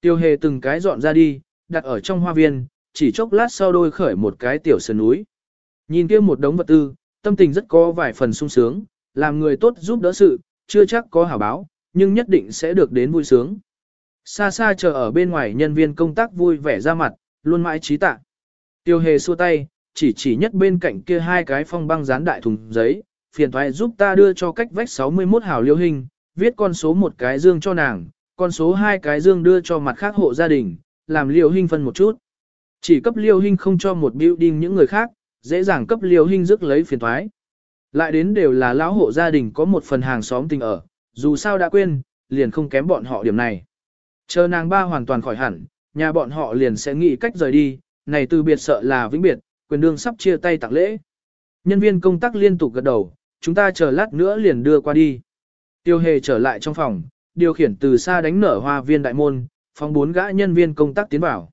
Tiêu hề từng cái dọn ra đi, đặt ở trong hoa viên, chỉ chốc lát sau đôi khởi một cái tiểu sơn núi. Nhìn kia một đống vật tư, tâm tình rất có vài phần sung sướng, làm người tốt giúp đỡ sự, chưa chắc có hảo báo, nhưng nhất định sẽ được đến vui sướng. Xa xa chờ ở bên ngoài nhân viên công tác vui vẻ ra mặt, luôn mãi trí tạ. Tiêu hề xua tay, chỉ chỉ nhất bên cạnh kia hai cái phong băng dán đại thùng giấy, phiền thoại giúp ta đưa cho cách vách 61 hào liêu hình, viết con số một cái dương cho nàng, con số hai cái dương đưa cho mặt khác hộ gia đình, làm liều hình phân một chút. Chỉ cấp liều hình không cho một building những người khác, dễ dàng cấp liều hình rước lấy phiền thoái. Lại đến đều là lão hộ gia đình có một phần hàng xóm tình ở, dù sao đã quên, liền không kém bọn họ điểm này. Chờ nàng ba hoàn toàn khỏi hẳn, nhà bọn họ liền sẽ nghĩ cách rời đi, này từ biệt sợ là vĩnh biệt, quyền đương sắp chia tay tặng lễ. Nhân viên công tác liên tục gật đầu, chúng ta chờ lát nữa liền đưa qua đi. Tiêu hề trở lại trong phòng, điều khiển từ xa đánh nở hoa viên đại môn, phóng bốn gã nhân viên công tác tiến vào.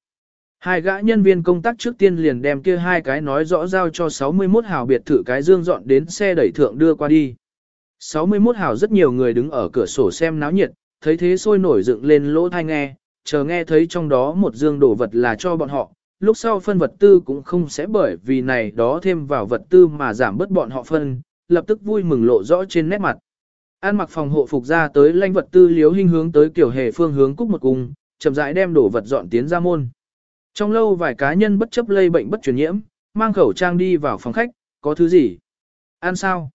Hai gã nhân viên công tác trước tiên liền đem kia hai cái nói rõ giao cho 61 hào biệt thự cái dương dọn đến xe đẩy thượng đưa qua đi. 61 hào rất nhiều người đứng ở cửa sổ xem náo nhiệt, thấy thế sôi nổi dựng lên lỗ tai nghe, chờ nghe thấy trong đó một dương đồ vật là cho bọn họ, lúc sau phân vật tư cũng không sẽ bởi vì này đó thêm vào vật tư mà giảm bớt bọn họ phân, lập tức vui mừng lộ rõ trên nét mặt. An mặc phòng hộ phục ra tới lãnh vật tư liếu hình hướng tới kiểu hề phương hướng cúc một cung, chậm rãi đem đồ vật dọn tiến ra môn. Trong lâu vài cá nhân bất chấp lây bệnh bất truyền nhiễm, mang khẩu trang đi vào phòng khách, có thứ gì? Ăn sao?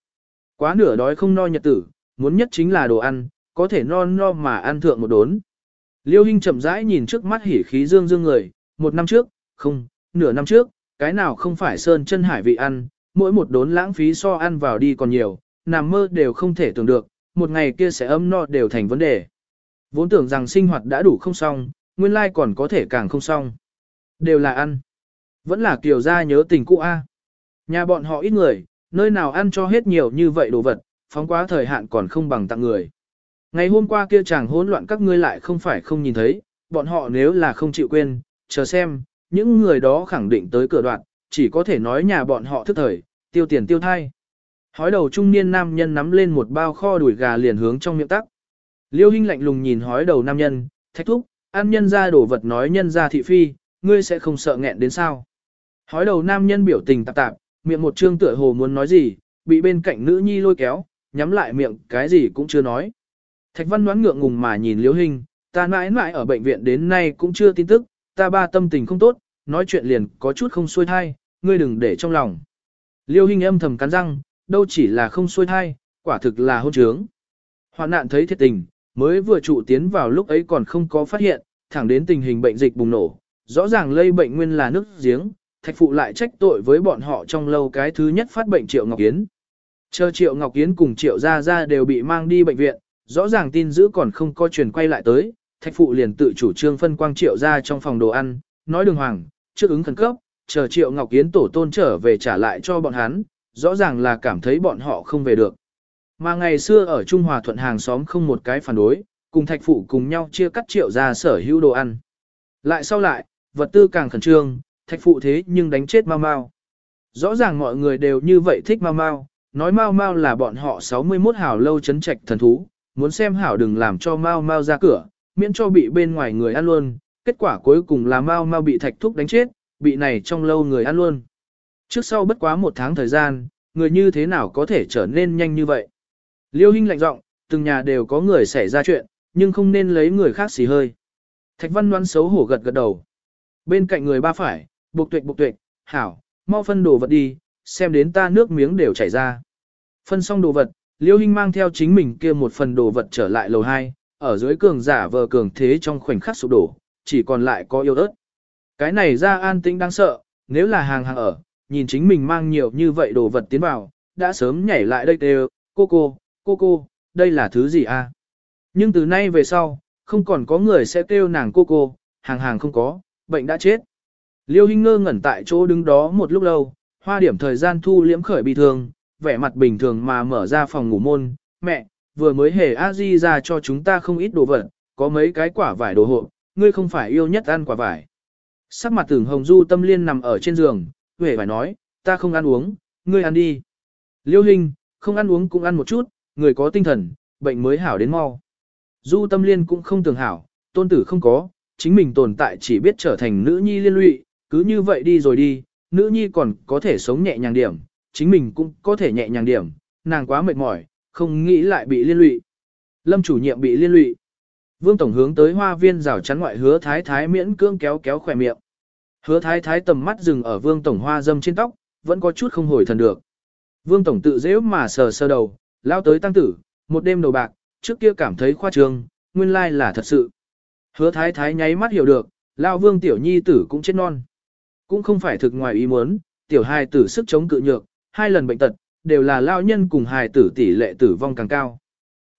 Quá nửa đói không no nhật tử, muốn nhất chính là đồ ăn, có thể non no mà ăn thượng một đốn. Liêu Hinh chậm rãi nhìn trước mắt hỉ khí dương dương người, một năm trước, không, nửa năm trước, cái nào không phải sơn chân hải vị ăn, mỗi một đốn lãng phí so ăn vào đi còn nhiều, nằm mơ đều không thể tưởng được, một ngày kia sẽ ấm no đều thành vấn đề. Vốn tưởng rằng sinh hoạt đã đủ không xong, nguyên lai còn có thể càng không xong. Đều là ăn. Vẫn là kiều gia nhớ tình cũ A. Nhà bọn họ ít người, nơi nào ăn cho hết nhiều như vậy đồ vật, phóng quá thời hạn còn không bằng tặng người. Ngày hôm qua kia chàng hỗn loạn các ngươi lại không phải không nhìn thấy, bọn họ nếu là không chịu quên, chờ xem, những người đó khẳng định tới cửa đoạn, chỉ có thể nói nhà bọn họ thức thời, tiêu tiền tiêu thai. Hói đầu trung niên nam nhân nắm lên một bao kho đùi gà liền hướng trong miệng tắc. Liêu Hinh lạnh lùng nhìn hói đầu nam nhân, thách thúc, ăn nhân ra đổ vật nói nhân ra thị phi, ngươi sẽ không sợ nghẹn đến sao. Hói đầu nam nhân biểu tình tạp tạp, miệng một trương tựa hồ muốn nói gì, bị bên cạnh nữ nhi lôi kéo, nhắm lại miệng, cái gì cũng chưa nói. Thạch văn đoán ngượng ngùng mà nhìn Liêu Hinh, ta mãi mãi ở bệnh viện đến nay cũng chưa tin tức, ta ba tâm tình không tốt, nói chuyện liền có chút không xuôi thai, ngươi đừng để trong lòng. Liêu Hinh âm thầm cắn răng, đâu chỉ là không xuôi thai, quả thực là hôn trướng. Hoạn nạn thấy thiệt tình, mới vừa trụ tiến vào lúc ấy còn không có phát hiện, thẳng đến tình hình bệnh dịch bùng nổ, rõ ràng lây bệnh nguyên là nước giếng, thạch phụ lại trách tội với bọn họ trong lâu cái thứ nhất phát bệnh Triệu Ngọc Yến. Chờ Triệu Ngọc Yến cùng Triệu Gia Gia đều bị mang đi bệnh viện, rõ ràng tin dữ còn không có truyền quay lại tới, thạch phụ liền tự chủ trương phân quang Triệu Gia trong phòng đồ ăn, nói đường hoàng, trước ứng khẩn cấp, chờ Triệu Ngọc Yến tổ tôn trở về trả lại cho bọn hắn, rõ ràng là cảm thấy bọn họ không về được. Mà ngày xưa ở Trung Hòa thuận hàng xóm không một cái phản đối, cùng thạch phụ cùng nhau chia cắt Triệu Gia sở hữu đồ ăn. Lại sau lại, vật tư càng khẩn trương, thạch phụ thế nhưng đánh chết mau mau. Rõ ràng mọi người đều như vậy thích mau mau, nói mau mau là bọn họ 61 hảo lâu chấn trạch thần thú, muốn xem hảo đừng làm cho mau mau ra cửa, miễn cho bị bên ngoài người ăn luôn, kết quả cuối cùng là mau mau bị thạch thúc đánh chết, bị này trong lâu người ăn luôn. Trước sau bất quá một tháng thời gian, người như thế nào có thể trở nên nhanh như vậy. Liêu Hinh lạnh giọng, từng nhà đều có người xảy ra chuyện, nhưng không nên lấy người khác xì hơi. Thạch Văn Loan xấu hổ gật gật đầu. Bên cạnh người ba phải, buộc tuệ buộc tuệ, hảo, mau phân đồ vật đi, xem đến ta nước miếng đều chảy ra. Phân xong đồ vật, Liêu Hinh mang theo chính mình kia một phần đồ vật trở lại lầu 2, ở dưới cường giả vờ cường thế trong khoảnh khắc sụp đổ, chỉ còn lại có yêu ớt. Cái này ra an tĩnh đáng sợ, nếu là hàng hàng ở, nhìn chính mình mang nhiều như vậy đồ vật tiến vào, đã sớm nhảy lại đây đều, cô cô, cô cô, đây là thứ gì a? Nhưng từ nay về sau, không còn có người sẽ kêu nàng cô cô, hàng hàng không có, bệnh đã chết. Liêu Hinh ngơ ngẩn tại chỗ đứng đó một lúc lâu, hoa điểm thời gian thu liễm khởi bị thương, vẻ mặt bình thường mà mở ra phòng ngủ môn, mẹ, vừa mới hề a di ra cho chúng ta không ít đồ vật, có mấy cái quả vải đồ hộ, ngươi không phải yêu nhất ăn quả vải. Sắc mặt tưởng hồng du tâm liên nằm ở trên giường, huệ phải nói, ta không ăn uống, ngươi ăn đi. Liêu Hinh, không ăn uống cũng ăn một chút, người có tinh thần, bệnh mới hảo đến mau. Du tâm liên cũng không tưởng hảo, tôn tử không có, chính mình tồn tại chỉ biết trở thành nữ nhi liên lụy, cứ như vậy đi rồi đi, nữ nhi còn có thể sống nhẹ nhàng điểm, chính mình cũng có thể nhẹ nhàng điểm, nàng quá mệt mỏi, không nghĩ lại bị liên lụy. Lâm chủ nhiệm bị liên lụy. Vương Tổng hướng tới hoa viên rào chắn ngoại hứa thái thái miễn cưỡng kéo kéo khỏe miệng. Hứa thái thái tầm mắt dừng ở Vương Tổng hoa dâm trên tóc, vẫn có chút không hồi thần được. Vương Tổng tự dễ mà sờ sờ đầu, lao tới tăng tử, một đêm đầu bạc, trước kia cảm thấy khoa trương, nguyên lai là thật sự. Hứa thái thái nháy mắt hiểu được, lao vương tiểu nhi tử cũng chết non. Cũng không phải thực ngoài ý muốn, tiểu hài tử sức chống cự nhược, hai lần bệnh tật, đều là lao nhân cùng hài tử tỷ lệ tử vong càng cao.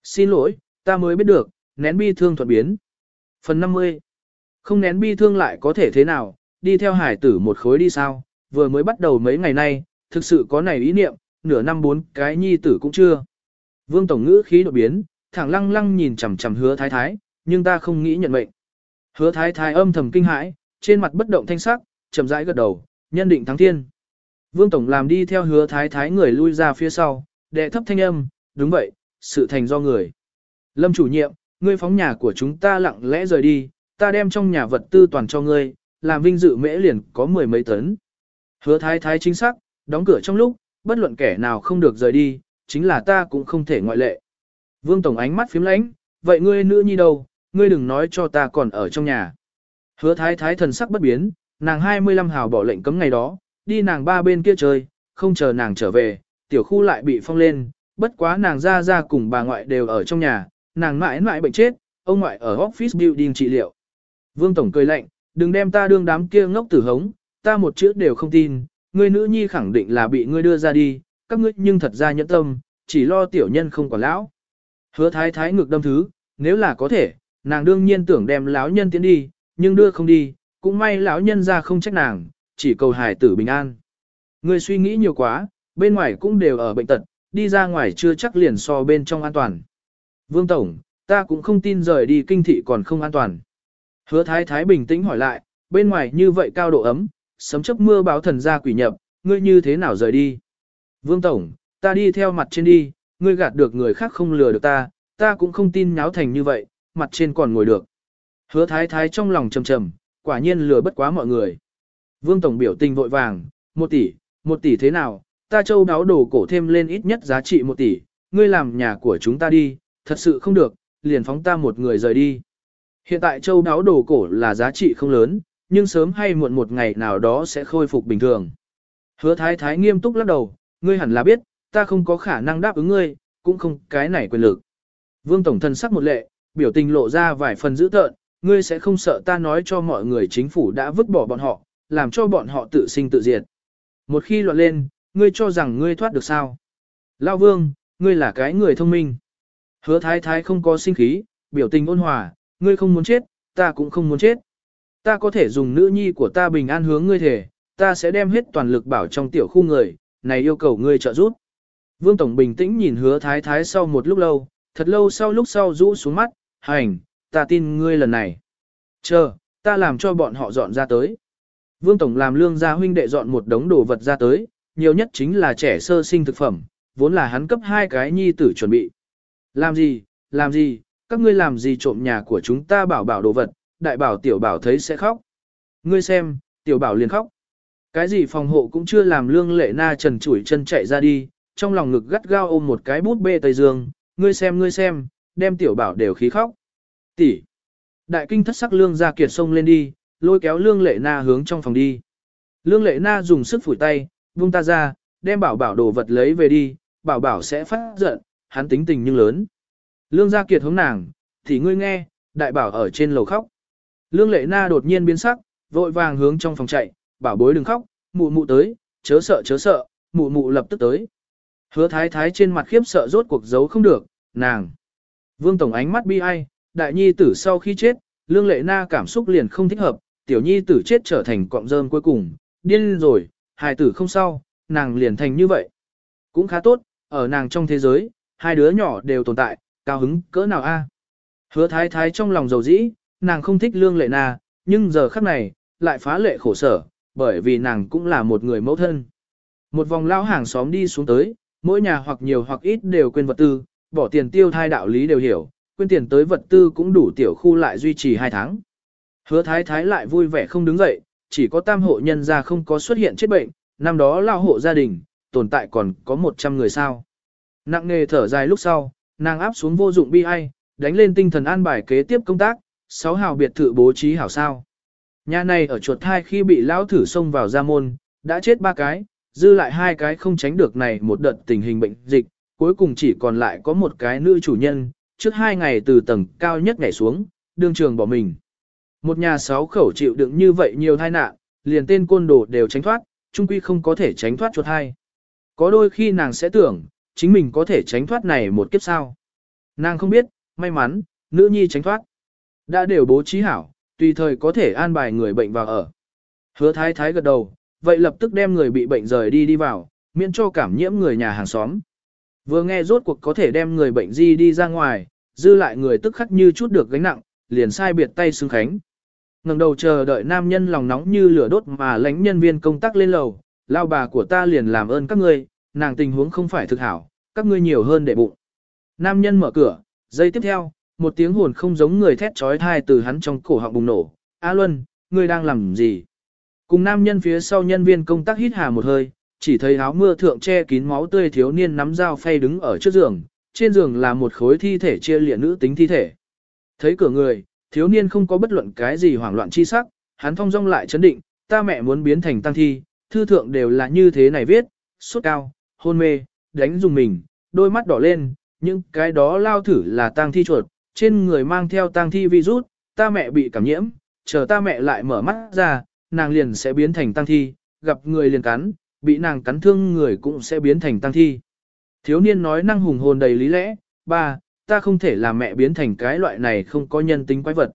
Xin lỗi, ta mới biết được, nén bi thương thuận biến. Phần 50. Không nén bi thương lại có thể thế nào, đi theo hải tử một khối đi sao, vừa mới bắt đầu mấy ngày nay, thực sự có này ý niệm, nửa năm bốn cái nhi tử cũng chưa. Vương Tổng ngữ khí đột biến, thẳng lăng lăng nhìn chằm chằm hứa thái thái, nhưng ta không nghĩ nhận mệnh. Hứa thái thái âm thầm kinh hãi, trên mặt bất động thanh sắc, chậm rãi gật đầu, nhân định thắng thiên. Vương Tổng làm đi theo hứa thái thái người lui ra phía sau, đệ thấp thanh âm, đúng vậy, sự thành do người. Lâm chủ nhiệm, ngươi phóng nhà của chúng ta lặng lẽ rời đi, ta đem trong nhà vật tư toàn cho ngươi, làm vinh dự mễ liền có mười mấy tấn. Hứa thái thái chính xác, đóng cửa trong lúc, bất luận kẻ nào không được rời đi, chính là ta cũng không thể ngoại lệ. Vương Tổng ánh mắt phím lánh, vậy ngươi nữ nhi đâu, ngươi đừng nói cho ta còn ở trong nhà. Hứa thái thái thần sắc bất biến, nàng 25 hào bỏ lệnh cấm ngày đó, đi nàng ba bên kia chơi, không chờ nàng trở về, tiểu khu lại bị phong lên, bất quá nàng ra ra cùng bà ngoại đều ở trong nhà, nàng mãi mãi bệnh chết, ông ngoại ở office building trị liệu. Vương Tổng cười lạnh, đừng đem ta đương đám kia ngốc tử hống, ta một chữ đều không tin, ngươi nữ nhi khẳng định là bị ngươi đưa ra đi, các ngươi nhưng thật ra nhẫn tâm, chỉ lo tiểu nhân không còn lão. Hứa thái thái ngược đâm thứ, nếu là có thể, nàng đương nhiên tưởng đem lão nhân tiến đi, nhưng đưa không đi, cũng may lão nhân ra không trách nàng, chỉ cầu hài tử bình an. Ngươi suy nghĩ nhiều quá, bên ngoài cũng đều ở bệnh tật, đi ra ngoài chưa chắc liền so bên trong an toàn. Vương Tổng, ta cũng không tin rời đi kinh thị còn không an toàn. Hứa thái thái bình tĩnh hỏi lại, bên ngoài như vậy cao độ ấm, sấm chấp mưa báo thần ra quỷ nhập, ngươi như thế nào rời đi? Vương Tổng, ta đi theo mặt trên đi, ngươi gạt được người khác không lừa được ta, ta cũng không tin nháo thành như vậy, mặt trên còn ngồi được. Hứa thái thái trong lòng trầm trầm, quả nhiên lừa bất quá mọi người. Vương Tổng biểu tình vội vàng, một tỷ, một tỷ thế nào, ta châu đáo đồ cổ thêm lên ít nhất giá trị một tỷ, ngươi làm nhà của chúng ta đi, thật sự không được, liền phóng ta một người rời đi. Hiện tại châu đáo đồ cổ là giá trị không lớn, nhưng sớm hay muộn một ngày nào đó sẽ khôi phục bình thường. Hứa thái thái nghiêm túc lắc đầu, ngươi hẳn là biết, ta không có khả năng đáp ứng ngươi, cũng không cái này quyền lực. Vương Tổng thân sắc một lệ, biểu tình lộ ra vài phần dữ tợn, ngươi sẽ không sợ ta nói cho mọi người chính phủ đã vứt bỏ bọn họ, làm cho bọn họ tự sinh tự diệt. Một khi loạn lên, ngươi cho rằng ngươi thoát được sao? Lao Vương, ngươi là cái người thông minh. Hứa thái thái không có sinh khí, biểu tình ôn hòa, ngươi không muốn chết, ta cũng không muốn chết. Ta có thể dùng nữ nhi của ta bình an hướng ngươi thể, ta sẽ đem hết toàn lực bảo trong tiểu khu người, này yêu cầu ngươi trợ giúp. Vương Tổng bình tĩnh nhìn hứa thái thái sau một lúc lâu, thật lâu sau lúc sau rũ xuống mắt, hành, ta tin ngươi lần này. Chờ, ta làm cho bọn họ dọn ra tới. Vương Tổng làm lương gia huynh đệ dọn một đống đồ vật ra tới, nhiều nhất chính là trẻ sơ sinh thực phẩm, vốn là hắn cấp hai cái nhi tử chuẩn bị. Làm gì, làm gì, các ngươi làm gì trộm nhà của chúng ta bảo bảo đồ vật, đại bảo tiểu bảo thấy sẽ khóc. Ngươi xem, tiểu bảo liền khóc. Cái gì phòng hộ cũng chưa làm lương lệ na trần chủi chân chạy ra đi, trong lòng ngực gắt gao ôm một cái bút bê Tây Dương, ngươi xem ngươi xem, đem tiểu bảo đều khí khóc. Tỷ. Đại kinh thất sắc lương ra kiệt sông lên đi, lôi kéo lương lệ na hướng trong phòng đi. Lương lệ na dùng sức phủi tay, vung ta ra, đem bảo bảo đồ vật lấy về đi, bảo bảo sẽ phát giận, hắn tính tình nhưng lớn. Lương gia kiệt hướng nàng, thì ngươi nghe, đại bảo ở trên lầu khóc. Lương lệ na đột nhiên biến sắc, vội vàng hướng trong phòng chạy, bảo bối đừng khóc, mụ mụ tới, chớ sợ chớ sợ, mụ mụ lập tức tới. Hứa thái thái trên mặt khiếp sợ rốt cuộc giấu không được, nàng. Vương Tổng ánh mắt bi ai, đại nhi tử sau khi chết, lương lệ na cảm xúc liền không thích hợp, tiểu nhi tử chết trở thành cọng rơm cuối cùng, điên rồi, hài tử không sao, nàng liền thành như vậy. Cũng khá tốt, ở nàng trong thế giới, hai đứa nhỏ đều tồn tại, cao hứng cỡ nào a? Hứa thái thái trong lòng dầu dĩ, nàng không thích lương lệ na, nhưng giờ khắc này, lại phá lệ khổ sở, bởi vì nàng cũng là một người mẫu thân. Một vòng lao hàng xóm đi xuống tới, mỗi nhà hoặc nhiều hoặc ít đều quên vật tư, bỏ tiền tiêu thai đạo lý đều hiểu, quên tiền tới vật tư cũng đủ tiểu khu lại duy trì hai tháng. Hứa thái thái lại vui vẻ không đứng dậy, chỉ có tam hộ nhân gia không có xuất hiện chết bệnh, năm đó lao hộ gia đình, tồn tại còn có 100 người sao. Nặng nề thở dài lúc sau, nàng áp xuống vô dụng bi ai, đánh lên tinh thần an bài kế tiếp công tác, sáu hào biệt thự bố trí hảo sao. Nhà này ở chuột thai khi bị lão thử xông vào ra môn, đã chết ba cái, dư lại hai cái không tránh được này một đợt tình hình bệnh dịch, cuối cùng chỉ còn lại có một cái nữ chủ nhân, trước hai ngày từ tầng cao nhất nhảy xuống, đương trường bỏ mình. Một nhà sáu khẩu chịu đựng như vậy nhiều tai nạn, liền tên côn đồ đều tránh thoát, chung quy không có thể tránh thoát chuột hai. Có đôi khi nàng sẽ tưởng, chính mình có thể tránh thoát này một kiếp sao. Nàng không biết, may mắn, nữ nhi tránh thoát. Đã đều bố trí hảo, tùy thời có thể an bài người bệnh vào ở. Hứa thái thái gật đầu, vậy lập tức đem người bị bệnh rời đi đi vào, miễn cho cảm nhiễm người nhà hàng xóm. Vừa nghe rốt cuộc có thể đem người bệnh di đi ra ngoài, dư lại người tức khắc như chút được gánh nặng, liền sai biệt tay xưng khánh. ngẩng đầu chờ đợi nam nhân lòng nóng như lửa đốt mà lãnh nhân viên công tác lên lầu, lao bà của ta liền làm ơn các ngươi, nàng tình huống không phải thực hảo, các ngươi nhiều hơn để bụng. Nam nhân mở cửa, giây tiếp theo, một tiếng hồn không giống người thét trói thai từ hắn trong cổ họng bùng nổ. A Luân, ngươi đang làm gì? Cùng nam nhân phía sau nhân viên công tác hít hà một hơi, chỉ thấy áo mưa thượng che kín máu tươi thiếu niên nắm dao phay đứng ở trước giường, trên giường là một khối thi thể chia liệt nữ tính thi thể. Thấy cửa người, thiếu niên không có bất luận cái gì hoảng loạn chi sắc, hắn thong dong lại chấn định, ta mẹ muốn biến thành tăng thi, thư thượng đều là như thế này viết, sốt cao, hôn mê, đánh dùng mình, đôi mắt đỏ lên, những cái đó lao thử là tang thi chuột, trên người mang theo tang thi virus, ta mẹ bị cảm nhiễm, chờ ta mẹ lại mở mắt ra, nàng liền sẽ biến thành tang thi, gặp người liền cắn, bị nàng cắn thương người cũng sẽ biến thành tang thi. Thiếu niên nói năng hùng hồn đầy lý lẽ, ba, ta không thể làm mẹ biến thành cái loại này không có nhân tính quái vật.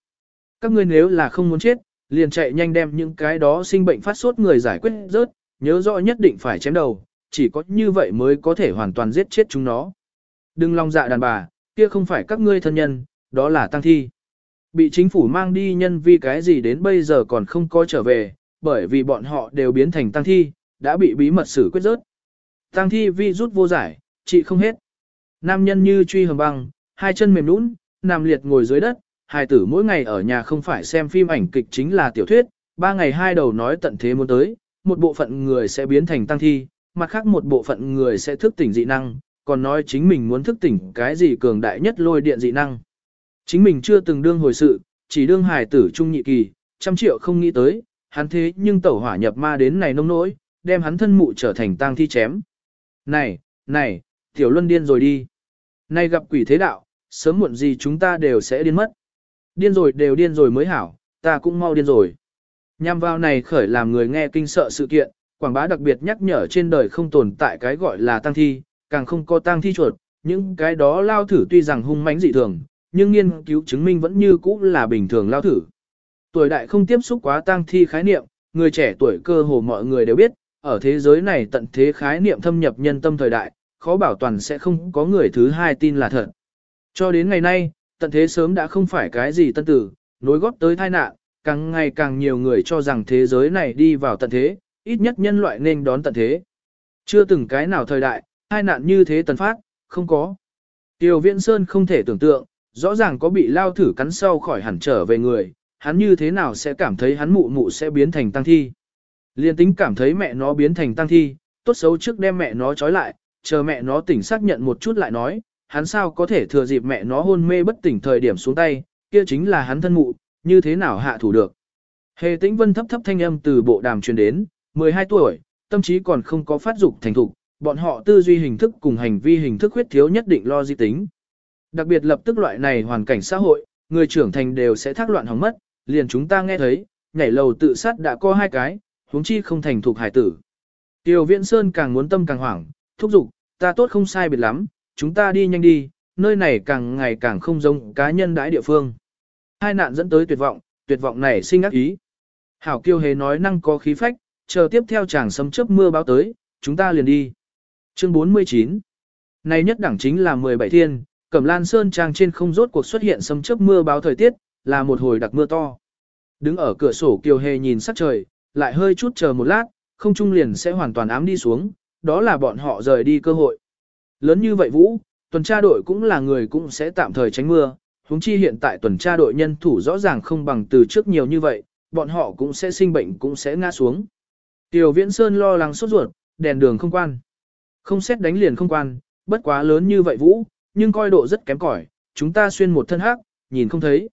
Các ngươi nếu là không muốn chết, liền chạy nhanh đem những cái đó sinh bệnh phát sốt người giải quyết rớt, nhớ rõ nhất định phải chém đầu, chỉ có như vậy mới có thể hoàn toàn giết chết chúng nó. Đừng lòng dạ đàn bà, kia không phải các ngươi thân nhân, đó là tăng thi. Bị chính phủ mang đi nhân vì cái gì đến bây giờ còn không có trở về, bởi vì bọn họ đều biến thành tăng thi, đã bị bí mật xử quyết rớt. Tăng thi vi rút vô giải, chị không hết. Nam nhân như truy hầm băng, hai chân mềm nũng, nằm liệt ngồi dưới đất, hài tử mỗi ngày ở nhà không phải xem phim ảnh kịch chính là tiểu thuyết, ba ngày hai đầu nói tận thế muốn tới, một bộ phận người sẽ biến thành tăng thi, mặt khác một bộ phận người sẽ thức tỉnh dị năng, còn nói chính mình muốn thức tỉnh cái gì cường đại nhất lôi điện dị năng. Chính mình chưa từng đương hồi sự, chỉ đương hài tử trung nhị kỳ, trăm triệu không nghĩ tới, hắn thế nhưng tẩu hỏa nhập ma đến này nông nỗi, đem hắn thân mụ trở thành tang thi chém. Này, này, tiểu luân điên rồi đi. Này gặp quỷ thế đạo, sớm muộn gì chúng ta đều sẽ điên mất. Điên rồi đều điên rồi mới hảo, ta cũng mau điên rồi. Nhằm vào này khởi làm người nghe kinh sợ sự kiện, quảng bá đặc biệt nhắc nhở trên đời không tồn tại cái gọi là tang thi, càng không có tang thi chuột, những cái đó lao thử tuy rằng hung mãnh dị thường, nhưng nghiên cứu chứng minh vẫn như cũ là bình thường lao thử. Tuổi đại không tiếp xúc quá tang thi khái niệm, người trẻ tuổi cơ hồ mọi người đều biết, ở thế giới này tận thế khái niệm thâm nhập nhân tâm thời đại, khó bảo toàn sẽ không có người thứ hai tin là thật. Cho đến ngày nay, tận thế sớm đã không phải cái gì tân tử, nối góp tới tai nạn, càng ngày càng nhiều người cho rằng thế giới này đi vào tận thế, ít nhất nhân loại nên đón tận thế. Chưa từng cái nào thời đại, tai nạn như thế tần phát, không có. Tiêu Viễn Sơn không thể tưởng tượng, rõ ràng có bị lao thử cắn sau khỏi hẳn trở về người, hắn như thế nào sẽ cảm thấy hắn mụ mụ sẽ biến thành tăng thi. Liên tính cảm thấy mẹ nó biến thành tăng thi, tốt xấu trước đem mẹ nó trói lại, chờ mẹ nó tỉnh xác nhận một chút lại nói, hắn sao có thể thừa dịp mẹ nó hôn mê bất tỉnh thời điểm xuống tay, kia chính là hắn thân mụ, như thế nào hạ thủ được. Hề tĩnh vân thấp thấp thanh âm từ bộ đàm truyền đến, 12 tuổi, tâm trí còn không có phát dục thành thục, bọn họ tư duy hình thức cùng hành vi hình thức huyết thiếu nhất định lo di tính. Đặc biệt lập tức loại này hoàn cảnh xã hội, người trưởng thành đều sẽ thác loạn hỏng mất, liền chúng ta nghe thấy, nhảy lầu tự sát đã có hai cái, huống chi không thành thục hải tử. Tiêu Viễn Sơn càng muốn tâm càng hoảng, thúc giục, ta tốt không sai biệt lắm, chúng ta đi nhanh đi, nơi này càng ngày càng không giống cá nhân đãi địa phương. Hai nạn dẫn tới tuyệt vọng, tuyệt vọng này sinh ác ý. Hảo Kiêu Hề nói năng có khí phách, chờ tiếp theo chàng sấm chớp mưa báo tới, chúng ta liền đi. Chương 49 Này nhất đẳng chính là 17 thiên, Cẩm Lan Sơn trang trên không rốt cuộc xuất hiện sấm chớp mưa báo thời tiết, là một hồi đặc mưa to. Đứng ở cửa sổ Kiều Hề nhìn sắc trời, lại hơi chút chờ một lát, không trung liền sẽ hoàn toàn ám đi xuống, đó là bọn họ rời đi cơ hội. Lớn như vậy Vũ, tuần tra đội cũng là người cũng sẽ tạm thời tránh mưa, huống chi hiện tại tuần tra đội nhân thủ rõ ràng không bằng từ trước nhiều như vậy, bọn họ cũng sẽ sinh bệnh cũng sẽ ngã xuống. Tiểu Viễn Sơn lo lắng sốt ruột, đèn đường không quan. Không xét đánh liền không quan, bất quá lớn như vậy vũ, nhưng coi độ rất kém cỏi, chúng ta xuyên một thân hắc, nhìn không thấy.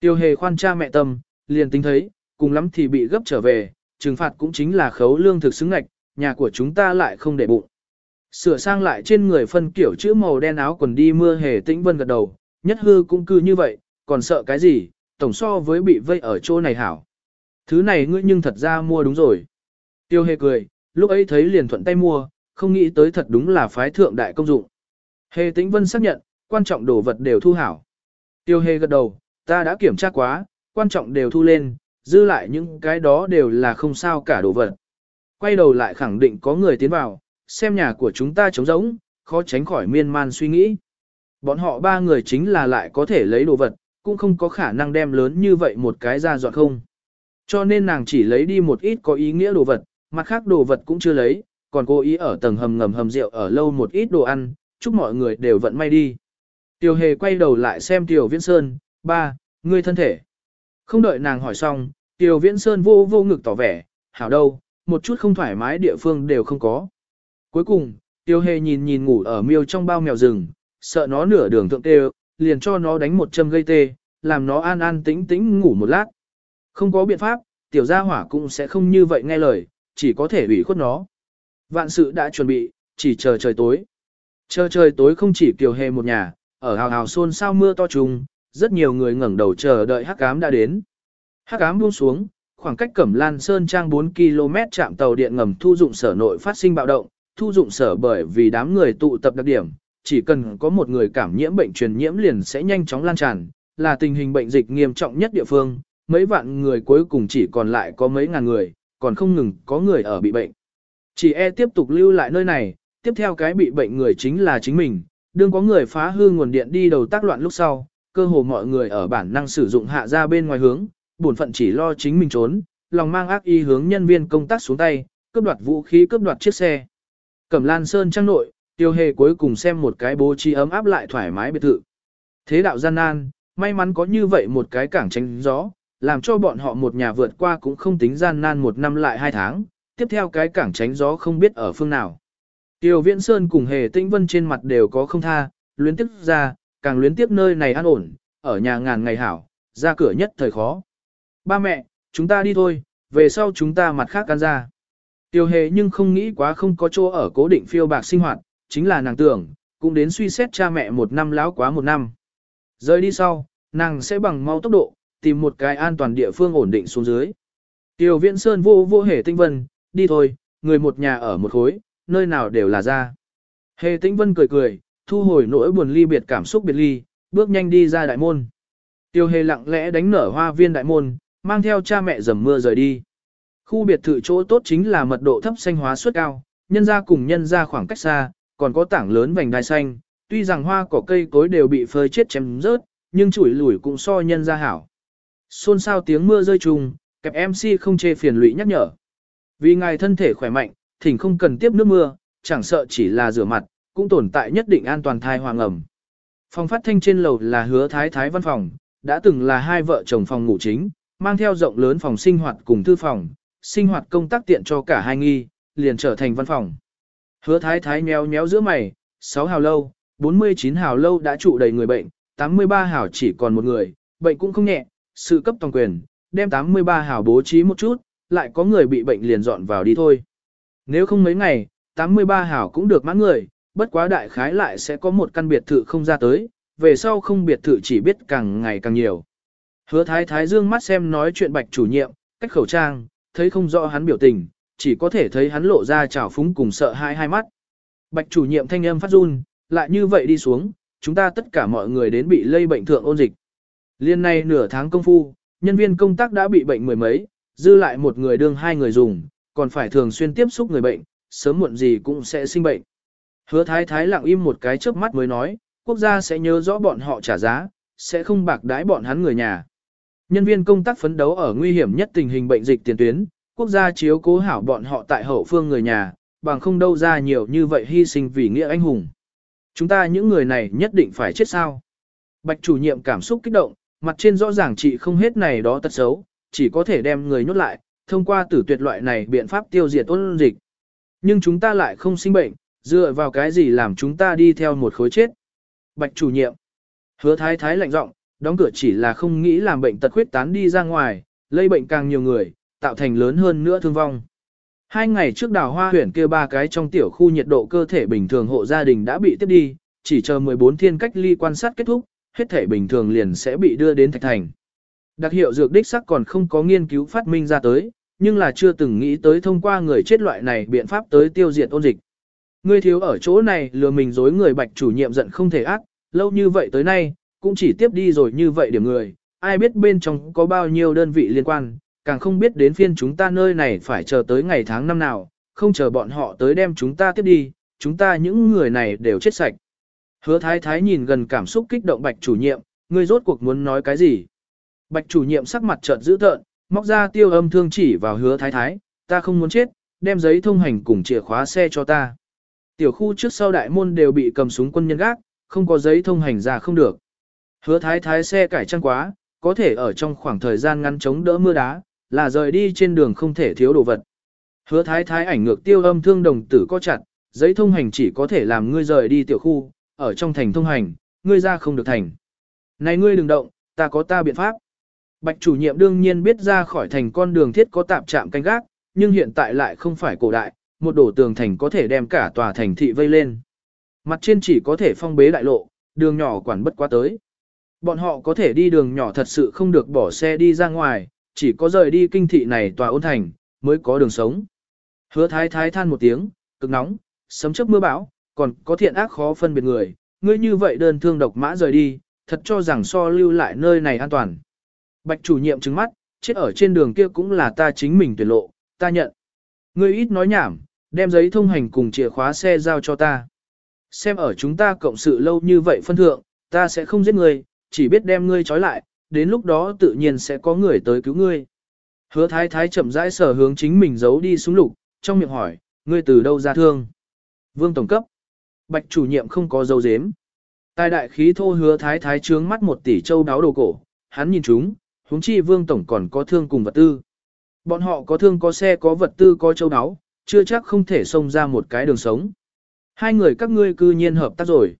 Tiêu hề khoan cha mẹ tâm, liền tính thấy, cùng lắm thì bị gấp trở về, trừng phạt cũng chính là khấu lương thực xứng ngạch, nhà của chúng ta lại không để bụng. Sửa sang lại trên người phân kiểu chữ màu đen áo quần đi mưa hề tĩnh vân gật đầu, nhất hư cũng cư như vậy, còn sợ cái gì, tổng so với bị vây ở chỗ này hảo. Thứ này ngươi nhưng thật ra mua đúng rồi. Tiêu hề cười, lúc ấy thấy liền thuận tay mua, không nghĩ tới thật đúng là phái thượng đại công dụng. Hề tĩnh vân xác nhận, quan trọng đồ vật đều thu hảo. Tiêu hề gật đầu, ta đã kiểm tra quá, quan trọng đều thu lên, dư lại những cái đó đều là không sao cả đồ vật. Quay đầu lại khẳng định có người tiến vào, xem nhà của chúng ta trống rỗng, khó tránh khỏi miên man suy nghĩ. Bọn họ ba người chính là lại có thể lấy đồ vật, cũng không có khả năng đem lớn như vậy một cái ra dọn không. Cho nên nàng chỉ lấy đi một ít có ý nghĩa đồ vật, mặt khác đồ vật cũng chưa lấy, còn cố ý ở tầng hầm ngầm hầm rượu ở lâu một ít đồ ăn, chúc mọi người đều vận may đi. Tiểu hề quay đầu lại xem Tiểu Viễn Sơn, ba, ngươi thân thể. Không đợi nàng hỏi xong, Tiểu Viễn Sơn vô vô ngực tỏ vẻ, hảo đâu, một chút không thoải mái địa phương đều không có. Cuối cùng, Tiểu hề nhìn nhìn ngủ ở miêu trong bao mèo rừng, sợ nó nửa đường thượng tê, liền cho nó đánh một châm gây tê, làm nó an an tĩnh tĩnh ngủ một lát. Không có biện pháp, tiểu gia hỏa cũng sẽ không như vậy nghe lời, chỉ có thể ủy khuất nó. Vạn sự đã chuẩn bị, chỉ chờ trời tối. Chờ trời tối không chỉ kiều hề một nhà, ở hào hào xôn sao mưa to trùng, rất nhiều người ngẩng đầu chờ đợi hắc ám đã đến. Hắc ám buông xuống, khoảng cách Cẩm Lan Sơn trang 4 km trạm tàu điện ngầm thu dụng sở nội phát sinh bạo động, thu dụng sở bởi vì đám người tụ tập đặc điểm, chỉ cần có một người cảm nhiễm bệnh truyền nhiễm liền sẽ nhanh chóng lan tràn, là tình hình bệnh dịch nghiêm trọng nhất địa phương, mấy vạn người cuối cùng chỉ còn lại có mấy ngàn người, còn không ngừng có người ở bị bệnh. Chỉ e tiếp tục lưu lại nơi này, tiếp theo cái bị bệnh người chính là chính mình, đương có người phá hư nguồn điện đi đầu tác loạn lúc sau, cơ hồ mọi người ở bản năng sử dụng hạ ra bên ngoài hướng, bổn phận chỉ lo chính mình trốn, lòng mang ác ý hướng nhân viên công tác xuống tay, cướp đoạt vũ khí cướp đoạt chiếc xe. Cẩm Lan Sơn trang nội, tiêu hề cuối cùng xem một cái bố trí ấm áp lại thoải mái biệt thự. Thế đạo gian nan, may mắn có như vậy một cái cảng tránh gió, làm cho bọn họ một nhà vượt qua cũng không tính gian nan một năm lại hai tháng, tiếp theo cái cảng tránh gió không biết ở phương nào. Tiêu Viễn Sơn cùng Hề Tĩnh Vân trên mặt đều có không tha, luyến tiếp ra, càng luyến tiếp nơi này an ổn, ở nhà ngàn ngày hảo, ra cửa nhất thời khó. Ba mẹ, chúng ta đi thôi, về sau chúng ta mặt khác can ra. Tiêu Hề nhưng không nghĩ quá không có chỗ ở cố định phiêu bạc sinh hoạt, chính là nàng tưởng, cũng đến suy xét cha mẹ một năm láo quá một năm. Rời đi sau, nàng sẽ bằng mau tốc độ, tìm một cái an toàn địa phương ổn định xuống dưới. Tiêu Viễn Sơn vô vô hề tinh vân, đi thôi, người một nhà ở một khối, nơi nào đều là ra. Hề tinh vân cười cười, thu hồi nỗi buồn ly biệt cảm xúc biệt ly, bước nhanh đi ra đại môn. Tiêu hề lặng lẽ đánh nở hoa viên đại môn, mang theo cha mẹ dầm mưa rời đi. Khu biệt thự chỗ tốt chính là mật độ thấp xanh hóa suất cao, nhân ra cùng nhân ra khoảng cách xa, còn có tảng lớn vành đai xanh, tuy rằng hoa cỏ cây cối đều bị phơi chết chém rớt, nhưng chuỗi lủi cũng so nhân ra hảo. Xôn xao tiếng mưa rơi trùng, kẹp MC không chê phiền lụy nhắc nhở. Vì ngài thân thể khỏe mạnh, thỉnh không cần tiếp nước mưa, chẳng sợ chỉ là rửa mặt, cũng tồn tại nhất định an toàn thai hoàng ẩm. Phòng phát thanh trên lầu là hứa thái thái văn phòng, đã từng là hai vợ chồng phòng ngủ chính, mang theo rộng lớn phòng sinh hoạt cùng thư phòng, sinh hoạt công tác tiện cho cả hai nghi, liền trở thành văn phòng. Hứa thái thái méo méo giữa mày, 6 hào lâu, 49 hào lâu đã trụ đầy người bệnh, 83 hào chỉ còn một người, bệnh cũng không nhẹ, sự cấp toàn quyền, đem 83 hào bố trí một chút, lại có người bị bệnh liền dọn vào đi thôi. Nếu không mấy ngày, 83 hào cũng được mãn người, bất quá đại khái lại sẽ có một căn biệt thự không ra tới, về sau không biệt thự chỉ biết càng ngày càng nhiều. Hứa thái thái dương mắt xem nói chuyện bạch chủ nhiệm, cách khẩu trang, thấy không rõ hắn biểu tình, chỉ có thể thấy hắn lộ ra trào phúng cùng sợ hai hai mắt. Bạch chủ nhiệm thanh âm phát run, lại như vậy đi xuống, chúng ta tất cả mọi người đến bị lây bệnh thượng ôn dịch. Liên này nửa tháng công phu, nhân viên công tác đã bị bệnh mười mấy, dư lại một người đương hai người dùng, còn phải thường xuyên tiếp xúc người bệnh, sớm muộn gì cũng sẽ sinh bệnh. Hứa thái thái lặng im một cái trước mắt mới nói, quốc gia sẽ nhớ rõ bọn họ trả giá, sẽ không bạc đái bọn hắn người nhà. Nhân viên công tác phấn đấu ở nguy hiểm nhất tình hình bệnh dịch tiền tuyến, quốc gia chiếu cố hảo bọn họ tại hậu phương người nhà, bằng không đâu ra nhiều như vậy hy sinh vì nghĩa anh hùng. Chúng ta những người này nhất định phải chết sao. Bạch chủ nhiệm cảm xúc kích động, mặt trên rõ ràng chị không hết này đó tật xấu, chỉ có thể đem người nhốt lại, thông qua tử tuyệt loại này biện pháp tiêu diệt ôn dịch. Nhưng chúng ta lại không sinh bệnh, dựa vào cái gì làm chúng ta đi theo một khối chết. Bạch chủ nhiệm. Hứa thái thái lạnh giọng, đóng cửa chỉ là không nghĩ làm bệnh tật khuyết tán đi ra ngoài, lây bệnh càng nhiều người, tạo thành lớn hơn nữa thương vong. Hai ngày trước đào hoa huyển kia ba cái trong tiểu khu nhiệt độ cơ thể bình thường hộ gia đình đã bị tiếp đi, chỉ chờ 14 thiên cách ly quan sát kết thúc, hết thể bình thường liền sẽ bị đưa đến Thạch Thành. Đặc hiệu dược đích sắc còn không có nghiên cứu phát minh ra tới, nhưng là chưa từng nghĩ tới thông qua người chết loại này biện pháp tới tiêu diệt ôn dịch. Ngươi thiếu ở chỗ này lừa mình dối người bạch chủ nhiệm giận không thể ác, lâu như vậy tới nay, cũng chỉ tiếp đi rồi như vậy điểm người, ai biết bên trong có bao nhiêu đơn vị liên quan, càng không biết đến phiên chúng ta nơi này phải chờ tới ngày tháng năm nào, không chờ bọn họ tới đem chúng ta tiếp đi, chúng ta những người này đều chết sạch. Hứa thái thái nhìn gần cảm xúc kích động bạch chủ nhiệm, ngươi rốt cuộc muốn nói cái gì? Bạch chủ nhiệm sắc mặt chợt dữ tợn, móc ra tiêu âm thương chỉ vào hứa thái thái, ta không muốn chết, đem giấy thông hành cùng chìa khóa xe cho ta. Tiểu khu trước sau đại môn đều bị cầm súng quân nhân gác, không có giấy thông hành ra không được. Hứa thái thái xe cải trang quá, có thể ở trong khoảng thời gian ngắn chống đỡ mưa đá, là rời đi trên đường không thể thiếu đồ vật. Hứa thái thái ảnh ngược tiêu âm thương đồng tử có chặt, giấy thông hành chỉ có thể làm ngươi rời đi tiểu khu, ở trong thành thông hành, ngươi ra không được thành. Này ngươi đừng động, ta có ta biện pháp. Bạch chủ nhiệm đương nhiên biết ra khỏi thành con đường thiết có tạm trạm canh gác, nhưng hiện tại lại không phải cổ đại, một đổ tường thành có thể đem cả tòa thành thị vây lên. Mặt trên chỉ có thể phong bế đại lộ, đường nhỏ quản bất quá tới. Bọn họ có thể đi đường nhỏ thật sự không được bỏ xe đi ra ngoài, chỉ có rời đi kinh thị này tòa ôn thành, mới có đường sống. Hứa thái thái than một tiếng, cực nóng, sấm chớp mưa bão, còn có thiện ác khó phân biệt người, ngươi như vậy đơn thương độc mã rời đi, thật cho rằng so lưu lại nơi này an toàn. Bạch chủ nhiệm trừng mắt, chết ở trên đường kia cũng là ta chính mình tuyển lộ, ta nhận. Ngươi ít nói nhảm, đem giấy thông hành cùng chìa khóa xe giao cho ta. Xem ở chúng ta cộng sự lâu như vậy phân thượng, ta sẽ không giết ngươi, chỉ biết đem ngươi trói lại, đến lúc đó tự nhiên sẽ có người tới cứu ngươi. Hứa thái thái chậm rãi sở hướng chính mình giấu đi xuống lục, trong miệng hỏi, ngươi từ đâu ra thương? Vương Tổng cấp. Bạch chủ nhiệm không có dấu dếm. Tài đại khí thô hứa thái thái trướng mắt một tỷ châu đáo đồ cổ, hắn nhìn chúng, huống chi Vương Tổng còn có thương cùng vật tư. Bọn họ có thương có xe có vật tư có châu đáo, chưa chắc không thể xông ra một cái đường sống. Hai người các ngươi cư nhiên hợp tác rồi.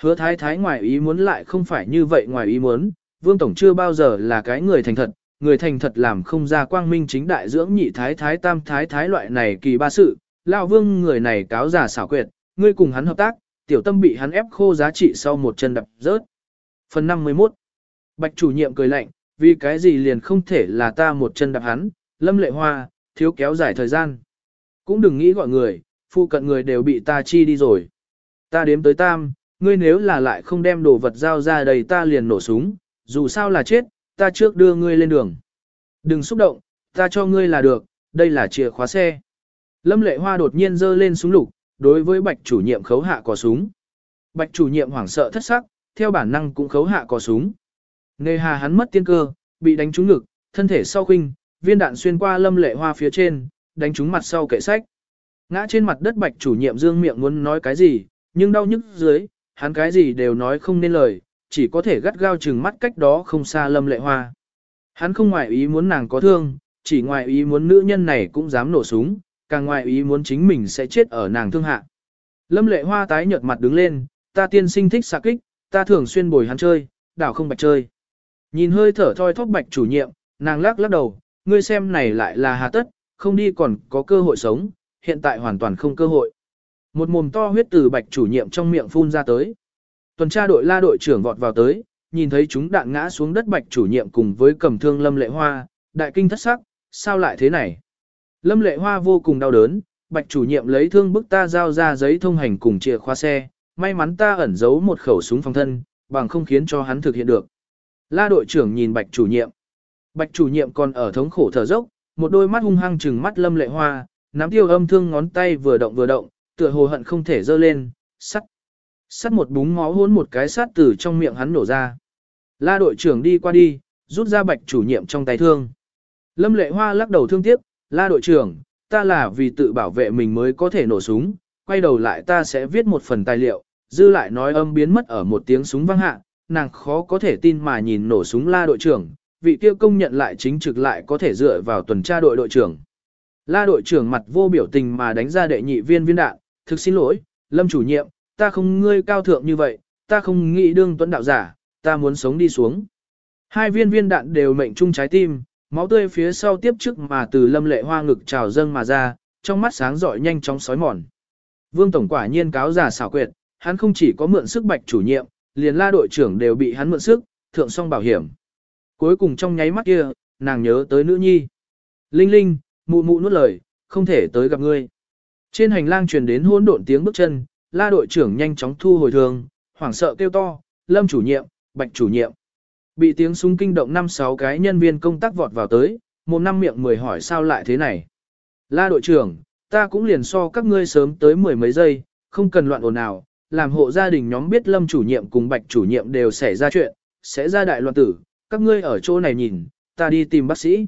Hứa thái thái ngoài ý muốn lại không phải như vậy ngoài ý muốn, Vương Tổng chưa bao giờ là cái người thành thật, người thành thật làm không ra quang minh chính đại dưỡng nhị thái thái tam thái thái loại này kỳ ba sự, Lão Vương người này cáo giả xảo quyệt, ngươi cùng hắn hợp tác, tiểu tâm bị hắn ép khô giá trị sau một chân đập rớt. Phần 51 Bạch chủ nhiệm cười lạnh, vì cái gì liền không thể là ta một chân đập hắn, lâm lệ hoa, thiếu kéo dài thời gian. Cũng đừng nghĩ gọi người, phụ cận người đều bị ta chi đi rồi. Ta đếm tới tam, ngươi nếu là lại không đem đồ vật giao ra đầy ta liền nổ súng, dù sao là chết, ta trước đưa ngươi lên đường. Đừng xúc động, ta cho ngươi là được, đây là chìa khóa xe. Lâm lệ hoa đột nhiên giơ lên súng lục, đối với bạch chủ nhiệm khấu hạ cò súng. Bạch chủ nhiệm hoảng sợ thất sắc, theo bản năng cũng khấu hạ cò súng. Nề hà hắn mất tiên cơ, bị đánh trúng ngực, thân thể sau khinh, viên đạn xuyên qua lâm lệ hoa phía trên, đánh trúng mặt sau kệ sách. Ngã trên mặt đất bạch chủ nhiệm dương miệng muốn nói cái gì, nhưng đau nhức dưới, hắn cái gì đều nói không nên lời, chỉ có thể gắt gao chừng mắt cách đó không xa lâm lệ hoa. Hắn không ngoại ý muốn nàng có thương, chỉ ngoại ý muốn nữ nhân này cũng dám nổ súng, càng ngoại ý muốn chính mình sẽ chết ở nàng thương hạ. Lâm lệ hoa tái nhợt mặt đứng lên, ta tiên sinh thích xạ kích, ta thường xuyên bồi hắn chơi, đảo không bạch chơi. Nhìn hơi thở thoi thóp bạch chủ nhiệm, nàng lắc lắc đầu, ngươi xem này lại là hà tất, không đi còn có cơ hội sống, hiện tại hoàn toàn không cơ hội. Một mồm to huyết từ bạch chủ nhiệm trong miệng phun ra tới. Tuần tra đội la đội trưởng vọt vào tới, nhìn thấy chúng đạn ngã xuống đất bạch chủ nhiệm cùng với cầm thương lâm lệ hoa, đại kinh thất sắc, sao lại thế này? Lâm lệ hoa vô cùng đau đớn, bạch chủ nhiệm lấy thương bức ta giao ra giấy thông hành cùng chìa khóa xe, may mắn ta ẩn giấu một khẩu súng phòng thân, bằng không khiến cho hắn thực hiện được. La đội trưởng nhìn bạch chủ nhiệm. Bạch chủ nhiệm còn ở thống khổ thở dốc, một đôi mắt hung hăng trừng mắt lâm lệ hoa, nắm tiêu âm thương ngón tay vừa động vừa động, tựa hồ hận không thể giơ lên, sắt. Sắt một búng máu hôn một cái sát từ trong miệng hắn nổ ra. La đội trưởng đi qua đi, rút ra bạch chủ nhiệm trong tay thương. Lâm lệ hoa lắc đầu thương tiếc, la đội trưởng, ta là vì tự bảo vệ mình mới có thể nổ súng, quay đầu lại ta sẽ viết một phần tài liệu, dư lại nói âm biến mất ở một tiếng súng vang hạ, nàng khó có thể tin mà nhìn nổ súng la đội trưởng, vị kia công nhận lại chính trực lại có thể dựa vào tuần tra đội đội trưởng. La đội trưởng mặt vô biểu tình mà đánh ra đệ nhị viên viên đạn, thực xin lỗi, lâm chủ nhiệm, ta không ngươi cao thượng như vậy, ta không nghĩ đương tuấn đạo giả, ta muốn sống đi xuống. Hai viên viên đạn đều mệnh trung trái tim, máu tươi phía sau tiếp trước mà từ lâm lệ hoa ngực trào dâng mà ra, trong mắt sáng rọi nhanh chóng sói mòn. Vương Tổng quả nhiên cáo giả xảo quyệt, hắn không chỉ có mượn sức bạch chủ nhiệm, liền la đội trưởng đều bị hắn mượn sức, thượng song bảo hiểm. Cuối cùng trong nháy mắt kia, nàng nhớ tới nữ nhi. Linh Linh, mụ mụ nuốt lời, không thể tới gặp ngươi. Trên hành lang truyền đến hỗn độn tiếng bước chân, la đội trưởng nhanh chóng thu hồi thường, hoảng sợ kêu to, lâm chủ nhiệm, bạch chủ nhiệm. Bị tiếng súng kinh động năm sáu cái nhân viên công tác vọt vào tới, một năm miệng mười hỏi sao lại thế này. La đội trưởng, ta cũng liền so các ngươi sớm tới mười mấy giây, không cần loạn ồn nào, làm hộ gia đình nhóm biết lâm chủ nhiệm cùng bạch chủ nhiệm đều xảy ra chuyện, sẽ ra đại loạn tử, các ngươi ở chỗ này nhìn, ta đi tìm bác sĩ.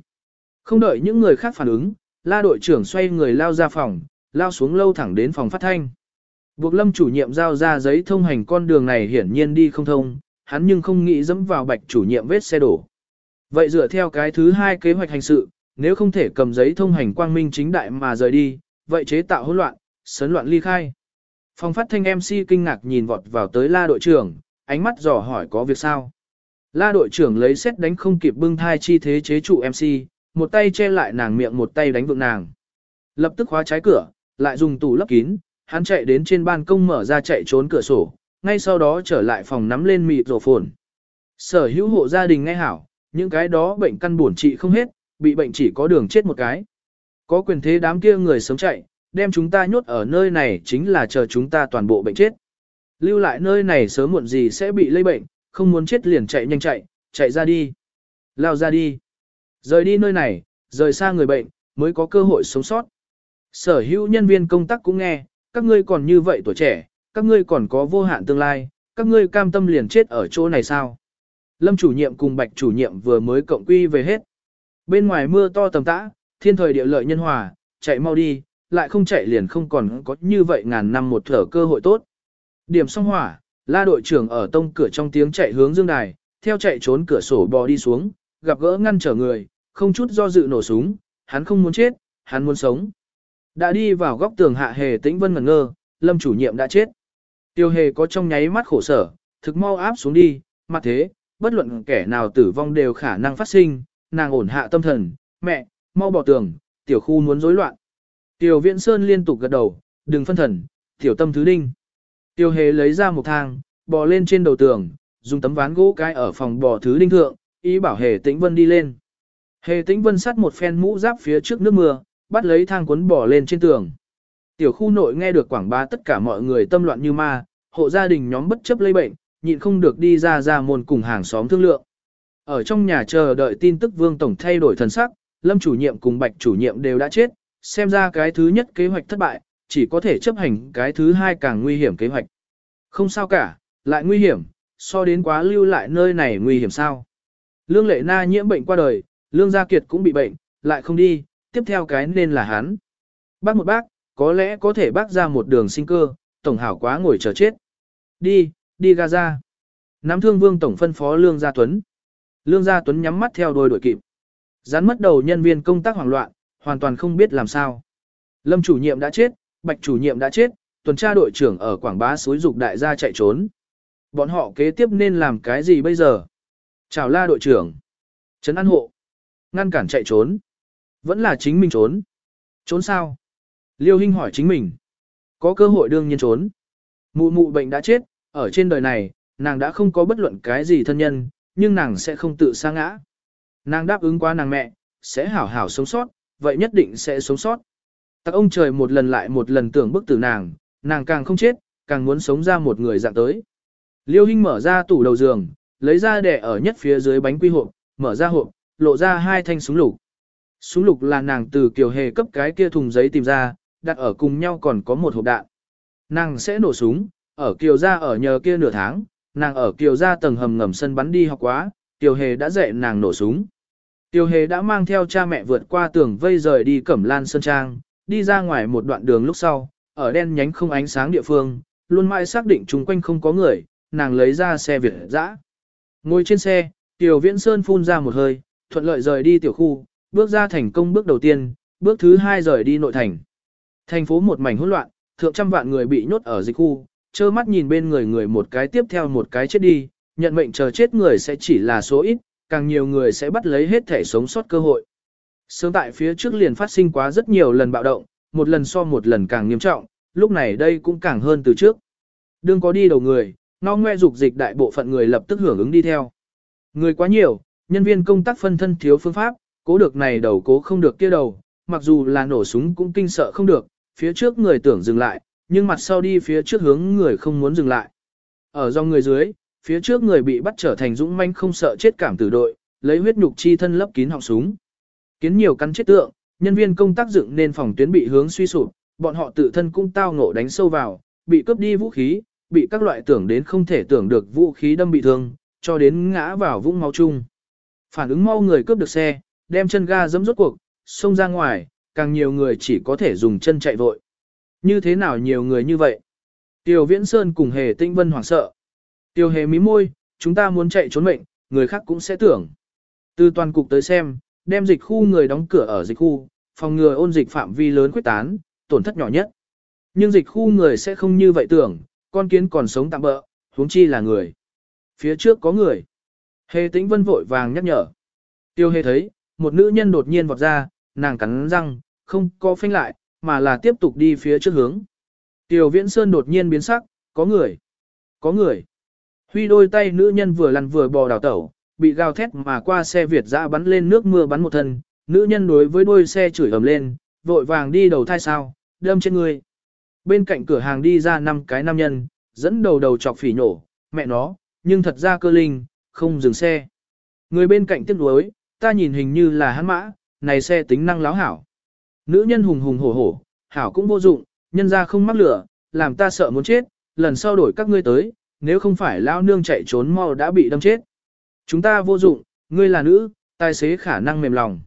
Không đợi những người khác phản ứng, la đội trưởng xoay người lao ra phòng, lao xuống lâu thẳng đến phòng phát thanh. Buộc lâm chủ nhiệm giao ra giấy thông hành con đường này hiển nhiên đi không thông, hắn nhưng không nghĩ dẫm vào bạch chủ nhiệm vết xe đổ. Vậy dựa theo cái thứ hai kế hoạch hành sự, nếu không thể cầm giấy thông hành quang minh chính đại mà rời đi, vậy chế tạo hỗn loạn, sấn loạn ly khai. Phòng phát thanh MC kinh ngạc nhìn vọt vào tới la đội trưởng, ánh mắt dò hỏi có việc sao. La đội trưởng lấy xét đánh không kịp bưng thai chi thế chế trụ MC, một tay che lại nàng miệng một tay đánh vượng nàng. Lập tức khóa trái cửa, lại dùng tủ lấp kín, hắn chạy đến trên ban công mở ra chạy trốn cửa sổ, ngay sau đó trở lại phòng nắm lên mịt rổ phồn. Sở hữu hộ gia đình nghe hảo, những cái đó bệnh căn buồn trị không hết, bị bệnh chỉ có đường chết một cái. Có quyền thế đám kia người sống chạy, đem chúng ta nhốt ở nơi này chính là chờ chúng ta toàn bộ bệnh chết. Lưu lại nơi này sớm muộn gì sẽ bị lây bệnh, không muốn chết liền chạy nhanh chạy, chạy ra đi. Lao ra đi. Rời đi nơi này, rời xa người bệnh, mới có cơ hội sống sót. Sở hữu nhân viên công tác cũng nghe, các ngươi còn như vậy tuổi trẻ, các ngươi còn có vô hạn tương lai, các ngươi cam tâm liền chết ở chỗ này sao? Lâm chủ nhiệm cùng bạch chủ nhiệm vừa mới cộng quy về hết. Bên ngoài mưa to tầm tã, thiên thời địa lợi nhân hòa, chạy mau đi, lại không chạy liền không còn có như vậy ngàn năm một thở cơ hội tốt. Điểm song hỏa, la đội trưởng ở tông cửa trong tiếng chạy hướng dương đài, theo chạy trốn cửa sổ bò đi xuống, gặp gỡ ngăn trở người, không chút do dự nổ súng, hắn không muốn chết, hắn muốn sống. Đã đi vào góc tường hạ hề tĩnh vân ngẩn ngơ, lâm chủ nhiệm đã chết. Tiêu hề có trong nháy mắt khổ sở, thực mau áp xuống đi, mặt thế, bất luận kẻ nào tử vong đều khả năng phát sinh, nàng ổn hạ tâm thần, mẹ, mau bỏ tường, tiểu khu muốn rối loạn. Tiểu viện sơn liên tục gật đầu, đừng phân thần, tiểu tâm thứ đinh. Tiêu hề lấy ra một thang, bò lên trên đầu tường, dùng tấm ván gỗ cái ở phòng bò thứ đinh thượng, ý bảo hề tĩnh vân đi lên. Hề tĩnh vân sắt một phen mũ giáp phía trước nước mưa, bắt lấy thang cuốn bò lên trên tường. Tiểu khu nội nghe được quảng bá tất cả mọi người tâm loạn như ma, hộ gia đình nhóm bất chấp lây bệnh, nhịn không được đi ra ra môn cùng hàng xóm thương lượng. Ở trong nhà chờ đợi tin tức Vương Tổng thay đổi thần sắc, Lâm chủ nhiệm cùng Bạch chủ nhiệm đều đã chết, xem ra cái thứ nhất kế hoạch thất bại, chỉ có thể chấp hành cái thứ hai càng nguy hiểm kế hoạch. Không sao cả, lại nguy hiểm, so đến quá lưu lại nơi này nguy hiểm sao. Lương Lệ Na nhiễm bệnh qua đời, Lương Gia Kiệt cũng bị bệnh, lại không đi, tiếp theo cái nên là hắn. Bác một bác, có lẽ có thể bác ra một đường sinh cơ, tổng hảo quá ngồi chờ chết. Đi, đi Gaza. Nắm thương vương tổng phân phó Lương Gia Tuấn. Lương Gia Tuấn nhắm mắt theo đôi đội kịp. Rắn mất đầu nhân viên công tác hoảng loạn, hoàn toàn không biết làm sao. Lâm chủ nhiệm đã chết, Bạch chủ nhiệm đã chết, tuần tra đội trưởng ở Quảng Bá suối dục đại gia chạy trốn. Bọn họ kế tiếp nên làm cái gì bây giờ? Chào la đội trưởng. Trấn an hộ. Ngăn cản chạy trốn. Vẫn là chính mình trốn. Trốn sao? Liêu Hinh hỏi chính mình. Có cơ hội đương nhiên trốn. Mụ mụ bệnh đã chết, ở trên đời này, nàng đã không có bất luận cái gì thân nhân, nhưng nàng sẽ không tự sa ngã. Nàng đáp ứng qua nàng mẹ, sẽ hảo hảo sống sót, vậy nhất định sẽ sống sót. Tạc ông trời một lần lại một lần tưởng bức tử nàng, nàng càng không chết, càng muốn sống ra một người dạng tới. Liêu Hinh mở ra tủ đầu giường, lấy ra đẻ ở nhất phía dưới bánh quy hộp, mở ra hộp, lộ ra hai thanh súng lục. Súng lục là nàng từ kiều hề cấp cái kia thùng giấy tìm ra, đặt ở cùng nhau còn có một hộp đạn. Nàng sẽ nổ súng, ở kiều gia ở nhờ kia nửa tháng, nàng ở kiều gia tầng hầm ngầm sân bắn đi học quá, Tiêu hề đã dạy nàng nổ súng. Tiêu hề đã mang theo cha mẹ vượt qua tường vây rời đi cẩm lan sơn trang, đi ra ngoài một đoạn đường lúc sau, ở đen nhánh không ánh sáng địa phương, luôn mãi xác định chung quanh không có người, nàng lấy ra xe Việt dã. Ngồi trên xe, Tiểu Viễn Sơn phun ra một hơi, thuận lợi rời đi tiểu khu, bước ra thành công bước đầu tiên, bước thứ hai rời đi nội thành. Thành phố một mảnh hỗn loạn, thượng trăm vạn người bị nhốt ở dịch khu, trơ mắt nhìn bên người người một cái tiếp theo một cái chết đi, nhận mệnh chờ chết người sẽ chỉ là số ít, càng nhiều người sẽ bắt lấy hết thể sống sót cơ hội. Sớm tại phía trước liền phát sinh quá rất nhiều lần bạo động, một lần so một lần càng nghiêm trọng, lúc này đây cũng càng hơn từ trước. Đương có đi đầu người, no ngoe dục dịch đại bộ phận người lập tức hưởng ứng đi theo. Người quá nhiều, nhân viên công tác phân thân thiếu phương pháp, cố được này đầu cố không được kia đầu, mặc dù là nổ súng cũng kinh sợ không được, phía trước người tưởng dừng lại, nhưng mặt sau đi phía trước hướng người không muốn dừng lại. Ở dòng người dưới, phía trước người bị bắt trở thành dũng manh không sợ chết cảm tử đội, lấy huyết nhục chi thân lấp kín họng súng. Kiến nhiều cắn chết tượng, nhân viên công tác dựng nên phòng tuyến bị hướng suy sụp, bọn họ tự thân cũng tao ngộ đánh sâu vào, bị cướp đi vũ khí, bị các loại tưởng đến không thể tưởng được vũ khí đâm bị thương, cho đến ngã vào vũng máu chung. Phản ứng mau người cướp được xe, đem chân ga dẫm rốt cuộc, xông ra ngoài, càng nhiều người chỉ có thể dùng chân chạy vội. Như thế nào nhiều người như vậy? Tiêu Viễn Sơn cùng Hề Tinh Vân hoảng sợ. Tiêu Hề mí môi, chúng ta muốn chạy trốn mệnh, người khác cũng sẽ tưởng. Từ toàn cục tới xem, đem dịch khu người đóng cửa ở dịch khu, phòng ngừa ôn dịch phạm vi lớn quyết tán, tổn thất nhỏ nhất. Nhưng dịch khu người sẽ không như vậy tưởng, con kiến còn sống tạm bỡ, huống chi là người. Phía trước có người. Hề tĩnh vân vội vàng nhắc nhở. Tiêu hề thấy, một nữ nhân đột nhiên vọt ra, nàng cắn răng, không có phanh lại, mà là tiếp tục đi phía trước hướng. Tiểu viễn sơn đột nhiên biến sắc, có người. Có người. Huy đôi tay nữ nhân vừa lăn vừa bò đào tẩu, bị gào thét mà qua xe Việt dã bắn lên nước mưa bắn một thân, nữ nhân đối với đôi xe chửi ầm lên, vội vàng đi đầu thai sao, đâm trên người. Bên cạnh cửa hàng đi ra năm cái nam nhân, dẫn đầu đầu chọc phỉ nhổ mẹ nó, nhưng thật ra cơ linh, không dừng xe. Người bên cạnh tiếp đối, ta nhìn hình như là hắn mã, này xe tính năng láo hảo. Nữ nhân hùng hùng hổ hổ, hảo cũng vô dụng, nhân ra không mắc lửa, làm ta sợ muốn chết, lần sau đổi các ngươi tới, nếu không phải lao nương chạy trốn mau đã bị đâm chết. Chúng ta vô dụng, ngươi là nữ, tài xế khả năng mềm lòng.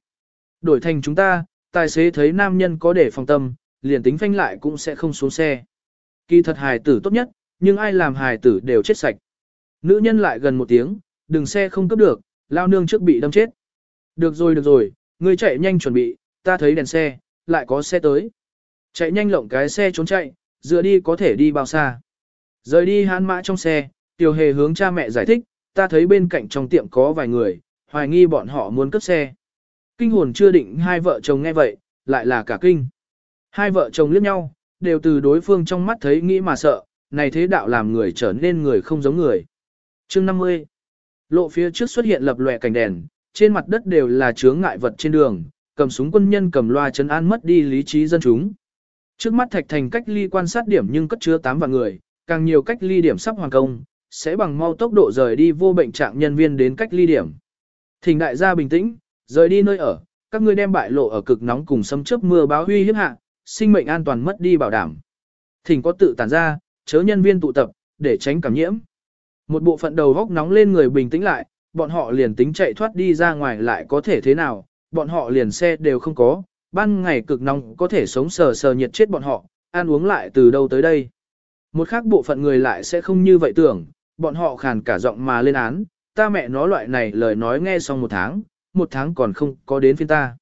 Đổi thành chúng ta, tài xế thấy nam nhân có để phòng tâm, liền tính phanh lại cũng sẽ không xuống xe. Kỳ thật hài tử tốt nhất, nhưng ai làm hài tử đều chết sạch. Nữ nhân lại gần một tiếng, đừng xe không cướp được, lao nương trước bị đâm chết. Được rồi được rồi, ngươi chạy nhanh chuẩn bị, ta thấy đèn xe, lại có xe tới. Chạy nhanh lộng cái xe trốn chạy, dựa đi có thể đi bao xa. Rời đi hán mã trong xe, tiểu hề hướng cha mẹ giải thích, ta thấy bên cạnh trong tiệm có vài người, hoài nghi bọn họ muốn cướp xe. Kinh hồn chưa định hai vợ chồng nghe vậy, lại là cả kinh. Hai vợ chồng liếc nhau, đều từ đối phương trong mắt thấy nghĩ mà sợ, này thế đạo làm người trở nên người không giống người. Chương 50 Lộ phía trước xuất hiện lập lòe cảnh đèn, trên mặt đất đều là chướng ngại vật trên đường, cầm súng quân nhân cầm loa chấn an mất đi lý trí dân chúng. Trước mắt thạch thành cách ly quan sát điểm nhưng cất chứa 8 vạn người, càng nhiều cách ly điểm sắp hoàn công, sẽ bằng mau tốc độ rời đi vô bệnh trạng nhân viên đến cách ly điểm. Thỉnh đại gia bình tĩnh, rời đi nơi ở, các ngươi đem bại lộ ở cực nóng cùng sấm chớp mưa báo huy hiếp hạ, sinh mệnh an toàn mất đi bảo đảm. Thỉnh có tự tản ra, chớ nhân viên tụ tập, để tránh cảm nhiễm. Một bộ phận đầu góc nóng lên người bình tĩnh lại, bọn họ liền tính chạy thoát đi ra ngoài lại có thể thế nào, bọn họ liền xe đều không có, ban ngày cực nóng có thể sống sờ sờ nhiệt chết bọn họ, ăn uống lại từ đâu tới đây. Một khác bộ phận người lại sẽ không như vậy tưởng, bọn họ khàn cả giọng mà lên án, ta mẹ nó loại này lời nói nghe xong một tháng, một tháng còn không có đến phiên ta.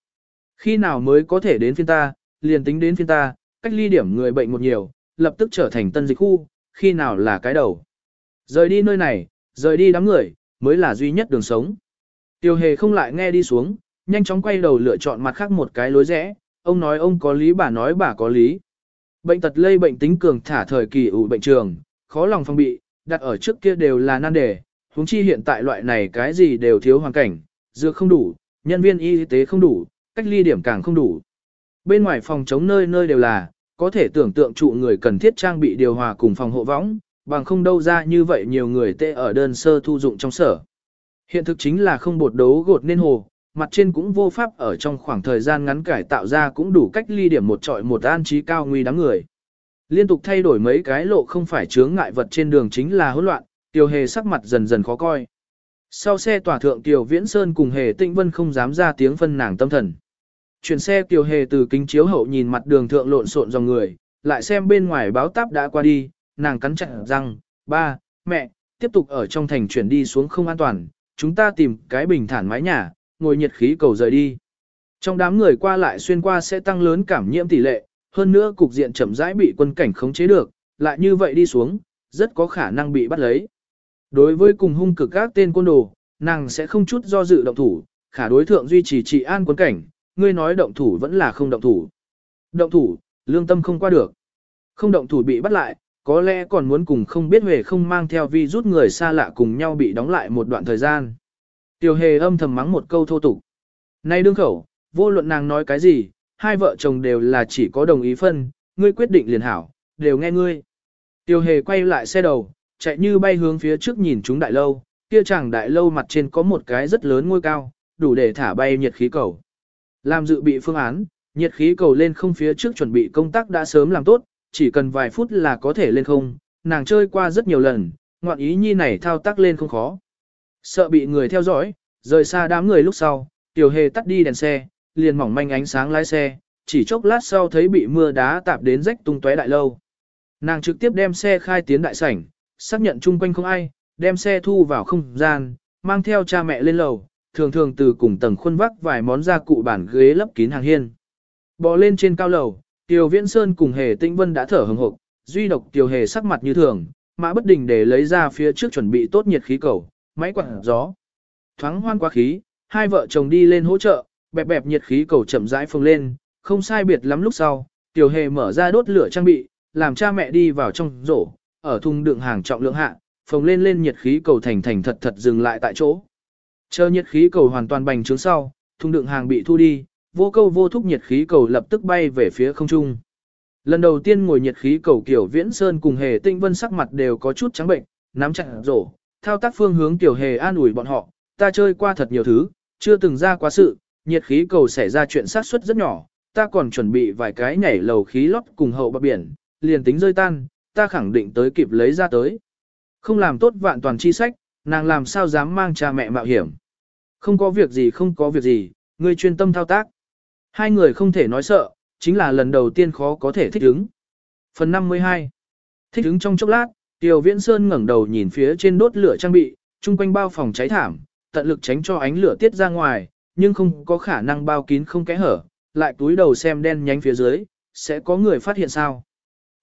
Khi nào mới có thể đến phiên ta, liền tính đến phiên ta, cách ly điểm người bệnh một nhiều, lập tức trở thành tân dịch khu, khi nào là cái đầu. Rời đi nơi này, rời đi đám người, mới là duy nhất đường sống. Tiêu hề không lại nghe đi xuống, nhanh chóng quay đầu lựa chọn mặt khác một cái lối rẽ, ông nói ông có lý bà nói bà có lý. Bệnh tật lây bệnh tính cường thả thời kỳ ủ bệnh trường, khó lòng phòng bị, đặt ở trước kia đều là nan đề, huống chi hiện tại loại này cái gì đều thiếu hoàn cảnh, dược không đủ, nhân viên y tế không đủ, cách ly điểm càng không đủ. Bên ngoài phòng chống nơi nơi đều là, có thể tưởng tượng trụ người cần thiết trang bị điều hòa cùng phòng hộ võng, bằng không đâu ra như vậy nhiều người tê ở đơn sơ thu dụng trong sở. Hiện thực chính là không bột đấu gột nên hồ, mặt trên cũng vô pháp ở trong khoảng thời gian ngắn cải tạo ra cũng đủ cách ly điểm một trọi một an trí cao nguy đám người. Liên tục thay đổi mấy cái lộ không phải chướng ngại vật trên đường chính là hỗn loạn, Tiêu Hề sắc mặt dần dần khó coi. Sau xe tỏa thượng Tiêu Viễn Sơn cùng Hề Tịnh Vân không dám ra tiếng phân nàng tâm thần. Chuyển xe Tiêu Hề từ kính chiếu hậu nhìn mặt đường thượng lộn xộn dòng người, lại xem bên ngoài báo táp đã qua đi, nàng cắn chặt răng, ba, mẹ, tiếp tục ở trong thành chuyển đi xuống không an toàn, chúng ta tìm cái bình thản mái nhà, ngồi nhiệt khí cầu rời đi. Trong đám người qua lại xuyên qua sẽ tăng lớn cảm nhiễm tỷ lệ, hơn nữa cục diện chậm rãi bị quân cảnh khống chế được, lại như vậy đi xuống, rất có khả năng bị bắt lấy. Đối với cùng hung cực các tên côn đồ, nàng sẽ không chút do dự động thủ, khả đối thượng duy trì trị an quân cảnh, ngươi nói động thủ vẫn là không động thủ. Động thủ, lương tâm không qua được. Không động thủ bị bắt lại, có lẽ còn muốn cùng không biết về không mang theo vi rút người xa lạ cùng nhau bị đóng lại một đoạn thời gian. Tiểu hề âm thầm mắng một câu thô tục. Nay đương khẩu, vô luận nàng nói cái gì, hai vợ chồng đều là chỉ có đồng ý phân, ngươi quyết định liền hảo, đều nghe ngươi. Tiểu hề quay lại xe đầu, chạy như bay hướng phía trước nhìn chúng đại lâu, kia chẳng đại lâu mặt trên có một cái rất lớn ngôi cao, đủ để thả bay nhiệt khí cầu. Làm dự bị phương án, nhiệt khí cầu lên không phía trước chuẩn bị công tác đã sớm làm tốt, chỉ cần vài phút là có thể lên không, nàng chơi qua rất nhiều lần, ngoạn ý nhi này thao tác lên không khó. Sợ bị người theo dõi, rời xa đám người lúc sau, tiểu hề tắt đi đèn xe, liền mỏng manh ánh sáng lái xe, chỉ chốc lát sau thấy bị mưa đá tạp đến rách tung tóe đại lâu. Nàng trực tiếp đem xe khai tiến đại sảnh, xác nhận chung quanh không ai, đem xe thu vào không gian, mang theo cha mẹ lên lầu, thường thường từ cùng tầng khuôn vắc vài món gia cụ bản ghế lấp kín hàng hiên. Bò lên trên cao lầu, Tiêu Viễn Sơn cùng Hề Tĩnh Vân đã thở hừng hực, duy độc Tiêu Hề sắc mặt như thường, mã bất đình để lấy ra phía trước chuẩn bị tốt nhiệt khí cầu, máy quạt gió. Thoáng hoan quá khí, hai vợ chồng đi lên hỗ trợ, bẹp bẹp nhiệt khí cầu chậm rãi phồng lên, không sai biệt lắm lúc sau, tiểu Hề mở ra đốt lửa trang bị, làm cha mẹ đi vào trong rổ, ở thùng đựng hàng trọng lượng hạ, phồng lên lên nhiệt khí cầu thành thành thật thật dừng lại tại chỗ. Chờ nhiệt khí cầu hoàn toàn bành trướng sau, thùng đựng hàng bị thu đi, vô câu vô thúc nhiệt khí cầu lập tức bay về phía không trung. Lần đầu tiên ngồi nhiệt khí cầu kiểu viễn sơn cùng hề tinh vân sắc mặt đều có chút trắng bệnh, nắm chặt rổ, thao tác phương hướng tiểu hề an ủi bọn họ, ta chơi qua thật nhiều thứ, chưa từng ra quá sự, nhiệt khí cầu xảy ra chuyện sát suất rất nhỏ, ta còn chuẩn bị vài cái nhảy lầu khí lót cùng hậu bạc biển, liền tính rơi tan, ta khẳng định tới kịp lấy ra tới. Không làm tốt vạn toàn chi sách, nàng làm sao dám mang cha mẹ mạo hiểm. Không có việc gì không có việc gì, ngươi chuyên tâm thao tác. Hai người không thể nói sợ, chính là lần đầu tiên khó có thể thích ứng. Phần 52 Thích ứng trong chốc lát, Tiêu Viễn Sơn ngẩng đầu nhìn phía trên đốt lửa trang bị, chung quanh bao phòng cháy thảm, tận lực tránh cho ánh lửa tiết ra ngoài, nhưng không có khả năng bao kín không kẽ hở, lại túi đầu xem đen nhánh phía dưới, sẽ có người phát hiện sao.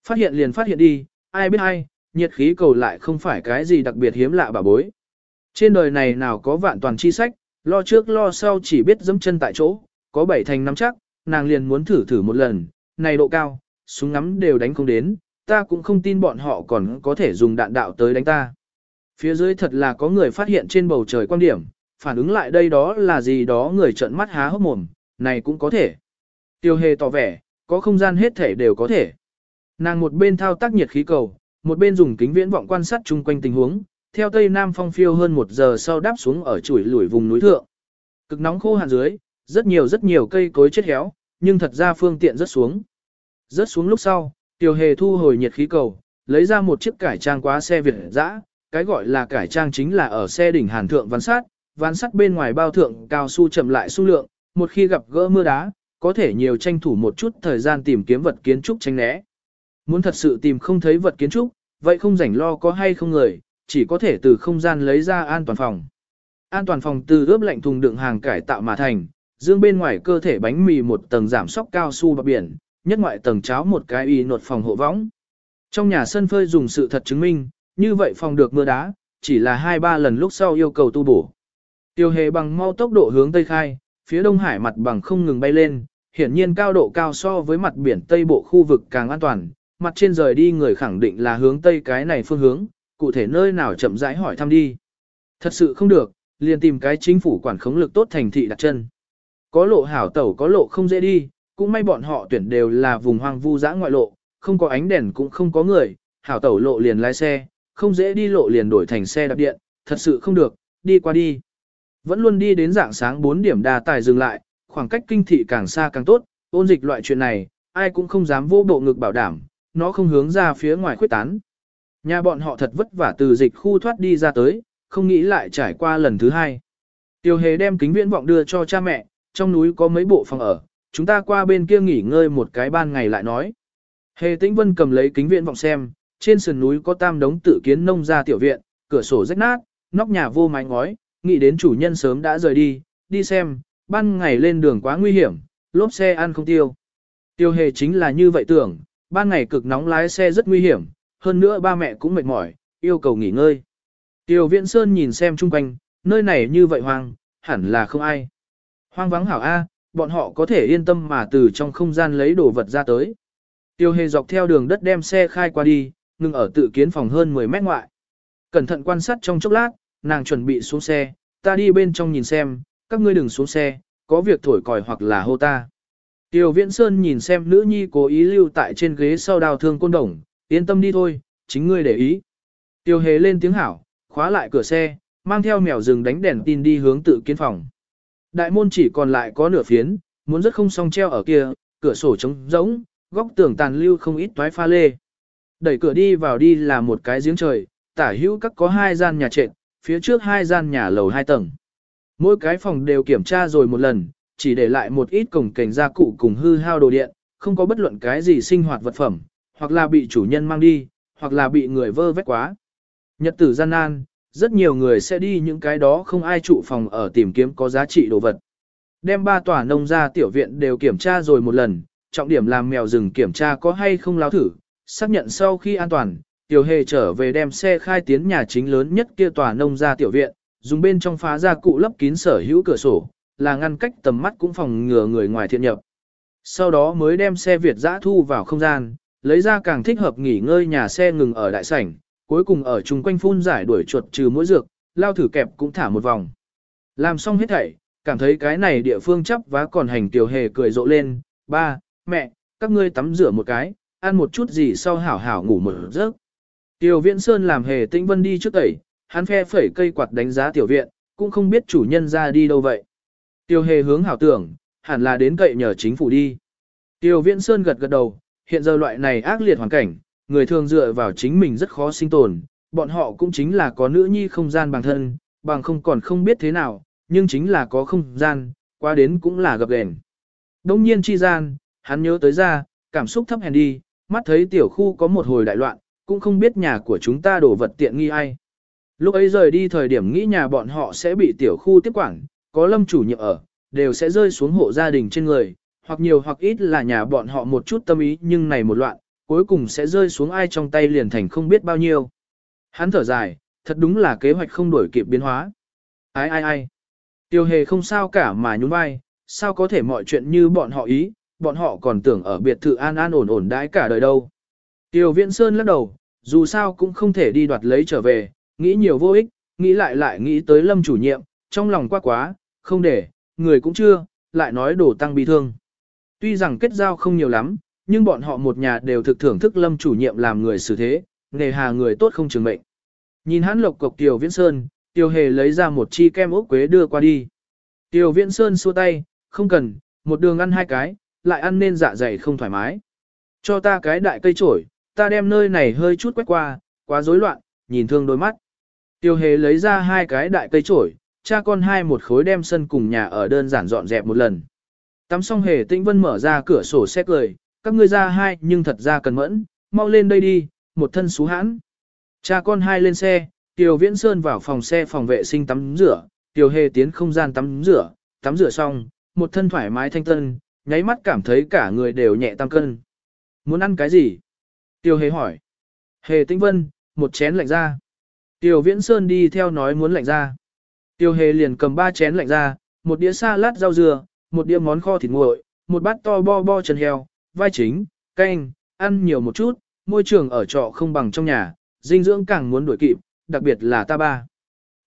Phát hiện liền phát hiện đi, ai biết ai, nhiệt khí cầu lại không phải cái gì đặc biệt hiếm lạ bà bối. Trên đời này nào có vạn toàn chi sách, lo trước lo sau chỉ biết dẫm chân tại chỗ, có bảy thành nắm chắc, nàng liền muốn thử thử một lần, này độ cao, súng ngắm đều đánh không đến, ta cũng không tin bọn họ còn có thể dùng đạn đạo tới đánh ta. Phía dưới thật là có người phát hiện trên bầu trời quan điểm, phản ứng lại đây đó là gì đó người trợn mắt há hốc mồm, này cũng có thể. Tiêu hề tỏ vẻ, có không gian hết thể đều có thể. Nàng một bên thao tác nhiệt khí cầu, một bên dùng kính viễn vọng quan sát chung quanh tình huống, theo tây nam phong phiêu hơn một giờ sau đáp xuống ở chuỗi lủi vùng núi thượng. Cực nóng khô hạn dưới, rất nhiều rất nhiều cây cối chết héo, nhưng thật ra phương tiện rất xuống. Rớt xuống lúc sau, Tiểu Hề thu hồi nhiệt khí cầu, lấy ra một chiếc cải trang quá xe Việt dã, cái gọi là cải trang chính là ở xe đỉnh hàn thượng ván sát, ván sắt bên ngoài bao thượng cao su chậm lại số lượng, một khi gặp gỡ mưa đá, có thể nhiều tranh thủ một chút thời gian tìm kiếm vật kiến trúc tránh né. Muốn thật sự tìm không thấy vật kiến trúc, vậy không rảnh lo có hay không người, chỉ có thể từ không gian lấy ra an toàn phòng. An toàn phòng từ ướp lạnh thùng đựng hàng cải tạo mà thành, dương bên ngoài cơ thể bánh mì một tầng giảm sóc cao su bạc biển, nhất ngoại tầng cháo một cái y nột phòng hộ võng. Trong nhà sân phơi dùng sự thật chứng minh, như vậy phòng được mưa đá, chỉ là 2-3 lần lúc sau yêu cầu tu bổ. Tiêu hề bằng mau tốc độ hướng tây khai, phía đông hải mặt bằng không ngừng bay lên, hiển nhiên cao độ cao so với mặt biển tây bộ khu vực càng an toàn, mặt trên rời đi người khẳng định là hướng tây cái này phương hướng, cụ thể nơi nào chậm rãi hỏi thăm đi. Thật sự không được, liền tìm cái chính phủ quản khống lực tốt thành thị đặt chân. Có lộ hảo tẩu có lộ không dễ đi, cũng may bọn họ tuyển đều là vùng hoang vu dã ngoại lộ, không có ánh đèn cũng không có người, hảo tẩu lộ liền lái xe, không dễ đi lộ liền đổi thành xe đạp điện, thật sự không được, đi qua đi. Vẫn luôn đi đến dạng sáng 4 điểm đà tài dừng lại, khoảng cách kinh thị càng xa càng tốt, ôn dịch loại chuyện này, ai cũng không dám vô bộ ngực bảo đảm, nó không hướng ra phía ngoài khuyết tán. Nhà bọn họ thật vất vả từ dịch khu thoát đi ra tới, không nghĩ lại trải qua lần thứ hai. Tiêu hề đem kính viễn vọng đưa cho cha mẹ, trong núi có mấy bộ phòng ở, chúng ta qua bên kia nghỉ ngơi một cái ban ngày lại nói. Hề tĩnh vân cầm lấy kính viện vọng xem, trên sườn núi có tam đống tự kiến nông gia tiểu viện, cửa sổ rách nát, nóc nhà vô mái ngói, nghĩ đến chủ nhân sớm đã rời đi, đi xem, ban ngày lên đường quá nguy hiểm, lốp xe ăn không tiêu. Tiêu hề chính là như vậy tưởng, ban ngày cực nóng lái xe rất nguy hiểm, hơn nữa ba mẹ cũng mệt mỏi, yêu cầu nghỉ ngơi. Tiêu Viễn Sơn nhìn xem chung quanh, nơi này như vậy hoang, hẳn là không ai. Hoang vắng hảo A, bọn họ có thể yên tâm mà từ trong không gian lấy đồ vật ra tới. Tiêu hề dọc theo đường đất đem xe khai qua đi, ngừng ở tự kiến phòng hơn 10 mét ngoại. Cẩn thận quan sát trong chốc lát, nàng chuẩn bị xuống xe, ta đi bên trong nhìn xem, các ngươi đừng xuống xe, có việc thổi còi hoặc là hô ta. Tiêu Viễn Sơn nhìn xem nữ nhi cố ý lưu tại trên ghế sau đào thương côn đồng, yên tâm đi thôi, chính ngươi để ý. Tiêu hề lên tiếng hảo, khóa lại cửa xe, mang theo mèo rừng đánh đèn tin đi hướng tự kiến phòng. Đại môn chỉ còn lại có nửa phiến, muốn rất không song treo ở kia, cửa sổ trống rỗng, góc tường tàn lưu không ít toái pha lê. Đẩy cửa đi vào đi là một cái giếng trời, tả hữu các có hai gian nhà trệt, phía trước hai gian nhà lầu hai tầng. Mỗi cái phòng đều kiểm tra rồi một lần, chỉ để lại một ít cổng cảnh gia cụ cùng hư hao đồ điện, không có bất luận cái gì sinh hoạt vật phẩm, hoặc là bị chủ nhân mang đi, hoặc là bị người vơ vét quá. Nhật tử gian nan, rất nhiều người sẽ đi những cái đó không ai trụ phòng ở tìm kiếm có giá trị đồ vật. Đem ba tòa nông gia tiểu viện đều kiểm tra rồi một lần, trọng điểm làm mèo rừng kiểm tra có hay không lao thử, xác nhận sau khi an toàn, tiểu hề trở về đem xe khai tiến nhà chính lớn nhất kia tòa nông gia tiểu viện, dùng bên trong phá ra cụ lấp kín sở hữu cửa sổ, là ngăn cách tầm mắt cũng phòng ngừa người ngoài thiện nhập. Sau đó mới đem xe Việt dã thu vào không gian, lấy ra càng thích hợp nghỉ ngơi nhà xe ngừng ở đại sảnh, cuối cùng ở chung quanh phun giải đuổi chuột trừ mũi dược, lao thử kẹp cũng thả một vòng. Làm xong hết thảy, cảm thấy cái này địa phương chấp và còn hành tiểu hề cười rộ lên, ba, mẹ, các ngươi tắm rửa một cái, ăn một chút gì sau hảo hảo ngủ một giấc. Tiểu viện Sơn làm hề tĩnh vân đi trước tẩy, hắn phe phẩy cây quạt đánh giá tiểu viện, cũng không biết chủ nhân ra đi đâu vậy. Tiểu hề hướng hảo tưởng, hẳn là đến cậy nhờ chính phủ đi. Tiểu viện Sơn gật gật đầu, hiện giờ loại này ác liệt hoàn cảnh, người thường dựa vào chính mình rất khó sinh tồn, bọn họ cũng chính là có nữ nhi không gian bằng thân, bằng không còn không biết thế nào, nhưng chính là có không gian, qua đến cũng là gặp gền. Đông nhiên chi gian, hắn nhớ tới ra, cảm xúc thấp hèn đi, mắt thấy tiểu khu có một hồi đại loạn, cũng không biết nhà của chúng ta đổ vật tiện nghi ai. Lúc ấy rời đi thời điểm nghĩ nhà bọn họ sẽ bị tiểu khu tiếp quản, có lâm chủ nhiệm ở, đều sẽ rơi xuống hộ gia đình trên người, hoặc nhiều hoặc ít là nhà bọn họ một chút tâm ý nhưng này một loạn, cuối cùng sẽ rơi xuống ai trong tay liền thành không biết bao nhiêu. Hắn thở dài, thật đúng là kế hoạch không đổi kịp biến hóa. Ai ai ai. Tiêu hề không sao cả mà nhún vai, sao có thể mọi chuyện như bọn họ ý, bọn họ còn tưởng ở biệt thự an an ổn ổn đãi cả đời đâu. Tiêu Viễn Sơn lắc đầu, dù sao cũng không thể đi đoạt lấy trở về, nghĩ nhiều vô ích, nghĩ lại lại nghĩ tới lâm chủ nhiệm, trong lòng quá quá, không để, người cũng chưa, lại nói đổ tăng bi thương. Tuy rằng kết giao không nhiều lắm, nhưng bọn họ một nhà đều thực thưởng thức lâm chủ nhiệm làm người xử thế, nghề hà người tốt không trường mệnh. Nhìn hắn lộc cộc Tiêu Viễn Sơn, Tiêu Hề lấy ra một chi kem ốc quế đưa qua đi. Tiêu Viễn Sơn xua tay, không cần, một đường ăn hai cái, lại ăn nên dạ dày không thoải mái. Cho ta cái đại cây trổi, ta đem nơi này hơi chút quét qua, quá rối loạn, nhìn thương đôi mắt. Tiêu hề lấy ra hai cái đại cây trổi, cha con hai một khối đem sân cùng nhà ở đơn giản dọn dẹp một lần. Tắm xong hề tĩnh vân mở ra cửa sổ xét lời các ngươi ra hai nhưng thật ra cần mẫn, mau lên đây đi, một thân xú hãn. Cha con hai lên xe, Tiêu Viễn Sơn vào phòng xe phòng vệ sinh tắm rửa, Tiêu Hề tiến không gian tắm rửa, tắm rửa xong, một thân thoải mái thanh tân, nháy mắt cảm thấy cả người đều nhẹ tăng cân. Muốn ăn cái gì? Tiêu hề hỏi. Hề tĩnh vân, một chén lạnh ra. Tiêu viễn sơn đi theo nói muốn lạnh ra. Tiêu hề liền cầm ba chén lạnh ra, một đĩa salad rau dừa, một đĩa món kho thịt nguội, một bát to bo bo chân heo, vai chính, canh, ăn nhiều một chút, môi trường ở trọ không bằng trong nhà, dinh dưỡng càng muốn đuổi kịp, đặc biệt là ta ba.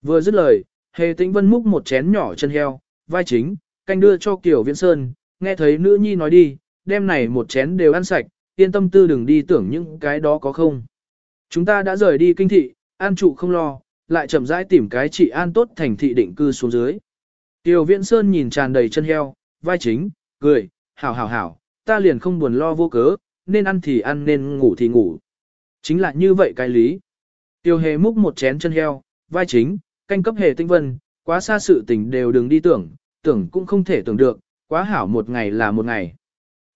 Vừa dứt lời, hề tĩnh vân múc một chén nhỏ chân heo, vai chính, canh đưa cho Kiều Viễn Sơn, nghe thấy nữ nhi nói đi, đêm này một chén đều ăn sạch, yên tâm tư đừng đi tưởng những cái đó có không. Chúng ta đã rời đi kinh thị, an trụ không lo, lại chậm rãi tìm cái chị an tốt thành thị định cư xuống dưới. Tiêu Viễn Sơn nhìn tràn đầy chân heo, vai chính, cười, hảo hảo hảo, ta liền không buồn lo vô cớ, nên ăn thì ăn nên ngủ thì ngủ. Chính là như vậy cái lý. Tiêu hề múc một chén chân heo, vai chính, canh cấp hề tinh vân, quá xa sự tình đều đừng đi tưởng, tưởng cũng không thể tưởng được, quá hảo một ngày là một ngày.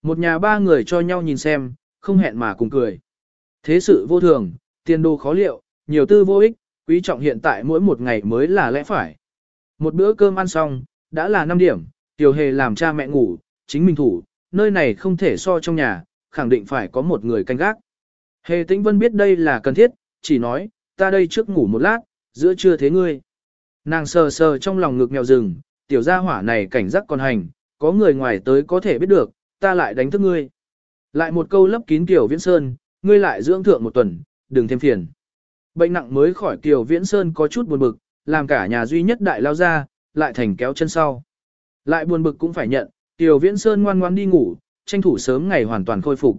Một nhà ba người cho nhau nhìn xem, không hẹn mà cùng cười. Thế sự vô thường, tiền đồ khó liệu, nhiều tư vô ích, quý trọng hiện tại mỗi một ngày mới là lẽ phải. Một bữa cơm ăn xong, đã là 5 điểm, tiểu hề làm cha mẹ ngủ, chính mình thủ, nơi này không thể so trong nhà, khẳng định phải có một người canh gác. Hề tĩnh vân biết đây là cần thiết, chỉ nói, ta đây trước ngủ một lát, giữa trưa thế ngươi. Nàng sờ sờ trong lòng ngực mèo rừng, tiểu gia hỏa này cảnh giác còn hành, có người ngoài tới có thể biết được, ta lại đánh thức ngươi. Lại một câu lấp kín Kiều Viễn Sơn, ngươi lại dưỡng thượng một tuần, đừng thêm phiền. Bệnh nặng mới khỏi Kiều Viễn Sơn có chút buồn bực, làm cả nhà duy nhất đại lao ra, lại thành kéo chân sau. Lại buồn bực cũng phải nhận, Tiểu Viễn Sơn ngoan ngoan đi ngủ, tranh thủ sớm ngày hoàn toàn khôi phục.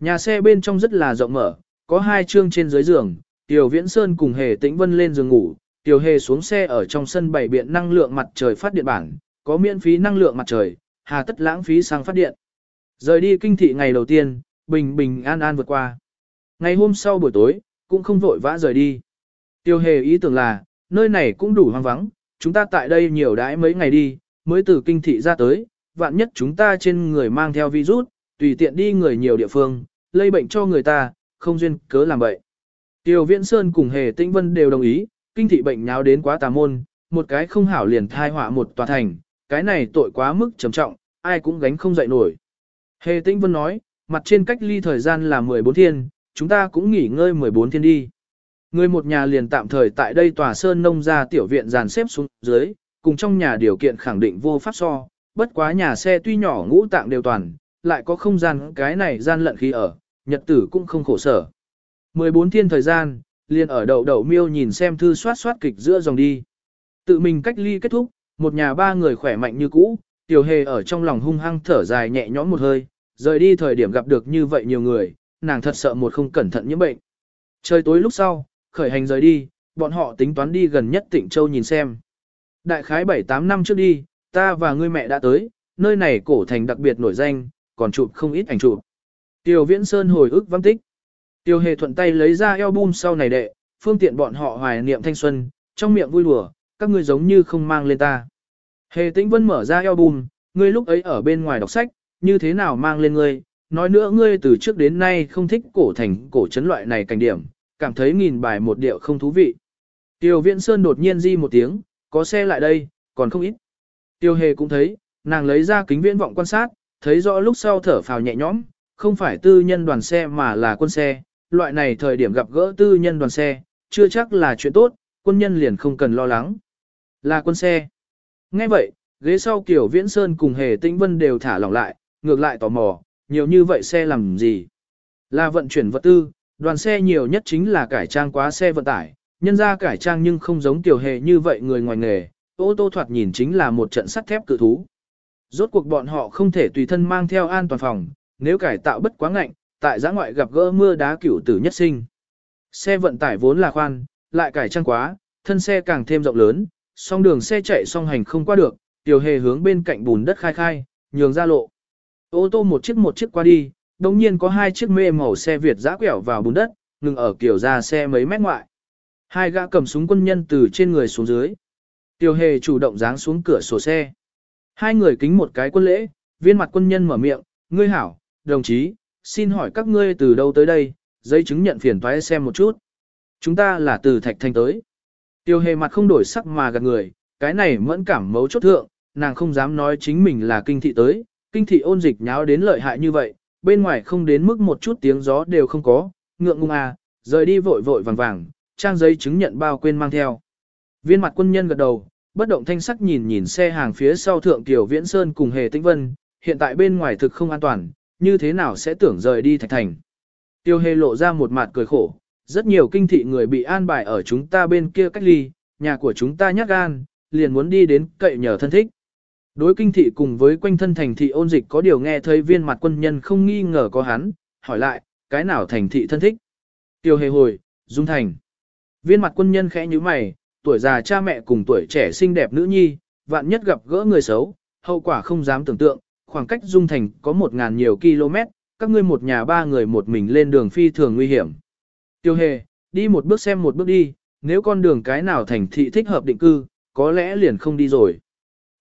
Nhà xe bên trong rất là rộng mở, có hai chương trên dưới giường, Tiểu Viễn Sơn cùng Hề Tĩnh Vân lên giường ngủ, Tiểu Hề xuống xe ở trong sân bày biện năng lượng mặt trời phát điện bản, có miễn phí năng lượng mặt trời, hà tất lãng phí sang phát điện. Rời đi kinh thị ngày đầu tiên, bình bình an an vượt qua. Ngày hôm sau buổi tối, cũng không vội vã rời đi. Tiêu hề ý tưởng là, nơi này cũng đủ hoang vắng, chúng ta tại đây nhiều đãi mấy ngày đi, mới từ kinh thị ra tới, vạn nhất chúng ta trên người mang theo virus, tùy tiện đi người nhiều địa phương, lây bệnh cho người ta, không duyên cớ làm vậy. Tiêu Viễn Sơn cùng Hề Tĩnh Vân đều đồng ý, kinh thị bệnh nháo đến quá tà môn, một cái không hảo liền thai họa một tòa thành, cái này tội quá mức trầm trọng, ai cũng gánh không dậy nổi. Hề Tĩnh Vân nói, mặt trên cách ly thời gian là 14 thiên, chúng ta cũng nghỉ ngơi 14 thiên đi. Người một nhà liền tạm thời tại đây tòa sơn nông ra tiểu viện dàn xếp xuống dưới, cùng trong nhà điều kiện khẳng định vô pháp so, bất quá nhà xe tuy nhỏ ngũ tạng đều toàn, lại có không gian cái này gian lận khí ở, nhật tử cũng không khổ sở. 14 thiên thời gian, liền ở đầu đầu miêu nhìn xem thư soát soát kịch giữa dòng đi. Tự mình cách ly kết thúc, một nhà ba người khỏe mạnh như cũ, tiểu hề ở trong lòng hung hăng thở dài nhẹ nhõm một hơi, rời đi thời điểm gặp được như vậy nhiều người, nàng thật sợ một không cẩn thận nhiễm bệnh. Trời tối lúc sau, khởi hành rời đi, bọn họ tính toán đi gần nhất tỉnh Châu nhìn xem. Đại khái 7-8 năm trước đi, ta và ngươi mẹ đã tới, nơi này cổ thành đặc biệt nổi danh, còn chụp không ít ảnh chụp. Tiêu Viễn Sơn hồi ức văn tích. Tiêu Hề thuận tay lấy ra album sau này đệ, phương tiện bọn họ hoài niệm thanh xuân, trong miệng vui đùa, các ngươi giống như không mang lên ta. Hề Tĩnh Vân mở ra album, ngươi lúc ấy ở bên ngoài đọc sách, như thế nào mang lên ngươi, nói nữa ngươi từ trước đến nay không thích cổ thành cổ trấn loại này cảnh điểm, cảm thấy nghìn bài một điệu không thú vị. Tiêu Viễn Sơn đột nhiên di một tiếng, có xe lại đây, còn không ít. Tiêu Hề cũng thấy, nàng lấy ra kính viễn vọng quan sát, thấy rõ lúc sau thở phào nhẹ nhõm, không phải tư nhân đoàn xe mà là quân xe, loại này thời điểm gặp gỡ tư nhân đoàn xe, chưa chắc là chuyện tốt, quân nhân liền không cần lo lắng. Là quân xe. Nghe vậy, ghế sau kiểu Viễn Sơn cùng Hề Tĩnh Vân đều thả lỏng lại, ngược lại tò mò, nhiều như vậy xe làm gì? Là vận chuyển vật tư, đoàn xe nhiều nhất chính là cải trang quá xe vận tải, nhân ra cải trang nhưng không giống tiểu hề như vậy người ngoài nghề, ô tô thoạt nhìn chính là một trận sắt thép cự thú. Rốt cuộc bọn họ không thể tùy thân mang theo an toàn phòng, nếu cải tạo bất quá ngạnh, tại giã ngoại gặp gỡ mưa đá cửu tử nhất sinh. Xe vận tải vốn là khoan, lại cải trang quá, thân xe càng thêm rộng lớn, song đường xe chạy song hành không qua được, tiểu hề hướng bên cạnh bùn đất khai khai, nhường ra lộ. Ô tô một chiếc một chiếc qua đi, đồng nhiên có hai chiếc mê màu xe Việt giã quẹo vào bùn đất, ngừng ở kiểu ra xe mấy mét ngoại. Hai gã cầm súng quân nhân từ trên người xuống dưới. Tiểu hề chủ động dáng xuống cửa sổ xe. Hai người kính một cái quân lễ, viên mặt quân nhân mở miệng, ngươi hảo, đồng chí, xin hỏi các ngươi từ đâu tới đây, giấy chứng nhận phiền toái xem một chút. Chúng ta là từ Thạch Thanh tới. Tiêu hề mặt không đổi sắc mà gạt người, cái này mẫn cảm mấu chốt thượng, nàng không dám nói chính mình là kinh thị tới, kinh thị ôn dịch nháo đến lợi hại như vậy, bên ngoài không đến mức một chút tiếng gió đều không có, ngượng ngung à, rời đi vội vội vàng vàng, trang giấy chứng nhận bao quên mang theo. Viên mặt quân nhân gật đầu, bất động thanh sắc nhìn nhìn xe hàng phía sau thượng tiểu Viễn Sơn cùng Hề Tĩnh Vân, hiện tại bên ngoài thực không an toàn, như thế nào sẽ tưởng rời đi Thạch Thành. Tiêu Hề lộ ra một mặt cười khổ, rất nhiều kinh thị người bị an bài ở chúng ta bên kia cách ly, nhà của chúng ta nhát gan, liền muốn đi đến cậy nhờ thân thích. Đối kinh thị cùng với quanh thân thành thị ôn dịch có điều nghe thấy viên mặt quân nhân không nghi ngờ có hắn, hỏi lại, cái nào thành thị thân thích? Tiêu hề hồi, Dung Thành. Viên mặt quân nhân khẽ như mày, tuổi già cha mẹ cùng tuổi trẻ xinh đẹp nữ nhi, vạn nhất gặp gỡ người xấu, hậu quả không dám tưởng tượng, khoảng cách Dung Thành có một ngàn nhiều km, các ngươi một nhà ba người một mình lên đường phi thường nguy hiểm. Tiêu hề, đi một bước xem một bước đi, nếu con đường cái nào thành thị thích hợp định cư, có lẽ liền không đi rồi.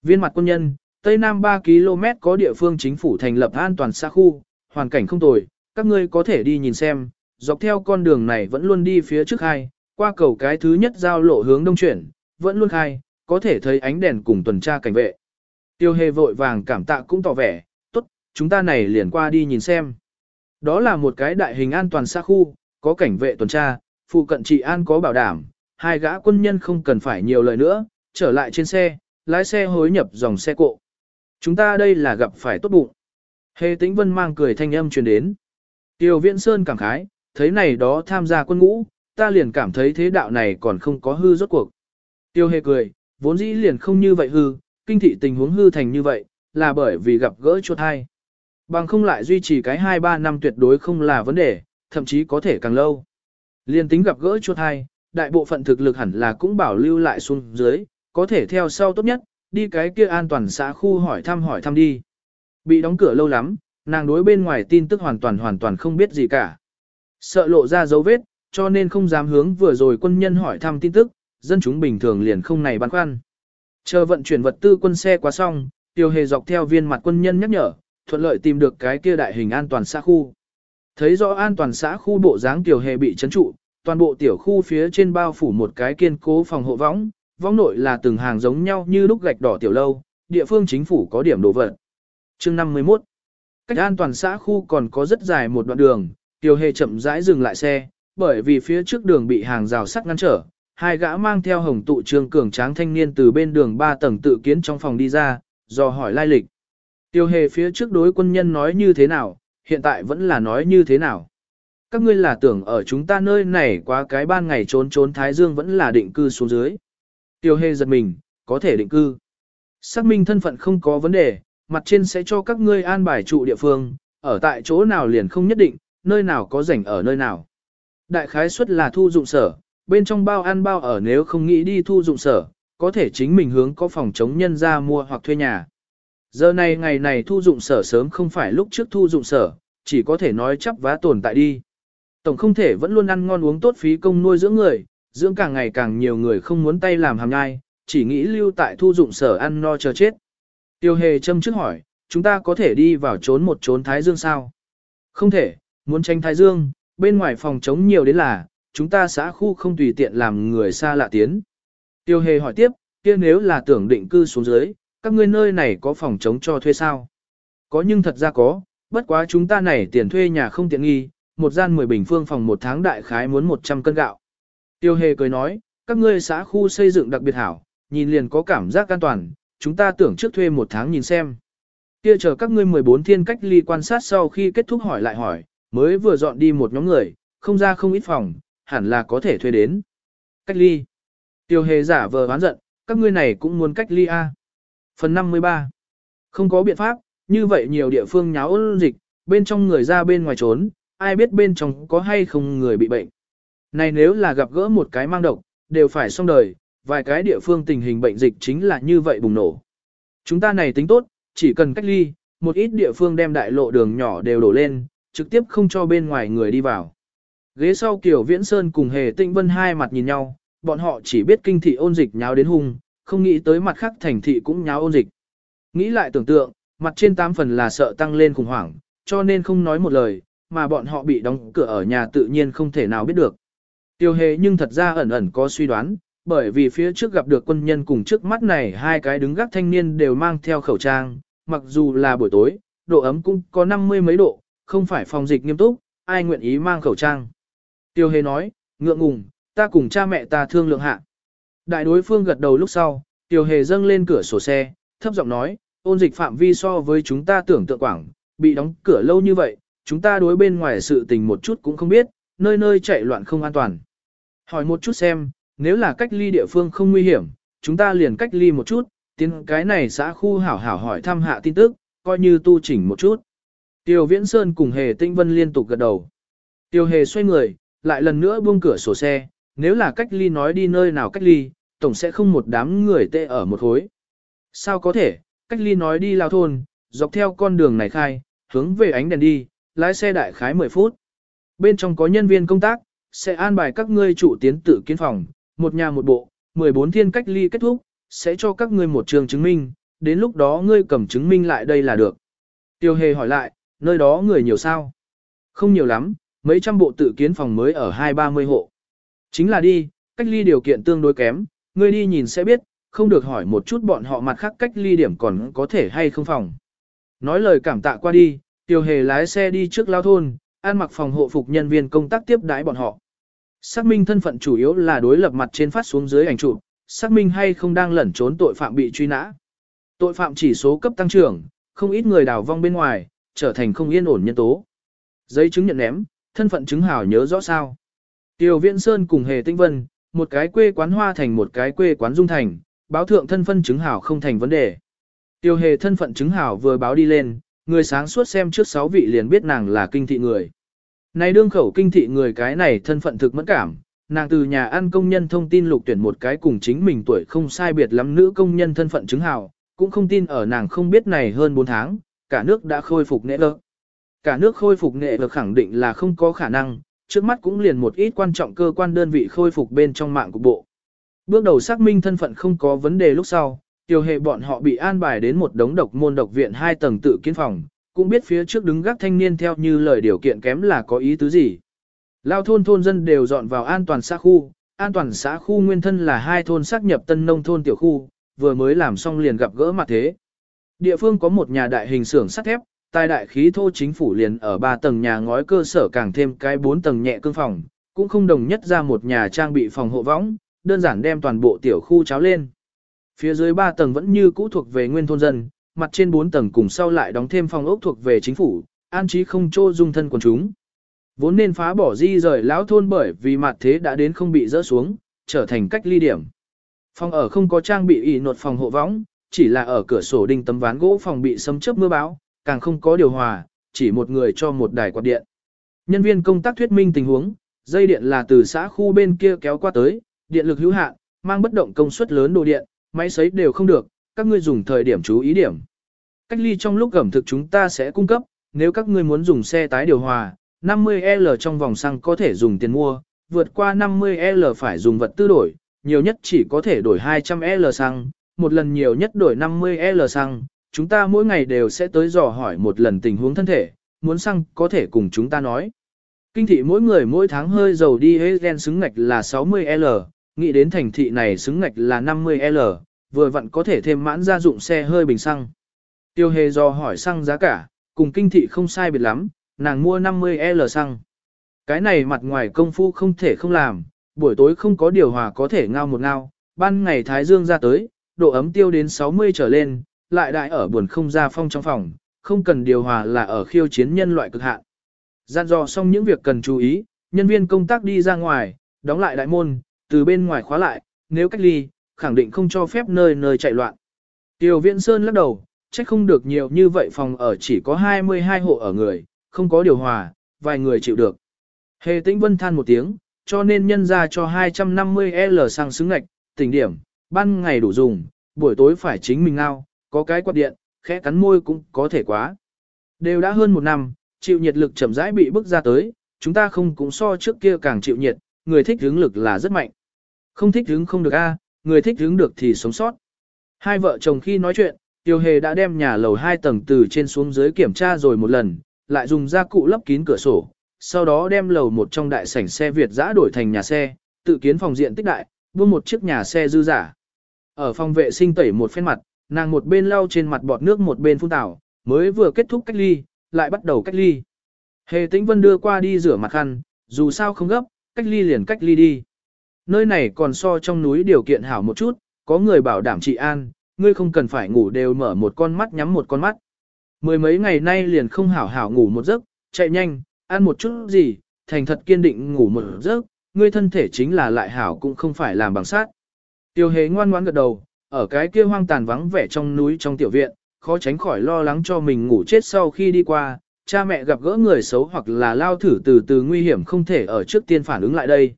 Viên mặt quân nhân, Tây Nam 3 km có địa phương chính phủ thành lập an toàn xa khu, hoàn cảnh không tồi, các ngươi có thể đi nhìn xem, dọc theo con đường này vẫn luôn đi phía trước hai, qua cầu cái thứ nhất giao lộ hướng đông chuyển, vẫn luôn khai, có thể thấy ánh đèn cùng tuần tra cảnh vệ. Tiêu hề vội vàng cảm tạ cũng tỏ vẻ, tốt, chúng ta này liền qua đi nhìn xem. Đó là một cái đại hình an toàn xa khu, có cảnh vệ tuần tra, phụ cận trị an có bảo đảm, hai gã quân nhân không cần phải nhiều lời nữa, trở lại trên xe, lái xe hối nhập dòng xe cộ. Chúng ta đây là gặp phải tốt bụng. Hề tĩnh vân mang cười thanh âm truyền đến. Tiêu viễn sơn cảm khái, thấy này đó tham gia quân ngũ, ta liền cảm thấy thế đạo này còn không có hư rốt cuộc. Tiêu hề cười, vốn dĩ liền không như vậy hư, kinh thị tình huống hư thành như vậy, là bởi vì gặp gỡ chuột hai. Bằng không lại duy trì cái 2-3 năm tuyệt đối không là vấn đề, thậm chí có thể càng lâu. Liên tính gặp gỡ chuột hai, đại bộ phận thực lực hẳn là cũng bảo lưu lại xuống dưới, có thể theo sau tốt nhất, đi cái kia an toàn xã khu hỏi thăm hỏi thăm đi. Bị đóng cửa lâu lắm, nàng đối bên ngoài tin tức hoàn toàn hoàn toàn không biết gì cả. Sợ lộ ra dấu vết, cho nên không dám hướng vừa rồi quân nhân hỏi thăm tin tức, dân chúng bình thường liền không này băn khoăn. Chờ vận chuyển vật tư quân xe qua xong, tiêu hề dọc theo viên mặt quân nhân nhắc nhở, thuận lợi tìm được cái kia đại hình an toàn xã khu. Thấy rõ an toàn xã khu bộ dáng tiểu hề bị chấn trụ, toàn bộ tiểu khu phía trên bao phủ một cái kiên cố phòng hộ võng, võng nội là từng hàng giống nhau như lúc gạch đỏ tiểu lâu, địa phương chính phủ có điểm đồ vật. Chương 51 Cách an toàn xã khu còn có rất dài một đoạn đường, tiểu hề chậm rãi dừng lại xe, bởi vì phía trước đường bị hàng rào sắt ngăn trở, hai gã mang theo hồng tụ trương cường tráng thanh niên từ bên đường ba tầng tự kiến trong phòng đi ra, do hỏi lai lịch. Tiêu hề phía trước đối quân nhân nói như thế nào, hiện tại vẫn là nói như thế nào. Các ngươi là tưởng ở chúng ta nơi này quá cái ban ngày trốn trốn Thái Dương vẫn là định cư xuống dưới. Tiêu hề giật mình, có thể định cư. Xác minh thân phận không có vấn đề, mặt trên sẽ cho các ngươi an bài trụ địa phương, ở tại chỗ nào liền không nhất định, nơi nào có rảnh ở nơi nào. Đại khái suất là thu dụng sở, bên trong bao ăn bao ở nếu không nghĩ đi thu dụng sở, có thể chính mình hướng có phòng chống nhân ra mua hoặc thuê nhà. Giờ này ngày này thu dụng sở sớm không phải lúc trước thu dụng sở, chỉ có thể nói chấp vá tồn tại đi. Tổng không thể vẫn luôn ăn ngon uống tốt phí công nuôi dưỡng người, dưỡng càng ngày càng nhiều người không muốn tay làm hàm nhai, chỉ nghĩ lưu tại thu dụng sở ăn no chờ chết. Tiêu hề châm trước hỏi, chúng ta có thể đi vào trốn một trốn Thái Dương sao? Không thể, muốn tranh Thái Dương, bên ngoài phòng chống nhiều đến là, chúng ta xã khu không tùy tiện làm người xa lạ tiến. Tiêu hề hỏi tiếp, kia nếu là tưởng định cư xuống dưới, các ngươi nơi này có phòng chống cho thuê sao? Có nhưng thật ra có, bất quá chúng ta này tiền thuê nhà không tiện nghi, một gian 10 bình phương phòng một tháng đại khái muốn 100 cân gạo. Tiêu hề cười nói, các ngươi xã khu xây dựng đặc biệt hảo, nhìn liền có cảm giác an toàn, chúng ta tưởng trước thuê một tháng nhìn xem. Kia chờ các ngươi 14 thiên cách ly quan sát sau khi kết thúc hỏi lại hỏi, mới vừa dọn đi một nhóm người, không ra không ít phòng, hẳn là có thể thuê đến. Cách ly. Tiêu hề giả vờ oán giận, các ngươi này cũng muốn cách ly a. À? Phần 53. Không có biện pháp, như vậy nhiều địa phương nháo ôn dịch, bên trong người ra bên ngoài trốn, ai biết bên trong có hay không người bị bệnh. Này nếu là gặp gỡ một cái mang độc, đều phải xong đời, vài cái địa phương tình hình bệnh dịch chính là như vậy bùng nổ. Chúng ta này tính tốt, chỉ cần cách ly, một ít địa phương đem đại lộ đường nhỏ đều đổ lên, trực tiếp không cho bên ngoài người đi vào. Ghế sau Kiều Viễn Sơn cùng Hề Tĩnh Vân hai mặt nhìn nhau, bọn họ chỉ biết kinh thị ôn dịch nháo đến hung, không nghĩ tới mặt khác thành thị cũng nháo ôn dịch. Nghĩ lại tưởng tượng, mặt trên tám phần là sợ tăng lên khủng hoảng, cho nên không nói một lời, mà bọn họ bị đóng cửa ở nhà tự nhiên không thể nào biết được. Tiêu hề nhưng thật ra ẩn ẩn có suy đoán, bởi vì phía trước gặp được quân nhân cùng trước mắt này hai cái đứng gác thanh niên đều mang theo khẩu trang, mặc dù là buổi tối, độ ấm cũng có năm mươi mấy độ, không phải phòng dịch nghiêm túc, ai nguyện ý mang khẩu trang. Tiêu hề nói, ngượng ngùng, ta cùng cha mẹ ta thương lượng hạ. Đại đối phương gật đầu lúc sau, tiêu hề dâng lên cửa sổ xe, thấp giọng nói, ôn dịch phạm vi so với chúng ta tưởng tượng quảng, bị đóng cửa lâu như vậy, chúng ta đối bên ngoài sự tình một chút cũng không biết, nơi nơi chạy loạn không an toàn. Hỏi một chút xem, nếu là cách ly địa phương không nguy hiểm, chúng ta liền cách ly một chút, tiếng cái này xã khu hảo hảo hỏi thăm hạ tin tức, coi như tu chỉnh một chút. Tiêu Viễn Sơn cùng Hề Tinh Vân liên tục gật đầu. Tiêu Hề xoay người, lại lần nữa buông cửa sổ xe, nếu là cách ly nói đi nơi nào cách ly, tổng sẽ không một đám người tê ở một hối. Sao có thể, cách ly nói đi lao thôn, dọc theo con đường này khai, hướng về ánh đèn đi, lái xe đại khái 10 phút. Bên trong có nhân viên công tác, sẽ an bài các ngươi chủ tiến tự kiến phòng, một nhà một bộ, 14 thiên cách ly kết thúc, sẽ cho các ngươi một trường chứng minh, đến lúc đó ngươi cầm chứng minh lại đây là được. Tiêu hề hỏi lại, nơi đó người nhiều sao? Không nhiều lắm, mấy trăm bộ tự kiến phòng mới ở hai ba mươi hộ. Chính là đi, cách ly điều kiện tương đối kém, ngươi đi nhìn sẽ biết, không được hỏi một chút bọn họ mặt khác cách ly điểm còn có thể hay không phòng. Nói lời cảm tạ qua đi, Tiểu Hề lái xe đi trước lao thôn, an mặc phòng hộ phục nhân viên công tác tiếp đái bọn họ. Xác minh thân phận chủ yếu là đối lập mặt trên phát xuống dưới ảnh chụp, xác minh hay không đang lẩn trốn tội phạm bị truy nã. Tội phạm chỉ số cấp tăng trưởng, không ít người đào vong bên ngoài, trở thành không yên ổn nhân tố. Giấy chứng nhận ném, thân phận chứng hảo nhớ rõ sao. Tiêu Viễn Sơn cùng Hề Tinh Vân, một cái quê quán hoa thành một cái quê quán dung thành, báo thượng thân phận chứng hảo không thành vấn đề. Tiêu Hề thân phận chứng hảo vừa báo đi lên, người sáng suốt xem trước sáu vị liền biết nàng là kinh thị người. Này đương khẩu kinh thị người cái này thân phận thực mẫn cảm, nàng từ nhà ăn công nhân thông tin lục tuyển một cái cùng chính mình tuổi không sai biệt lắm nữ công nhân thân phận chứng hào, cũng không tin ở nàng không biết này hơn 4 tháng, cả nước đã khôi phục nệ lực. Cả nước khôi phục nệ lực khẳng định là không có khả năng, trước mắt cũng liền một ít quan trọng cơ quan đơn vị khôi phục bên trong mạng của bộ. Bước đầu xác minh thân phận không có vấn đề lúc sau, tiêu hệ bọn họ bị an bài đến một đống độc môn độc viện hai tầng tự kiến phòng, cũng biết phía trước đứng gác thanh niên theo như lời điều kiện kém là có ý tứ gì. Lao thôn thôn dân đều dọn vào an toàn xã khu, an toàn xã khu nguyên thân là hai thôn xác nhập tân nông thôn tiểu khu, vừa mới làm xong liền gặp gỡ mặt thế. Địa phương có một nhà đại hình xưởng sắt thép, tài đại khí thô chính phủ liền ở ba tầng nhà ngói cơ sở càng thêm cái bốn tầng nhẹ cương phòng, cũng không đồng nhất ra một nhà trang bị phòng hộ võng, đơn giản đem toàn bộ tiểu khu cháo lên. Phía dưới ba tầng vẫn như cũ thuộc về nguyên thôn dân, mặt trên 4 tầng cùng sau lại đóng thêm phòng ốc thuộc về chính phủ, an trí không trô dung thân quần chúng. Vốn nên phá bỏ di rời lão thôn bởi vì mặt thế đã đến không bị rỡ xuống, trở thành cách ly điểm. Phòng ở không có trang bị ỉ nột phòng hộ võng, chỉ là ở cửa sổ đinh tấm ván gỗ phòng bị sấm chớp mưa bão, càng không có điều hòa, chỉ một người cho một đài quạt điện. Nhân viên công tác thuyết minh tình huống, dây điện là từ xã khu bên kia kéo qua tới, điện lực hữu hạn, mang bất động công suất lớn đồ điện, máy sấy đều không được, các ngươi dùng thời điểm chú ý điểm. Cách ly trong lúc gẩm thực chúng ta sẽ cung cấp, nếu các ngươi muốn dùng xe tái điều hòa, 50L trong vòng xăng có thể dùng tiền mua, vượt qua 50L phải dùng vật tư đổi, nhiều nhất chỉ có thể đổi 200L xăng, một lần nhiều nhất đổi 50L xăng, chúng ta mỗi ngày đều sẽ tới dò hỏi một lần tình huống thân thể, muốn xăng có thể cùng chúng ta nói. Kinh thị mỗi người mỗi tháng hơi dầu đi hết gen xứng ngạch là 60L, nghĩ đến thành thị này xứng ngạch là 50L, vừa vặn có thể thêm mãn gia dụng xe hơi bình xăng. Tiêu hề dò hỏi xăng giá cả, cùng kinh thị không sai biệt lắm, nàng mua 50L xăng. Cái này mặt ngoài công phu không thể không làm, buổi tối không có điều hòa có thể ngao một ngao, ban ngày thái dương ra tới, độ ấm tiêu đến 60 trở lên, lại đại ở buồn không ra phong trong phòng, không cần điều hòa là ở khiêu chiến nhân loại cực hạn. Gian dò xong những việc cần chú ý, nhân viên công tác đi ra ngoài, đóng lại đại môn, từ bên ngoài khóa lại, nếu cách ly, khẳng định không cho phép nơi nơi chạy loạn. Tiêu Viễn Sơn lắc đầu, trách không được nhiều như vậy phòng ở chỉ có 22 hộ ở người, không có điều hòa, vài người chịu được. Hề tĩnh vân than một tiếng, cho nên nhân ra cho 250L sang xứng ngạch, tỉnh điểm, ban ngày đủ dùng, buổi tối phải chính mình ngao, có cái quạt điện, khẽ cắn môi cũng có thể quá. Đều đã hơn một năm, chịu nhiệt lực chậm rãi bị bức ra tới, chúng ta không cũng so trước kia càng chịu nhiệt, người thích hướng lực là rất mạnh. Không thích hướng không được a, người thích hướng được thì sống sót. Hai vợ chồng khi nói chuyện, Tiêu Hề đã đem nhà lầu hai tầng từ trên xuống dưới kiểm tra rồi một lần, lại dùng gia cụ lấp kín cửa sổ, sau đó đem lầu một trong đại sảnh xe Việt giã đổi thành nhà xe, tự kiến phòng diện tích đại, buông một chiếc nhà xe dư giả. Ở phòng vệ sinh tẩy một phen mặt, nàng một bên lau trên mặt bọt nước một bên phun tảo, mới vừa kết thúc cách ly, lại bắt đầu cách ly. Hề Tĩnh Vân đưa qua đi rửa mặt khăn, dù sao không gấp, cách ly liền cách ly đi. Nơi này còn so trong núi điều kiện hảo một chút, có người bảo đảm trị an, ngươi không cần phải ngủ đều mở một con mắt nhắm một con mắt. Mười mấy ngày nay liền không hảo hảo ngủ một giấc, chạy nhanh, ăn một chút gì, thành thật kiên định ngủ một giấc, ngươi thân thể chính là lại hảo cũng không phải làm bằng sát. Tiêu hề ngoan ngoãn gật đầu, ở cái kia hoang tàn vắng vẻ trong núi trong tiểu viện, khó tránh khỏi lo lắng cho mình ngủ chết sau khi đi qua, cha mẹ gặp gỡ người xấu hoặc là lao thử từ từ nguy hiểm không thể ở trước tiên phản ứng lại đây.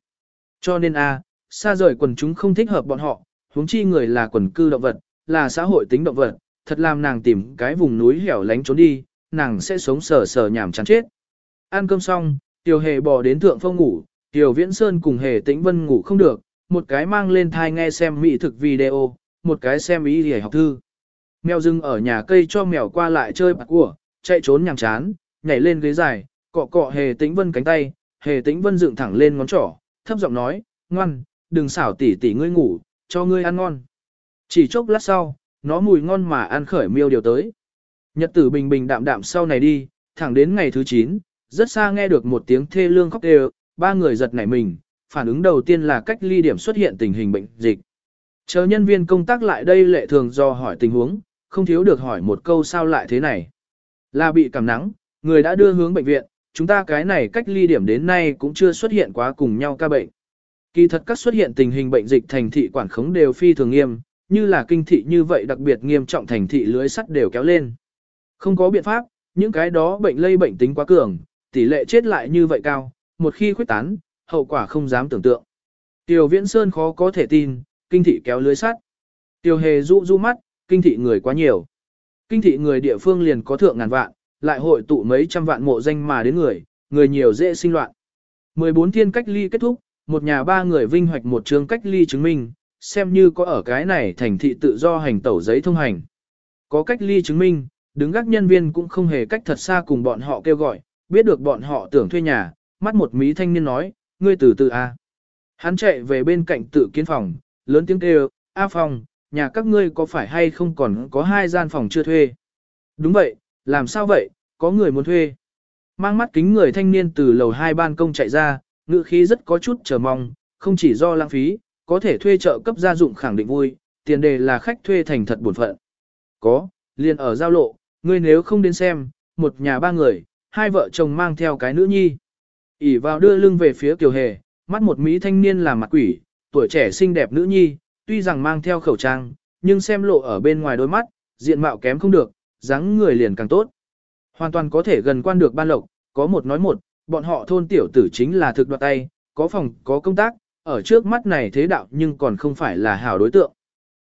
Cho nên a, xa rời quần chúng không thích hợp bọn họ, huống chi người là quần cư động vật, là xã hội tính động vật, thật làm nàng tìm cái vùng núi hẻo lánh trốn đi, nàng sẽ sống sờ sờ nhảm chán chết. Ăn cơm xong, Tiểu Hề bỏ đến thượng phong ngủ, Tiểu Viễn Sơn cùng Hề Tĩnh Vân ngủ không được, một cái mang lên thai nghe xem mỹ thực video, một cái xem ý để học thư. Mèo dưng ở nhà cây cho mèo qua lại chơi bạc của, chạy trốn nhàm chán, nhảy lên ghế dài, cọ cọ Hề Tĩnh Vân cánh tay, Hề Tĩnh Vân dựng thẳng lên ngón trỏ, thấp giọng nói, ngoan, đừng xảo tỉ tỉ ngươi ngủ, cho ngươi ăn ngon. Chỉ chốc lát sau, nó mùi ngon mà ăn khởi miêu điều tới. Nhật tử bình bình đạm đạm sau này đi, thẳng đến ngày thứ 9, rất xa nghe được một tiếng thê lương khóc đều, ba người giật nảy mình, phản ứng đầu tiên là cách ly điểm xuất hiện tình hình bệnh dịch. Chờ nhân viên công tác lại đây lệ thường do hỏi tình huống, không thiếu được hỏi một câu sao lại thế này. Là bị cảm nắng, người đã đưa hướng bệnh viện, chúng ta cái này cách ly điểm đến nay cũng chưa xuất hiện quá cùng nhau ca bệnh. Kỳ thật các xuất hiện tình hình bệnh dịch thành thị quản khống đều phi thường nghiêm, như là kinh thị như vậy đặc biệt nghiêm trọng thành thị lưới sắt đều kéo lên. Không có biện pháp, những cái đó bệnh lây bệnh tính quá cường, tỷ lệ chết lại như vậy cao, một khi khuyết tán, hậu quả không dám tưởng tượng. Tiểu Viễn Sơn khó có thể tin, kinh thị kéo lưới sắt. Tiểu Hề du du mắt, kinh thị người quá nhiều. Kinh thị người địa phương liền có thượng ngàn vạn, lại hội tụ mấy trăm vạn mộ danh mà đến người, người nhiều dễ sinh loạn. 14 thiên cách ly kết thúc, một nhà ba người vinh hoạch một trường cách ly chứng minh, xem như có ở cái này thành thị tự do hành tẩu giấy thông hành. Có cách ly chứng minh, đứng gác nhân viên cũng không hề cách thật xa cùng bọn họ kêu gọi, biết được bọn họ tưởng thuê nhà, mắt một mí thanh niên nói, ngươi từ từ a. Hắn chạy về bên cạnh tự kiến phòng, lớn tiếng kêu, A phòng, nhà các ngươi có phải hay không còn có hai gian phòng chưa thuê? Đúng vậy, làm sao vậy, có người muốn thuê. Mang mắt kính người thanh niên từ lầu hai ban công chạy ra, ngữ khí rất có chút chờ mong, không chỉ do lãng phí, có thể thuê trợ cấp gia dụng khẳng định vui, tiền đề là khách thuê thành thật buồn phận. Có, liền ở giao lộ, ngươi nếu không đến xem, một nhà ba người, hai vợ chồng mang theo cái nữ nhi ỉ vào đưa lưng về phía Kiều Hề, mắt một mỹ thanh niên làm mặt quỷ, tuổi trẻ xinh đẹp nữ nhi, tuy rằng mang theo khẩu trang, nhưng xem lộ ở bên ngoài đôi mắt, diện mạo kém không được, dáng người liền càng tốt. Hoàn toàn có thể gần quan được ban lộc, có một nói một, bọn họ thôn tiểu tử chính là thực đoạt tay, có phòng, có công tác, ở trước mắt này thế đạo nhưng còn không phải là hảo đối tượng.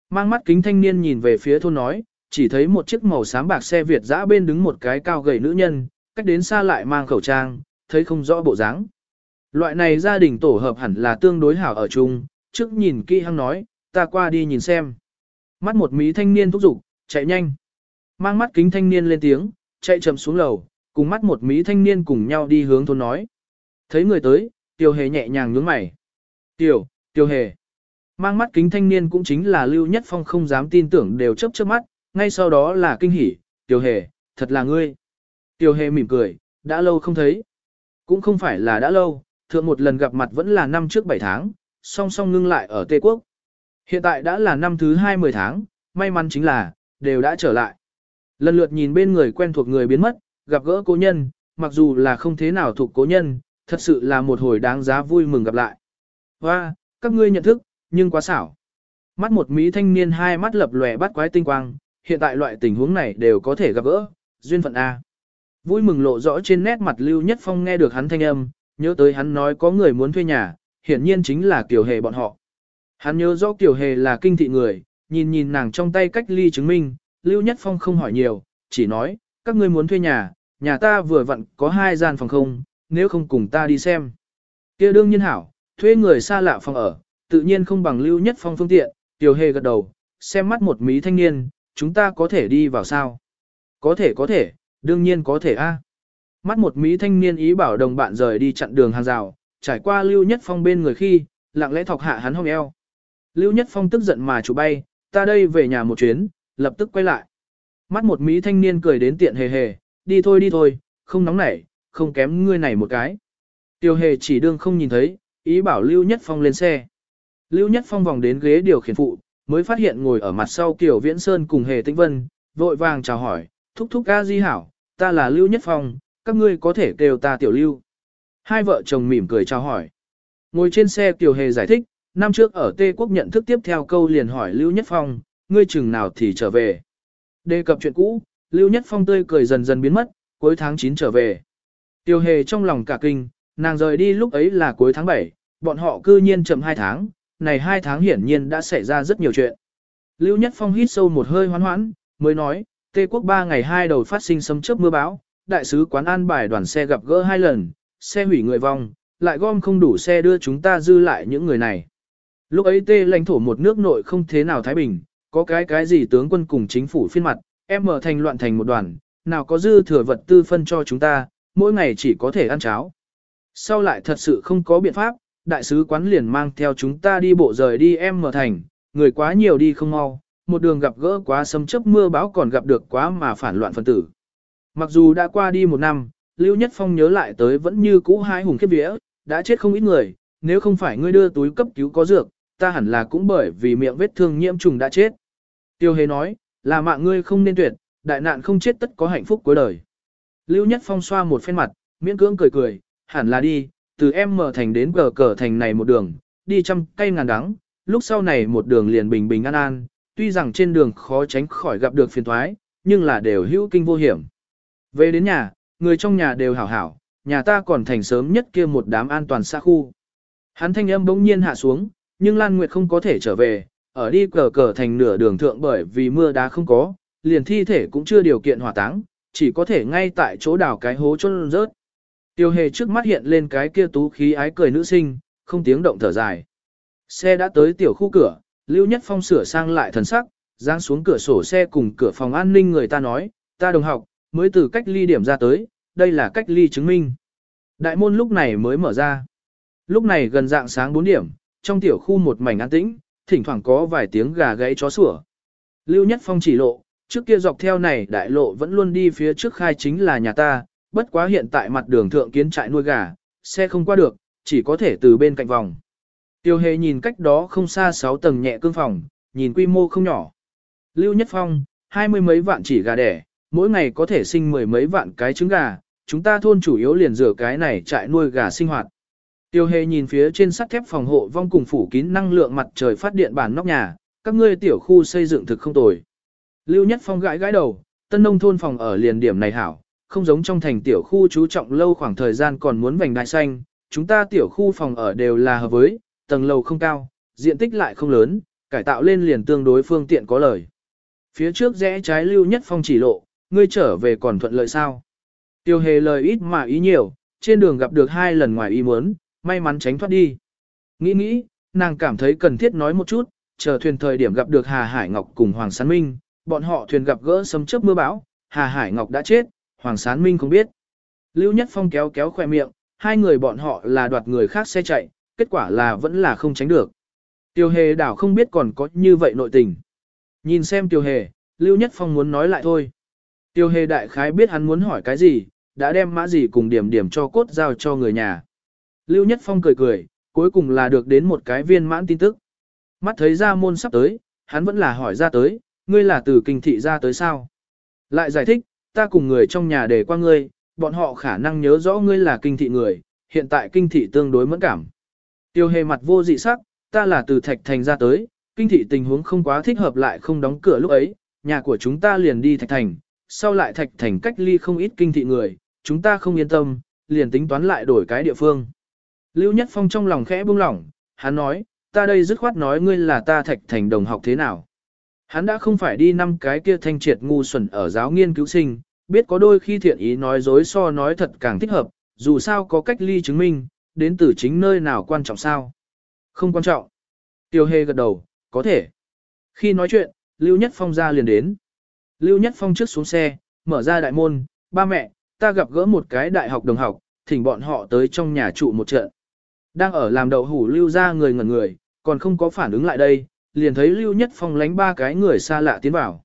Mang mắt kính thanh niên nhìn về phía thôn nói, chỉ thấy một chiếc màu xám bạc xe Việt dã bên đứng một cái cao gầy nữ nhân, cách đến xa lại mang khẩu trang, thấy không rõ bộ dáng. Loại này gia đình tổ hợp hẳn là tương đối hảo ở chung, trước nhìn kỹ hăng nói, ta qua đi nhìn xem. Mắt một mí thanh niên thúc giục, chạy nhanh. Mang mắt kính thanh niên lên tiếng, chạy chậm xuống lầu, cùng mắt một mí thanh niên cùng nhau đi hướng thôn nói. Thấy người tới, tiểu Hề nhẹ nhàng nhướng mày. tiểu tiểu Hề. Mang mắt kính thanh niên cũng chính là Lưu Nhất Phong không dám tin tưởng đều chấp chớp mắt, ngay sau đó là kinh hỉ, tiểu Hề, thật là ngươi. tiểu Hề mỉm cười, đã lâu không thấy. Cũng không phải là đã lâu, thượng một lần gặp mặt vẫn là năm trước 7 tháng, song song ngưng lại ở Tây Quốc. Hiện tại đã là năm thứ 20 tháng, may mắn chính là, đều đã trở lại. Lần lượt nhìn bên người quen thuộc người biến mất, gặp gỡ cố nhân, mặc dù là không thế nào thuộc cố nhân, thật sự là một hồi đáng giá vui mừng gặp lại. Và, các ngươi nhận thức, nhưng quá xảo. Mắt một mỹ thanh niên hai mắt lập lòe bắt quái tinh quang, hiện tại loại tình huống này đều có thể gặp gỡ, duyên phận A. Vui mừng lộ rõ trên nét mặt Lưu Nhất Phong nghe được hắn thanh âm, nhớ tới hắn nói có người muốn thuê nhà, hiển nhiên chính là Kiều Hề bọn họ. Hắn nhớ rõ Kiều Hề là kinh thị người, nhìn nhìn nàng trong tay cách ly chứng minh, Lưu Nhất Phong không hỏi nhiều, chỉ nói, các ngươi muốn thuê nhà, nhà ta vừa vặn có hai gian phòng không, nếu không cùng ta đi xem. kia đương nhiên hảo, thuê người xa lạ phòng ở, tự nhiên không bằng Lưu Nhất Phong phương tiện, Tiểu Hề gật đầu, xem mắt một mí thanh niên, chúng ta có thể đi vào sao? Có thể có thể, đương nhiên có thể a. Mắt một mỹ thanh niên ý bảo đồng bạn rời đi chặn đường hàng rào, trải qua Lưu Nhất Phong bên người khi, lặng lẽ thọc hạ hắn hông eo. Lưu Nhất Phong tức giận mà chủ bay, ta đây về nhà một chuyến, lập tức quay lại. Mắt một mỹ thanh niên cười đến tiện hề hề, đi thôi đi thôi, không nóng nảy, không kém ngươi này một cái. Tiêu hề chỉ đương không nhìn thấy, ý bảo Lưu Nhất Phong lên xe. Lưu Nhất Phong vòng đến ghế điều khiển phụ, mới phát hiện ngồi ở mặt sau Kiều Viễn Sơn cùng Hề Tĩnh Vân, vội vàng chào hỏi, thúc thúc ca di hảo, ta là Lưu Nhất Phong, các ngươi có thể kêu ta Tiểu Lưu. Hai vợ chồng mỉm cười chào hỏi. Ngồi trên xe Kiều Hề giải thích, năm trước ở Tê Quốc nhận thức tiếp theo câu liền hỏi Lưu Nhất Phong, ngươi chừng nào thì trở về. Đề cập chuyện cũ, Lưu Nhất Phong tươi cười dần dần biến mất, cuối tháng 9 trở về. Tiêu hề trong lòng cả kinh, nàng rời đi lúc ấy là cuối tháng 7, bọn họ cư nhiên chậm 2 tháng, này 2 tháng hiển nhiên đã xảy ra rất nhiều chuyện. Lưu Nhất Phong hít sâu một hơi hoán hoãn, mới nói, Tê quốc 3 ngày hai đầu phát sinh sấm chớp mưa bão, đại sứ quán an bài đoàn xe gặp gỡ hai lần, xe hủy người vong, lại gom không đủ xe đưa chúng ta dư lại những người này. Lúc ấy Tê lãnh thổ một nước nội không thế nào thái bình, có cái cái gì tướng quân cùng chính phủ phiên mặt, em mở thành loạn thành một đoàn, nào có dư thừa vật tư phân cho chúng ta, mỗi ngày chỉ có thể ăn cháo. Sau lại thật sự không có biện pháp, đại sứ quán liền mang theo chúng ta đi bộ rời đi em mở thành, người quá nhiều đi không mau, một đường gặp gỡ quá sấm chớp mưa bão còn gặp được quá mà phản loạn phân tử. Mặc dù đã qua đi một năm, Lưu Nhất Phong nhớ lại tới vẫn như cũ hai hùng khiếp vía, đã chết không ít người, nếu không phải ngươi đưa túi cấp cứu có dược, ta hẳn là cũng bởi vì miệng vết thương nhiễm trùng đã chết. Tiêu Hề nói, là mạng ngươi không nên tuyệt, đại nạn không chết tất có hạnh phúc cuối đời. Lưu Nhất Phong xoa một phen mặt, miễn cưỡng cười cười, hẳn là đi, từ em mở thành đến cờ cờ thành này một đường, đi trăm cây ngàn đắng, lúc sau này một đường liền bình bình an an, tuy rằng trên đường khó tránh khỏi gặp được phiền thoái, nhưng là đều hữu kinh vô hiểm. Về đến nhà, người trong nhà đều hảo hảo, nhà ta còn thành sớm nhất kia một đám an toàn xa khu. Hắn thanh âm bỗng nhiên hạ xuống, nhưng Lan Nguyệt không có thể trở về, ở đi cờ cờ thành nửa đường thượng bởi vì mưa đá không có, liền thi thể cũng chưa điều kiện hỏa táng, chỉ có thể ngay tại chỗ đào cái hố chôn rớt. Tiêu hề trước mắt hiện lên cái kia tú khí ái cười nữ sinh, không tiếng động thở dài. Xe đã tới tiểu khu cửa, Lưu Nhất Phong sửa sang lại thần sắc, giáng xuống cửa sổ xe cùng cửa phòng an ninh người ta nói, ta đồng học, mới từ cách ly điểm ra tới, đây là cách ly chứng minh. Đại môn lúc này mới mở ra. Lúc này gần dạng sáng 4 điểm, trong tiểu khu một mảnh an tĩnh, thỉnh thoảng có vài tiếng gà gáy chó sủa. Lưu Nhất Phong chỉ lộ, trước kia dọc theo này đại lộ vẫn luôn đi phía trước khai chính là nhà ta, bất quá hiện tại mặt đường thượng kiến trại nuôi gà, xe không qua được, chỉ có thể từ bên cạnh vòng. Tiêu hề nhìn cách đó không xa 6 tầng nhẹ cương phòng, nhìn quy mô không nhỏ. Lưu Nhất Phong, hai mươi mấy vạn chỉ gà đẻ, mỗi ngày có thể sinh mười mấy vạn cái trứng gà, chúng ta thôn chủ yếu liền rửa cái này trại nuôi gà sinh hoạt. Tiêu hề nhìn phía trên sắt thép phòng hộ vong cùng phủ kín năng lượng mặt trời phát điện bản nóc nhà, các ngươi tiểu khu xây dựng thực không tồi. Lưu Nhất Phong gãi gãi đầu, tân nông thôn phòng ở liền điểm này hảo, không giống trong thành tiểu khu chú trọng lâu khoảng thời gian còn muốn vành đại xanh, chúng ta tiểu khu phòng ở đều là hợp với, tầng lầu không cao, diện tích lại không lớn, cải tạo lên liền tương đối phương tiện có lời. Phía trước rẽ trái Lưu Nhất Phong chỉ lộ, ngươi trở về còn thuận lợi sao? Tiêu hề lời ít mà ý nhiều, trên đường gặp được hai lần ngoài ý muốn, may mắn tránh thoát đi. Nghĩ nghĩ, nàng cảm thấy cần thiết nói một chút, chờ thuyền thời điểm gặp được Hà Hải Ngọc cùng Hoàng Sán Minh, bọn họ thuyền gặp gỡ sấm chớp mưa bão, Hà Hải Ngọc đã chết, Hoàng Sán Minh không biết. Lưu Nhất Phong kéo kéo khoe miệng, hai người bọn họ là đoạt người khác xe chạy, kết quả là vẫn là không tránh được. Tiêu hề đảo không biết còn có như vậy nội tình. Nhìn xem tiêu hề, Lưu Nhất Phong muốn nói lại thôi. Tiêu hề đại khái biết hắn muốn hỏi cái gì, đã đem mã gì cùng điểm điểm cho cốt giao cho người nhà. Lưu Nhất Phong cười cười, cuối cùng là được đến một cái viên mãn tin tức. Mắt thấy ra môn sắp tới, hắn vẫn là hỏi ra tới, ngươi là từ kinh thị ra tới sao? Lại giải thích, ta cùng người trong nhà để qua ngươi, bọn họ khả năng nhớ rõ ngươi là kinh thị người, hiện tại kinh thị tương đối mẫn cảm. Tiêu hề mặt vô dị sắc, ta là từ thạch thành ra tới, kinh thị tình huống không quá thích hợp lại không đóng cửa lúc ấy, nhà của chúng ta liền đi thạch thành, sau lại thạch thành cách ly không ít kinh thị người, chúng ta không yên tâm, liền tính toán lại đổi cái địa phương. Lưu Nhất Phong trong lòng khẽ buông lỏng, hắn nói, ta đây dứt khoát nói ngươi là ta thạch thành đồng học thế nào. Hắn đã không phải đi năm cái kia thanh triệt ngu xuẩn ở giáo nghiên cứu sinh, biết có đôi khi thiện ý nói dối so nói thật càng thích hợp, dù sao có cách ly chứng minh, đến từ chính nơi nào quan trọng sao. Không quan trọng. Tiêu hề gật đầu, có thể. Khi nói chuyện, Lưu Nhất Phong ra liền đến. Lưu Nhất Phong trước xuống xe, mở ra đại môn, ba mẹ, ta gặp gỡ một cái đại học đồng học, thỉnh bọn họ tới trong nhà trụ một trận. Đang ở làm đậu hủ lưu ra người ngẩn người, còn không có phản ứng lại đây, liền thấy Lưu Nhất Phong lánh ba cái người xa lạ tiến vào.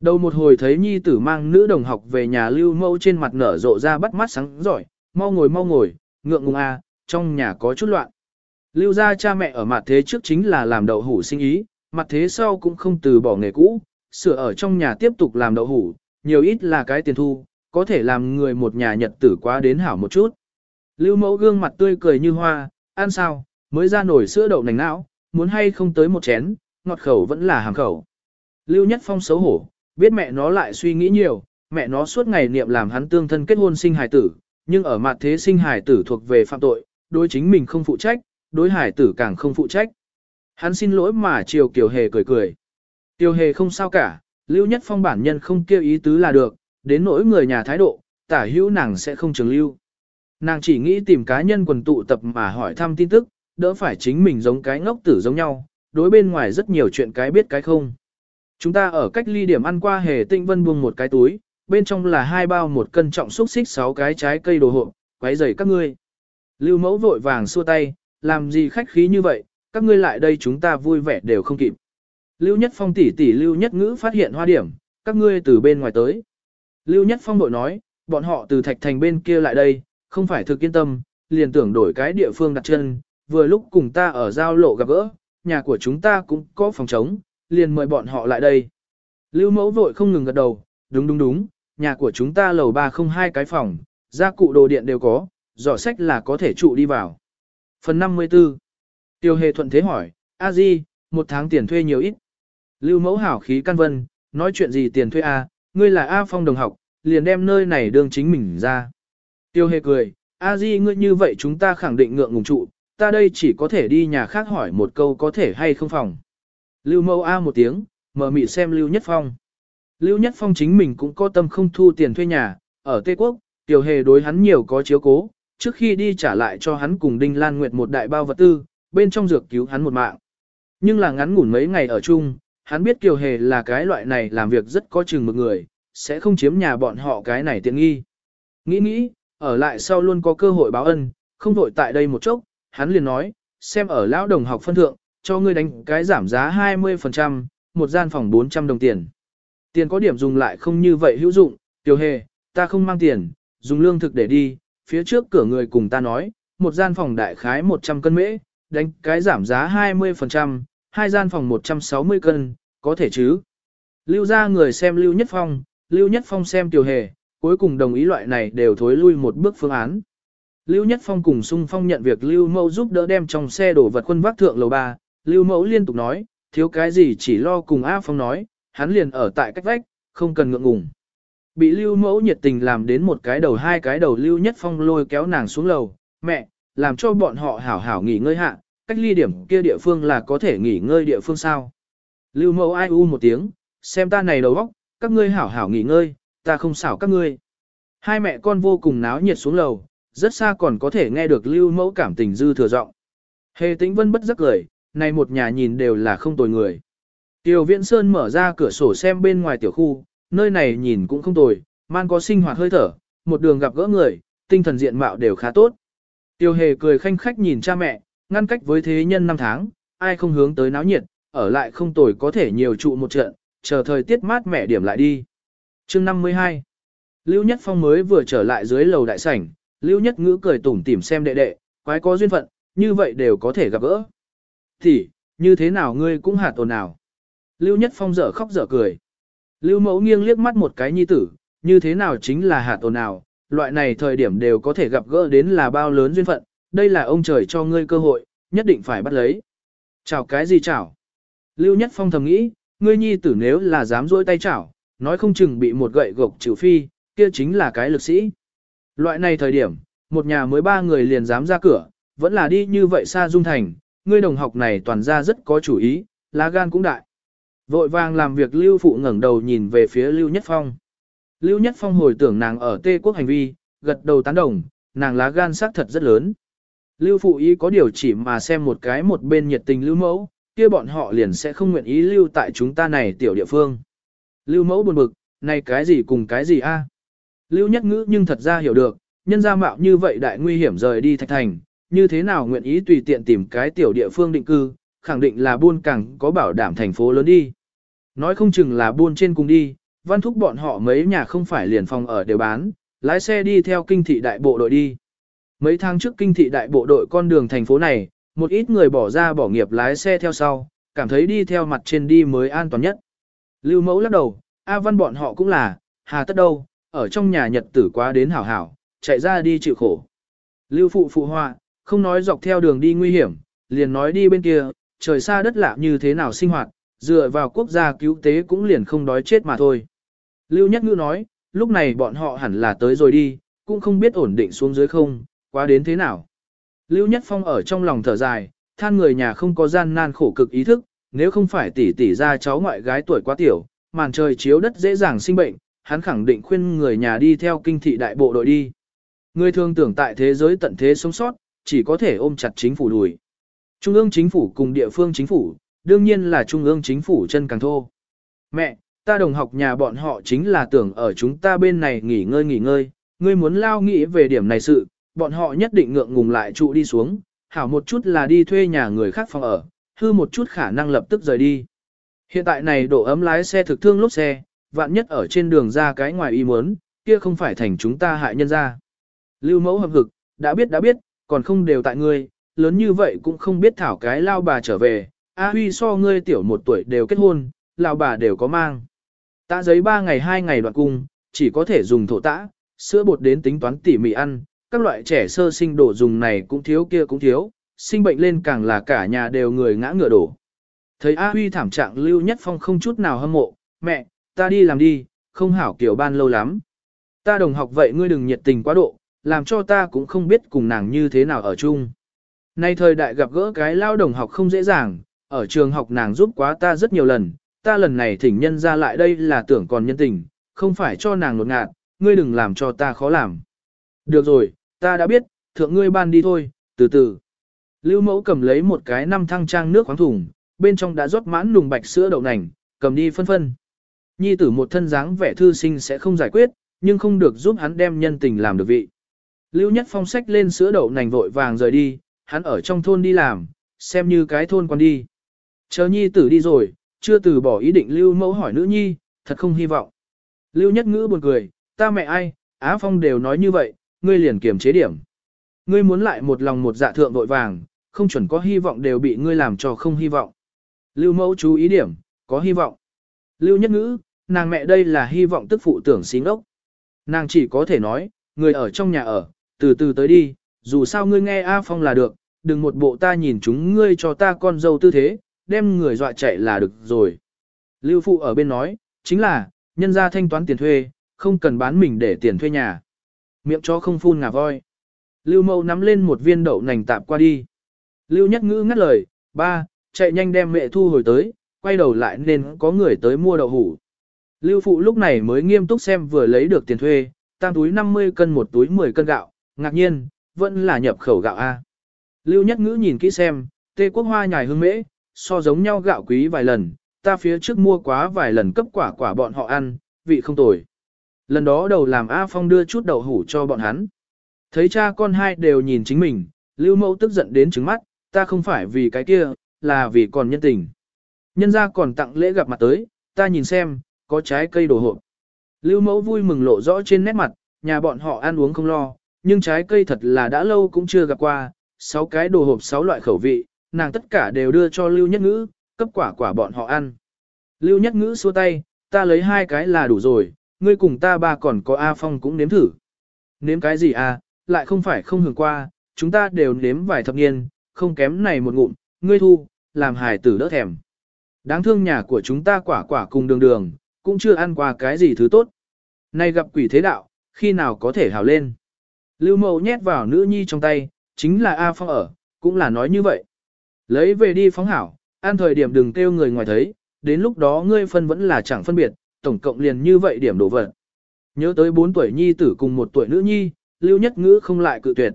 Đầu một hồi thấy nhi tử mang nữ đồng học về nhà Lưu Mẫu trên mặt nở rộ ra bắt mắt sáng giỏi, mau ngồi mau ngồi, ngượng ngùng a, trong nhà có chút loạn. Lưu gia cha mẹ ở mặt thế trước chính là làm đậu hủ sinh ý, mặt thế sau cũng không từ bỏ nghề cũ, sửa ở trong nhà tiếp tục làm đậu hủ, nhiều ít là cái tiền thu, có thể làm người một nhà nhật tử quá đến hảo một chút. Lưu mẫu gương mặt tươi cười như hoa, ăn sao, mới ra nổi sữa đậu nành não, muốn hay không tới một chén, ngọt khẩu vẫn là hàng khẩu. Lưu Nhất Phong xấu hổ, biết mẹ nó lại suy nghĩ nhiều, mẹ nó suốt ngày niệm làm hắn tương thân kết hôn sinh hài tử, nhưng ở mặt thế sinh hài tử thuộc về phạm tội, đối chính mình không phụ trách, đối hải tử càng không phụ trách. Hắn xin lỗi mà chiều Kiều Hề cười cười. Kiều Hề không sao cả, Lưu Nhất Phong bản nhân không kêu ý tứ là được, đến nỗi người nhà thái độ, tả hữu nàng sẽ không trường lưu. Nàng chỉ nghĩ tìm cá nhân quần tụ tập mà hỏi thăm tin tức, đỡ phải chính mình giống cái ngốc tử giống nhau, đối bên ngoài rất nhiều chuyện cái biết cái không. Chúng ta ở cách ly điểm ăn qua hề tinh vân buông một cái túi, bên trong là hai bao một cân trọng xúc xích sáu cái trái cây đồ hộp, quấy rầy các ngươi. Lưu mẫu vội vàng xua tay, làm gì khách khí như vậy, các ngươi lại đây chúng ta vui vẻ đều không kịp. Lưu Nhất Phong tỷ tỷ Lưu Nhất Ngữ phát hiện hoa điểm, các ngươi từ bên ngoài tới. Lưu Nhất Phong bội nói, bọn họ từ thạch thành bên kia lại đây, không phải thực yên tâm, liền tưởng đổi cái địa phương đặt chân, vừa lúc cùng ta ở giao lộ gặp gỡ, nhà của chúng ta cũng có phòng trống, liền mời bọn họ lại đây. Lưu mẫu vội không ngừng gật đầu, đúng đúng đúng, nhà của chúng ta lầu ba không hai cái phòng, gia cụ đồ điện đều có, giỏ sách là có thể trụ đi vào. Phần 54 Tiêu hề thuận thế hỏi, a di, một tháng tiền thuê nhiều ít. Lưu mẫu hảo khí căn vân, nói chuyện gì tiền thuê a, ngươi là A Phong đồng học, liền đem nơi này đương chính mình ra. Tiêu hề cười, a di ngươi như vậy chúng ta khẳng định ngượng ngùng trụ, ta đây chỉ có thể đi nhà khác hỏi một câu có thể hay không phòng. Lưu mẫu A một tiếng, mở mị xem Lưu Nhất Phong. Lưu Nhất Phong chính mình cũng có tâm không thu tiền thuê nhà, ở Tây Quốc, tiêu hề đối hắn nhiều có chiếu cố, trước khi đi trả lại cho hắn cùng Đinh Lan Nguyệt một đại bao vật tư, bên trong dược cứu hắn một mạng. Nhưng là ngắn ngủn mấy ngày ở chung, hắn biết Kiều Hề là cái loại này làm việc rất có chừng một người, sẽ không chiếm nhà bọn họ cái này tiện nghi. Nghĩ nghĩ, ở lại sau luôn có cơ hội báo ân, không vội tại đây một chốc, hắn liền nói, xem ở lão đồng học phân thượng, cho ngươi đánh cái giảm giá 20%, một gian phòng 400 đồng tiền. Tiền có điểm dùng lại không như vậy hữu dụng, Kiều hề, ta không mang tiền, dùng lương thực để đi, phía trước cửa người cùng ta nói, một gian phòng đại khái 100 cân mễ, đánh cái giảm giá 20%, hai gian phòng 160 cân, có thể chứ. Lưu ra người xem Lưu Nhất Phong, Lưu Nhất Phong xem tiểu hề, cuối cùng đồng ý loại này đều thối lui một bước phương án. Lưu Nhất Phong cùng Sung Phong nhận việc Lưu Mẫu giúp đỡ đem trong xe đổ vật quân vác thượng lầu 3, Lưu Mẫu liên tục nói, thiếu cái gì chỉ lo cùng A Phong nói, hắn liền ở tại cách vách, không cần ngượng ngùng. Bị Lưu Mẫu nhiệt tình làm đến một cái đầu hai cái đầu Lưu Nhất Phong lôi kéo nàng xuống lầu, mẹ, làm cho bọn họ hảo hảo nghỉ ngơi hạ, cách ly điểm kia địa phương là có thể nghỉ ngơi địa phương sao. Lưu Mẫu ai u một tiếng, xem ta này đầu óc, các ngươi hảo hảo nghỉ ngơi, ta không xảo các ngươi. Hai mẹ con vô cùng náo nhiệt xuống lầu, rất xa còn có thể nghe được lưu mẫu cảm tình dư thừa giọng. Hề tĩnh vân bất giấc cười, này một nhà nhìn đều là không tồi người. Tiểu viễn sơn mở ra cửa sổ xem bên ngoài tiểu khu, nơi này nhìn cũng không tồi, man có sinh hoạt hơi thở, một đường gặp gỡ người, tinh thần diện mạo đều khá tốt. Tiêu hề cười khanh khách nhìn cha mẹ, ngăn cách với thế nhân năm tháng, ai không hướng tới náo nhiệt, ở lại không tồi có thể nhiều trụ một trận, chờ thời tiết mát mẻ điểm lại đi. chương 52 Lưu Nhất Phong mới vừa trở lại dưới lầu đại sảnh, Lưu Nhất Ngữ cười tủm tỉm xem đệ đệ, quái có duyên phận, như vậy đều có thể gặp gỡ. Thì, như thế nào ngươi cũng hạt ồn nào. Lưu Nhất Phong dở khóc dở cười. Lưu Mẫu nghiêng liếc mắt một cái nhi tử, như thế nào chính là hạt ồn nào, loại này thời điểm đều có thể gặp gỡ đến là bao lớn duyên phận, đây là ông trời cho ngươi cơ hội, nhất định phải bắt lấy. Chào cái gì chào? Lưu Nhất Phong thầm nghĩ, ngươi nhi tử nếu là dám dỗi tay chảo, nói không chừng bị một gậy gộc chịu phi, kia chính là cái lực sĩ. Loại này thời điểm, một nhà mới ba người liền dám ra cửa, vẫn là đi như vậy xa dung thành, ngươi đồng học này toàn ra rất có chủ ý, lá gan cũng đại. Vội vàng làm việc Lưu Phụ ngẩng đầu nhìn về phía Lưu Nhất Phong. Lưu Nhất Phong hồi tưởng nàng ở Tê Quốc hành vi, gật đầu tán đồng, nàng lá gan xác thật rất lớn. Lưu Phụ ý có điều chỉ mà xem một cái một bên nhiệt tình Lưu Mẫu, kia bọn họ liền sẽ không nguyện ý lưu tại chúng ta này tiểu địa phương. Lưu Mẫu buồn bực, này cái gì cùng cái gì a? À? Lưu Nhất Ngữ nhưng thật ra hiểu được, nhân gia mạo như vậy đại nguy hiểm rời đi thạch thành, như thế nào nguyện ý tùy tiện tìm cái tiểu địa phương định cư, khẳng định là buôn càng có bảo đảm thành phố lớn đi. Nói không chừng là buôn trên cùng đi, văn thúc bọn họ mấy nhà không phải liền phòng ở đều bán, lái xe đi theo kinh thị đại bộ đội đi. Mấy tháng trước kinh thị đại bộ đội con đường thành phố này, một ít người bỏ ra bỏ nghiệp lái xe theo sau, cảm thấy đi theo mặt trên đi mới an toàn nhất. Lưu mẫu lắc đầu, A văn bọn họ cũng là, hà tất đâu, ở trong nhà nhật tử quá đến hảo hảo, chạy ra đi chịu khổ. Lưu phụ phụ họa, không nói dọc theo đường đi nguy hiểm, liền nói đi bên kia, trời xa đất lạ như thế nào sinh hoạt, dựa vào quốc gia cứu tế cũng liền không đói chết mà thôi. Lưu Nhất Ngữ nói, lúc này bọn họ hẳn là tới rồi đi, cũng không biết ổn định xuống dưới không, quá đến thế nào. Lưu Nhất Phong ở trong lòng thở dài, than người nhà không có gian nan khổ cực ý thức, nếu không phải tỷ tỷ ra cháu ngoại gái tuổi quá tiểu, màn trời chiếu đất dễ dàng sinh bệnh, hắn khẳng định khuyên người nhà đi theo kinh thị đại bộ đội đi. Người thường tưởng tại thế giới tận thế sống sót, chỉ có thể ôm chặt chính phủ đùi. Trung ương chính phủ cùng địa phương chính phủ, đương nhiên là trung ương chính phủ chân càng thô. Mẹ, ta đồng học nhà bọn họ chính là tưởng ở chúng ta bên này nghỉ ngơi nghỉ ngơi, ngươi muốn lao nghĩ về điểm này sự, bọn họ nhất định ngượng ngùng lại trụ đi xuống, hảo một chút là đi thuê nhà người khác phòng ở, hư một chút khả năng lập tức rời đi. Hiện tại này độ ấm lái xe thực thương lốp xe, vạn nhất ở trên đường ra cái ngoài ý muốn, kia không phải thành chúng ta hại nhân ra. Lưu mẫu hợp hực, đã biết đã biết, còn không đều tại ngươi, lớn như vậy cũng không biết thảo cái lao bà trở về, A Huy so ngươi tiểu một tuổi đều kết hôn, lao bà đều có mang. Tạ giấy ba ngày hai ngày đoạn cung, chỉ có thể dùng thổ tã, sữa bột đến tính toán tỉ mỉ ăn, các loại trẻ sơ sinh đồ dùng này cũng thiếu kia cũng thiếu, sinh bệnh lên càng là cả nhà đều người ngã ngựa đổ. Thấy A Huy thảm trạng Lưu Nhất Phong không chút nào hâm mộ, mẹ, ta đi làm đi, không hảo kiểu ban lâu lắm. Ta đồng học vậy ngươi đừng nhiệt tình quá độ, làm cho ta cũng không biết cùng nàng như thế nào ở chung. Nay thời đại gặp gỡ cái lao đồng học không dễ dàng, ở trường học nàng giúp quá ta rất nhiều lần, ta lần này thỉnh nhân ra lại đây là tưởng còn nhân tình, không phải cho nàng nột ngạt, ngươi đừng làm cho ta khó làm. Được rồi, ta đã biết, thượng ngươi ban đi thôi, từ từ. Lưu mẫu cầm lấy một cái năm thăng trang nước khoáng thùng, bên trong đã rót mãn nùng bạch sữa đậu nành, cầm đi phân phân. Nhi tử một thân dáng vẻ thư sinh sẽ không giải quyết, nhưng không được giúp hắn đem nhân tình làm được vị. Lưu Nhất Phong sách lên sữa đậu nành vội vàng rời đi, hắn ở trong thôn đi làm, xem như cái thôn quan đi. Chờ nhi tử đi rồi, chưa từ bỏ ý định Lưu mẫu hỏi nữ nhi, thật không hy vọng. Lưu Nhất Ngữ buồn cười, ta mẹ ai, Á Phong đều nói như vậy, ngươi liền kiềm chế điểm. Ngươi muốn lại một lòng một dạ thượng vội vàng, không chuẩn có hy vọng đều bị ngươi làm cho không hy vọng. Lưu mẫu chú ý điểm, có hy vọng. Lưu Nhất Ngữ, nàng mẹ đây là hy vọng tức phụ tưởng xí ngốc. Nàng chỉ có thể nói, người ở trong nhà ở, từ từ tới đi, dù sao ngươi nghe A Phong là được, đừng một bộ ta nhìn chúng ngươi cho ta con dâu tư thế, đem người dọa chạy là được rồi. Lưu Phụ ở bên nói, chính là, nhân ra thanh toán tiền thuê, không cần bán mình để tiền thuê nhà. Miệng chó không phun ngà voi. Lưu Mâu nắm lên một viên đậu nành tạp qua đi. Lưu Nhất Ngữ ngắt lời, ba, chạy nhanh đem mẹ thu hồi tới, quay đầu lại nên có người tới mua đậu hủ. Lưu Phụ lúc này mới nghiêm túc xem vừa lấy được tiền thuê, tam túi 50 cân một túi 10 cân gạo, ngạc nhiên, vẫn là nhập khẩu gạo A. Lưu Nhất Ngữ nhìn kỹ xem, tê quốc hoa nhài hương mễ, so giống nhau gạo quý vài lần, ta phía trước mua quá vài lần cấp quả quả bọn họ ăn, vị không tồi. Lần đó đầu làm A Phong đưa chút đậu hủ cho bọn hắn. Thấy cha con hai đều nhìn chính mình, Lưu Mẫu tức giận đến trứng mắt, ta không phải vì cái kia, là vì còn nhân tình. Nhân ra còn tặng lễ gặp mặt tới, ta nhìn xem, có trái cây đồ hộp. Lưu Mẫu vui mừng lộ rõ trên nét mặt, nhà bọn họ ăn uống không lo, nhưng trái cây thật là đã lâu cũng chưa gặp qua, sáu cái đồ hộp sáu loại khẩu vị, nàng tất cả đều đưa cho Lưu Nhất Ngữ, cấp quả quả bọn họ ăn. Lưu Nhất Ngữ xua tay, ta lấy hai cái là đủ rồi, ngươi cùng ta ba còn có A Phong cũng nếm thử. Nếm cái gì à, lại không phải không hưởng qua, chúng ta đều nếm vài thập niên, không kém này một ngụm, ngươi thu, làm hài tử đỡ thèm. Đáng thương nhà của chúng ta quả quả cùng đường đường, cũng chưa ăn qua cái gì thứ tốt. Nay gặp quỷ thế đạo, khi nào có thể hào lên. Lưu Mậu nhét vào nữ nhi trong tay, chính là A Phong ở, cũng là nói như vậy. Lấy về đi phóng hảo, An thời điểm đừng kêu người ngoài thấy, đến lúc đó ngươi phân vẫn là chẳng phân biệt, tổng cộng liền như vậy điểm đổ vật. Nhớ tới 4 tuổi nhi tử cùng một tuổi nữ nhi, lưu nhất ngữ không lại cự tuyệt.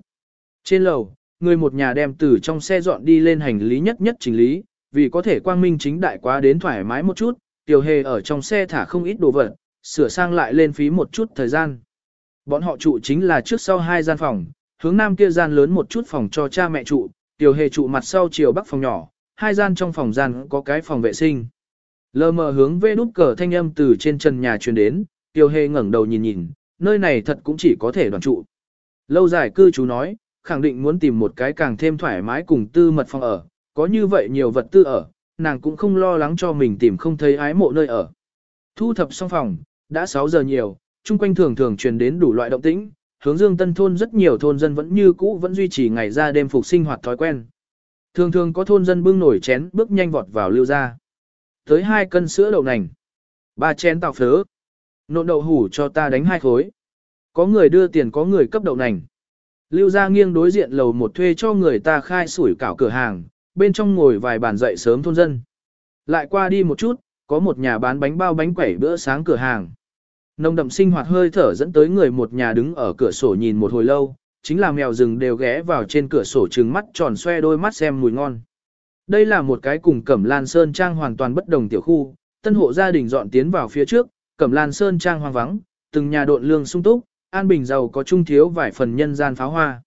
Trên lầu, người một nhà đem từ trong xe dọn đi lên hành lý nhất nhất chỉnh lý, vì có thể quang minh chính đại quá đến thoải mái một chút, tiểu hề ở trong xe thả không ít đồ vật, sửa sang lại lên phí một chút thời gian. Bọn họ trụ chính là trước sau hai gian phòng, hướng nam kia gian lớn một chút phòng cho cha mẹ trụ, tiểu hề trụ mặt sau chiều bắc phòng nhỏ, hai gian trong phòng gian có cái phòng vệ sinh. Lờ mờ hướng về nút cờ thanh âm từ trên trần nhà truyền đến, tiểu hề ngẩng đầu nhìn nhìn, nơi này thật cũng chỉ có thể đoàn trụ. Lâu dài cư chú nói, khẳng định muốn tìm một cái càng thêm thoải mái cùng tư mật phòng ở, có như vậy nhiều vật tư ở, nàng cũng không lo lắng cho mình tìm không thấy ái mộ nơi ở. Thu thập xong phòng, đã 6 giờ nhiều, chung quanh thường thường truyền đến đủ loại động tĩnh, hướng dương tân thôn rất nhiều thôn dân vẫn như cũ vẫn duy trì ngày ra đêm phục sinh hoạt thói quen. Thường thường có thôn dân bưng nổi chén bước nhanh vọt vào lưu ra. Tới hai cân sữa đậu nành. ba chén tàu phớ. Nộn đậu hủ cho ta đánh hai khối. Có người đưa tiền có người cấp đậu nành. Lưu ra nghiêng đối diện lầu một thuê cho người ta khai sủi cảo cửa hàng, bên trong ngồi vài bàn dậy sớm thôn dân. Lại qua đi một chút, có một nhà bán bánh bao bánh quẩy bữa sáng cửa hàng nông đậm sinh hoạt hơi thở dẫn tới người một nhà đứng ở cửa sổ nhìn một hồi lâu, chính là mèo rừng đều ghé vào trên cửa sổ trừng mắt tròn xoe đôi mắt xem mùi ngon. Đây là một cái cùng Cẩm Lan Sơn Trang hoàn toàn bất đồng tiểu khu, tân hộ gia đình dọn tiến vào phía trước, Cẩm Lan Sơn Trang hoang vắng, từng nhà độn lương sung túc, an bình giàu có trung thiếu vài phần nhân gian pháo hoa.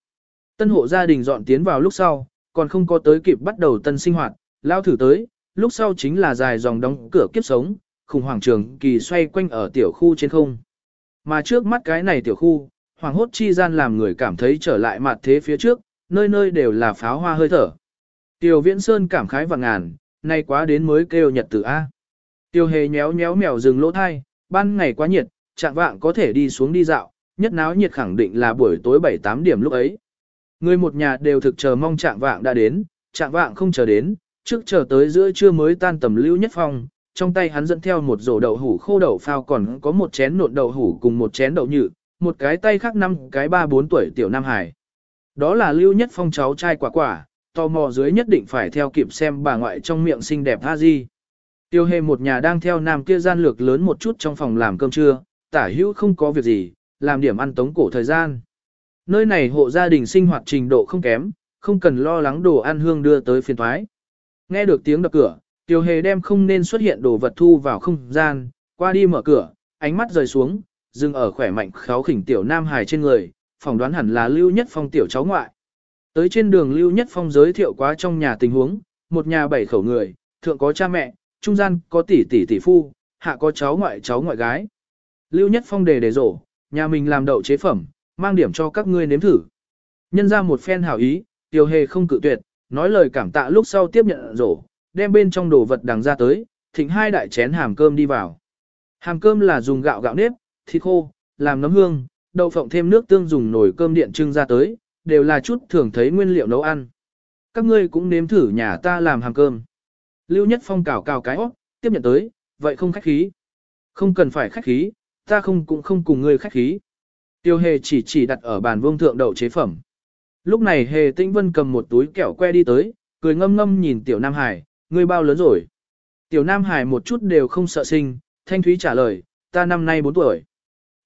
Tân hộ gia đình dọn tiến vào lúc sau, còn không có tới kịp bắt đầu tân sinh hoạt, lao thử tới, lúc sau chính là dài dòng đóng cửa kiếp sống, khủng hoảng trường kỳ xoay quanh ở tiểu khu trên không. Mà trước mắt cái này tiểu khu, hoàng hốt chi gian làm người cảm thấy trở lại mặt thế phía trước, nơi nơi đều là pháo hoa hơi thở. Tiểu Viễn Sơn cảm khái và ngàn, nay quá đến mới kêu nhật tử A. Tiêu hề nhéo nhéo mèo rừng lỗ thai, ban ngày quá nhiệt, chạm vạng có thể đi xuống đi dạo, nhất náo nhiệt khẳng định là buổi tối 7-8 điểm lúc ấy. Người một nhà đều thực chờ mong chạm vạng đã đến, chạm vạng không chờ đến, trước chờ tới giữa trưa mới tan tầm lưu nhất phong, trong tay hắn dẫn theo một rổ đậu hủ khô đậu phao còn có một chén nộn đậu hủ cùng một chén đậu nhự, một cái tay khác năm cái ba bốn tuổi tiểu Nam Hải. Đó là lưu nhất phong cháu trai quả quả, tò mò dưới nhất định phải theo kịp xem bà ngoại trong miệng xinh đẹp tha di. Tiêu hề một nhà đang theo nam kia gian lược lớn một chút trong phòng làm cơm trưa, tả hữu không có việc gì, làm điểm ăn tống cổ thời gian. Nơi này hộ gia đình sinh hoạt trình độ không kém, không cần lo lắng đồ ăn hương đưa tới phiền thoái. Nghe được tiếng đập cửa, Tiểu hề đem không nên xuất hiện đồ vật thu vào không gian, qua đi mở cửa, ánh mắt rời xuống, dừng ở khỏe mạnh kháo khỉnh tiểu nam hài trên người, phỏng đoán hẳn là Lưu Nhất Phong tiểu cháu ngoại. Tới trên đường Lưu Nhất Phong giới thiệu quá trong nhà tình huống, một nhà bảy khẩu người, thượng có cha mẹ, trung gian có tỷ tỷ tỷ phu, hạ có cháu ngoại cháu ngoại gái. Lưu Nhất Phong đề đề rổ, nhà mình làm đậu chế phẩm, mang điểm cho các ngươi nếm thử. Nhân ra một phen hảo ý, Tiểu Hề không cự tuyệt, nói lời cảm tạ lúc sau tiếp nhận rổ, đem bên trong đồ vật đằng ra tới, thịnh hai đại chén hàm cơm đi vào. Hàm cơm là dùng gạo gạo nếp, thịt khô, làm nấm hương, đậu phộng thêm nước tương dùng nồi cơm điện trưng ra tới, đều là chút thường thấy nguyên liệu nấu ăn. Các ngươi cũng nếm thử nhà ta làm hàm cơm. Lưu Nhất Phong cào cào cái óc, tiếp nhận tới, vậy không khách khí. Không cần phải khách khí, ta không cũng không cùng ngươi khách khí. Tiêu hề chỉ chỉ đặt ở bàn vương thượng đậu chế phẩm. Lúc này hề tĩnh vân cầm một túi kẹo que đi tới, cười ngâm ngâm nhìn tiểu Nam Hải, ngươi bao lớn rồi? Tiểu Nam Hải một chút đều không sợ sinh, thanh thúy trả lời, ta năm nay 4 tuổi.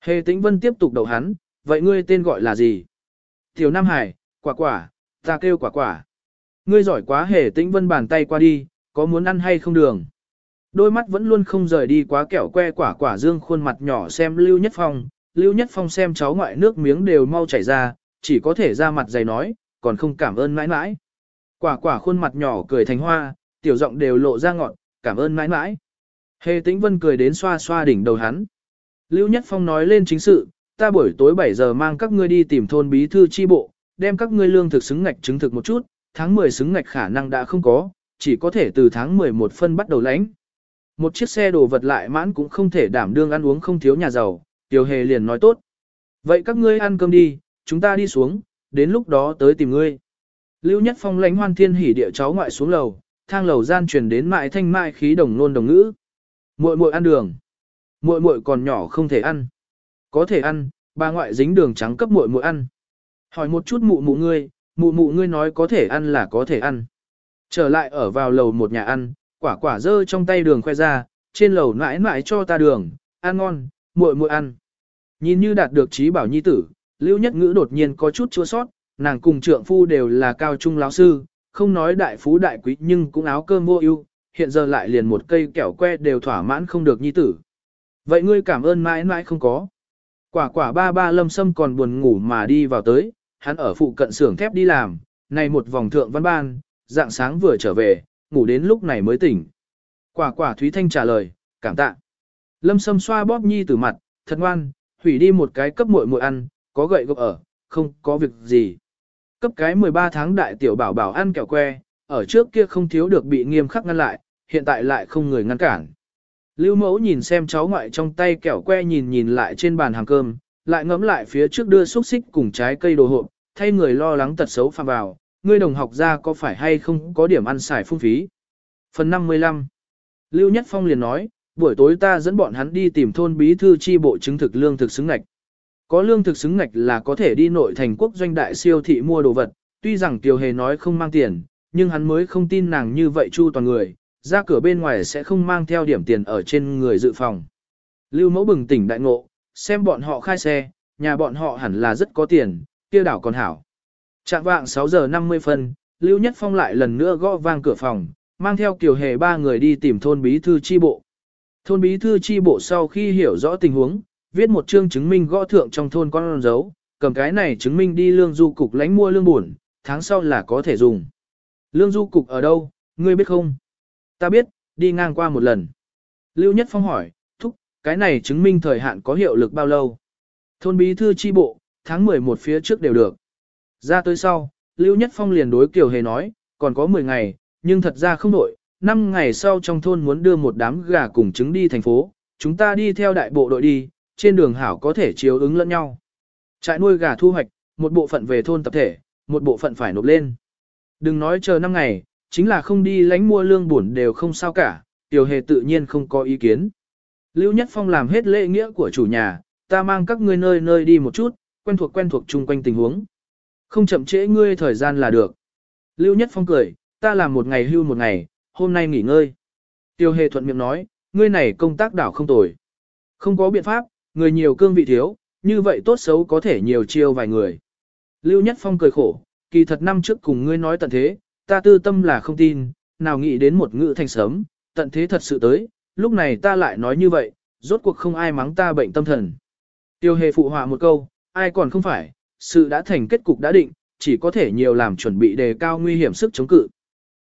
Hề tĩnh vân tiếp tục đầu hắn, vậy ngươi tên gọi là gì? Tiểu Nam Hải, quả quả, ta kêu quả quả. Ngươi giỏi quá hề tĩnh vân bàn tay qua đi, có muốn ăn hay không đường? Đôi mắt vẫn luôn không rời đi quá kẹo que quả quả dương khuôn mặt nhỏ xem Lưu Nhất Phong, Lưu Nhất Phong xem cháu ngoại nước miếng đều mau chảy ra, chỉ có thể ra mặt dày nói, còn không cảm ơn mãi mãi. Quả quả khuôn mặt nhỏ cười thành hoa, tiểu giọng đều lộ ra ngọn, cảm ơn mãi mãi. Hề tĩnh vân cười đến xoa xoa đỉnh đầu hắn. Lưu Nhất Phong nói lên chính sự, ta buổi tối 7 giờ mang các ngươi đi tìm thôn bí thư chi bộ, đem các ngươi lương thực xứng ngạch chứng thực một chút, tháng 10 xứng ngạch khả năng đã không có, chỉ có thể từ tháng 11 phân bắt đầu lãnh. Một chiếc xe đồ vật lại mãn cũng không thể đảm đương ăn uống không thiếu nhà giàu, Tiểu Hề liền nói tốt. Vậy các ngươi ăn cơm đi, chúng ta đi xuống, đến lúc đó tới tìm ngươi. Lưu Nhất Phong lãnh hoan thiên hỉ địa cháu ngoại xuống lầu, thang lầu gian truyền đến mại thanh mại khí đồng nôn đồng ngữ. Muội muội ăn đường. Muội muội còn nhỏ không thể ăn. Có thể ăn, bà ngoại dính đường trắng cấp muội muội ăn. Hỏi một chút mụ mụ ngươi, mụ mụ ngươi nói có thể ăn là có thể ăn. Trở lại ở vào lầu một nhà ăn, quả quả dơ trong tay đường khoe ra, trên lầu mãi mãi cho ta đường, ăn ngon, muội muội ăn. Nhìn như đạt được trí bảo nhi tử, Lưu Nhất Ngữ đột nhiên có chút chua sót, nàng cùng trượng phu đều là cao trung lão sư, không nói đại phú đại quý nhưng cũng áo cơm vô ưu, hiện giờ lại liền một cây kẹo que đều thỏa mãn không được nhi tử. Vậy ngươi cảm ơn mãi mãi không có. Quả quả ba ba lâm sâm còn buồn ngủ mà đi vào tới, hắn ở phụ cận xưởng thép đi làm, này một vòng thượng văn ban, dạng sáng vừa trở về, ngủ đến lúc này mới tỉnh. Quả quả Thúy Thanh trả lời, cảm tạ. Lâm sâm xoa bóp nhi tử mặt, thật ngoan, hủy đi một cái cấp muội muội ăn, có gậy gộc ở, không có việc gì. Cấp cái 13 tháng đại tiểu bảo bảo ăn kẹo que, ở trước kia không thiếu được bị nghiêm khắc ngăn lại, hiện tại lại không người ngăn cản. Lưu mẫu nhìn xem cháu ngoại trong tay kẹo que nhìn nhìn lại trên bàn hàng cơm, lại ngẫm lại phía trước đưa xúc xích cùng trái cây đồ hộp, thay người lo lắng tật xấu phạm vào, ngươi đồng học ra có phải hay không có điểm ăn xài phung phí. Phần 55 Lưu Nhất Phong liền nói, buổi tối ta dẫn bọn hắn đi tìm thôn bí thư chi bộ chứng thực lương thực xứng ngạch. Có lương thực xứng ngạch là có thể đi nội thành quốc doanh đại siêu thị mua đồ vật, tuy rằng Tiêu Hề nói không mang tiền, nhưng hắn mới không tin nàng như vậy chu toàn người, ra cửa bên ngoài sẽ không mang theo điểm tiền ở trên người dự phòng. Lưu mẫu bừng tỉnh đại ngộ, xem bọn họ khai xe, nhà bọn họ hẳn là rất có tiền, kia đảo còn hảo. Trạng vạng 6 giờ 50 phân, Lưu Nhất Phong lại lần nữa gõ vang cửa phòng, mang theo Kiều Hề ba người đi tìm thôn bí thư chi bộ. Thôn bí thư chi bộ sau khi hiểu rõ tình huống, viết một chương chứng minh gõ thượng trong thôn con dấu, cầm cái này chứng minh đi lương du cục lãnh mua lương buồn, tháng sau là có thể dùng. Lương du cục ở đâu, ngươi biết không? Ta biết, đi ngang qua một lần. Lưu Nhất Phong hỏi, thúc, cái này chứng minh thời hạn có hiệu lực bao lâu? Thôn bí thư chi bộ, tháng 11 phía trước đều được. Ra tới sau, Lưu Nhất Phong liền đối Kiều Hề nói, còn có 10 ngày, nhưng thật ra không đổi, 5 ngày sau trong thôn muốn đưa một đám gà cùng trứng đi thành phố, chúng ta đi theo đại bộ đội đi, trên đường hảo có thể chiếu ứng lẫn nhau. Trại nuôi gà thu hoạch, một bộ phận về thôn tập thể, một bộ phận phải nộp lên. Đừng nói chờ năm ngày, chính là không đi lánh mua lương bổn đều không sao cả, tiểu hề tự nhiên không có ý kiến. Lưu Nhất Phong làm hết lễ nghĩa của chủ nhà, ta mang các ngươi nơi nơi đi một chút, quen thuộc quen thuộc chung quanh tình huống. Không chậm trễ ngươi thời gian là được. Lưu Nhất Phong cười, ta làm một ngày hưu một ngày, hôm nay nghỉ ngơi. Tiêu hề thuận miệng nói, ngươi này công tác đảo không tồi. Không có biện pháp, người nhiều cương vị thiếu, như vậy tốt xấu có thể nhiều chiêu vài người. Lưu Nhất Phong cười khổ, kỳ thật năm trước cùng ngươi nói tận thế, ta tư tâm là không tin, nào nghĩ đến một ngữ thành sớm, tận thế thật sự tới, lúc này ta lại nói như vậy, rốt cuộc không ai mắng ta bệnh tâm thần. Tiêu hề phụ họa một câu, ai còn không phải, sự đã thành kết cục đã định, chỉ có thể nhiều làm chuẩn bị đề cao nguy hiểm sức chống cự.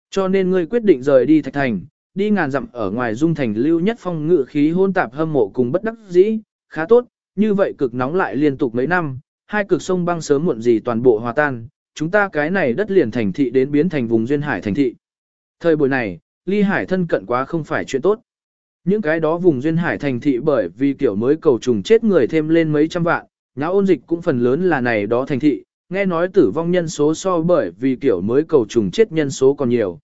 Cho nên ngươi quyết định rời đi thạch thành, đi ngàn dặm ở ngoài dung thành lưu nhất phong ngự khí hôn tạp hâm mộ cùng bất đắc dĩ, khá tốt, như vậy cực nóng lại liên tục mấy năm, hai cực sông băng sớm muộn gì toàn bộ hòa tan, chúng ta cái này đất liền thành thị đến biến thành vùng duyên hải thành thị. Thời buổi này, ly hải thân cận quá không phải chuyện tốt. Những cái đó vùng duyên hải thành thị bởi vì kiểu mới cầu trùng chết người thêm lên mấy trăm vạn, nháo ôn dịch cũng phần lớn là này đó thành thị, nghe nói tử vong nhân số so bởi vì kiểu mới cầu trùng chết nhân số còn nhiều.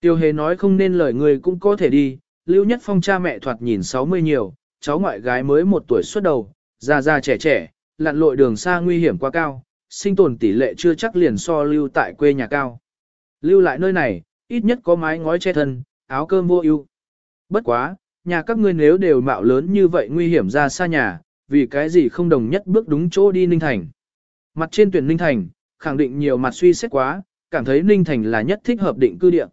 Tiêu hề nói không nên lời người cũng có thể đi, Lưu Nhất Phong cha mẹ thoạt nhìn 60 nhiều, cháu ngoại gái mới một tuổi xuất đầu, già già trẻ trẻ, lặn lội đường xa nguy hiểm quá cao, sinh tồn tỷ lệ chưa chắc liền so lưu tại quê nhà cao. Lưu lại nơi này, ít nhất có mái ngói che thân, áo cơm vô ưu. Bất quá, nhà các ngươi nếu đều mạo lớn như vậy nguy hiểm ra xa nhà, vì cái gì không đồng nhất bước đúng chỗ đi Ninh Thành. Mặt trên tuyển Ninh Thành, khẳng định nhiều mặt suy xét quá, cảm thấy Ninh Thành là nhất thích hợp định cư địa.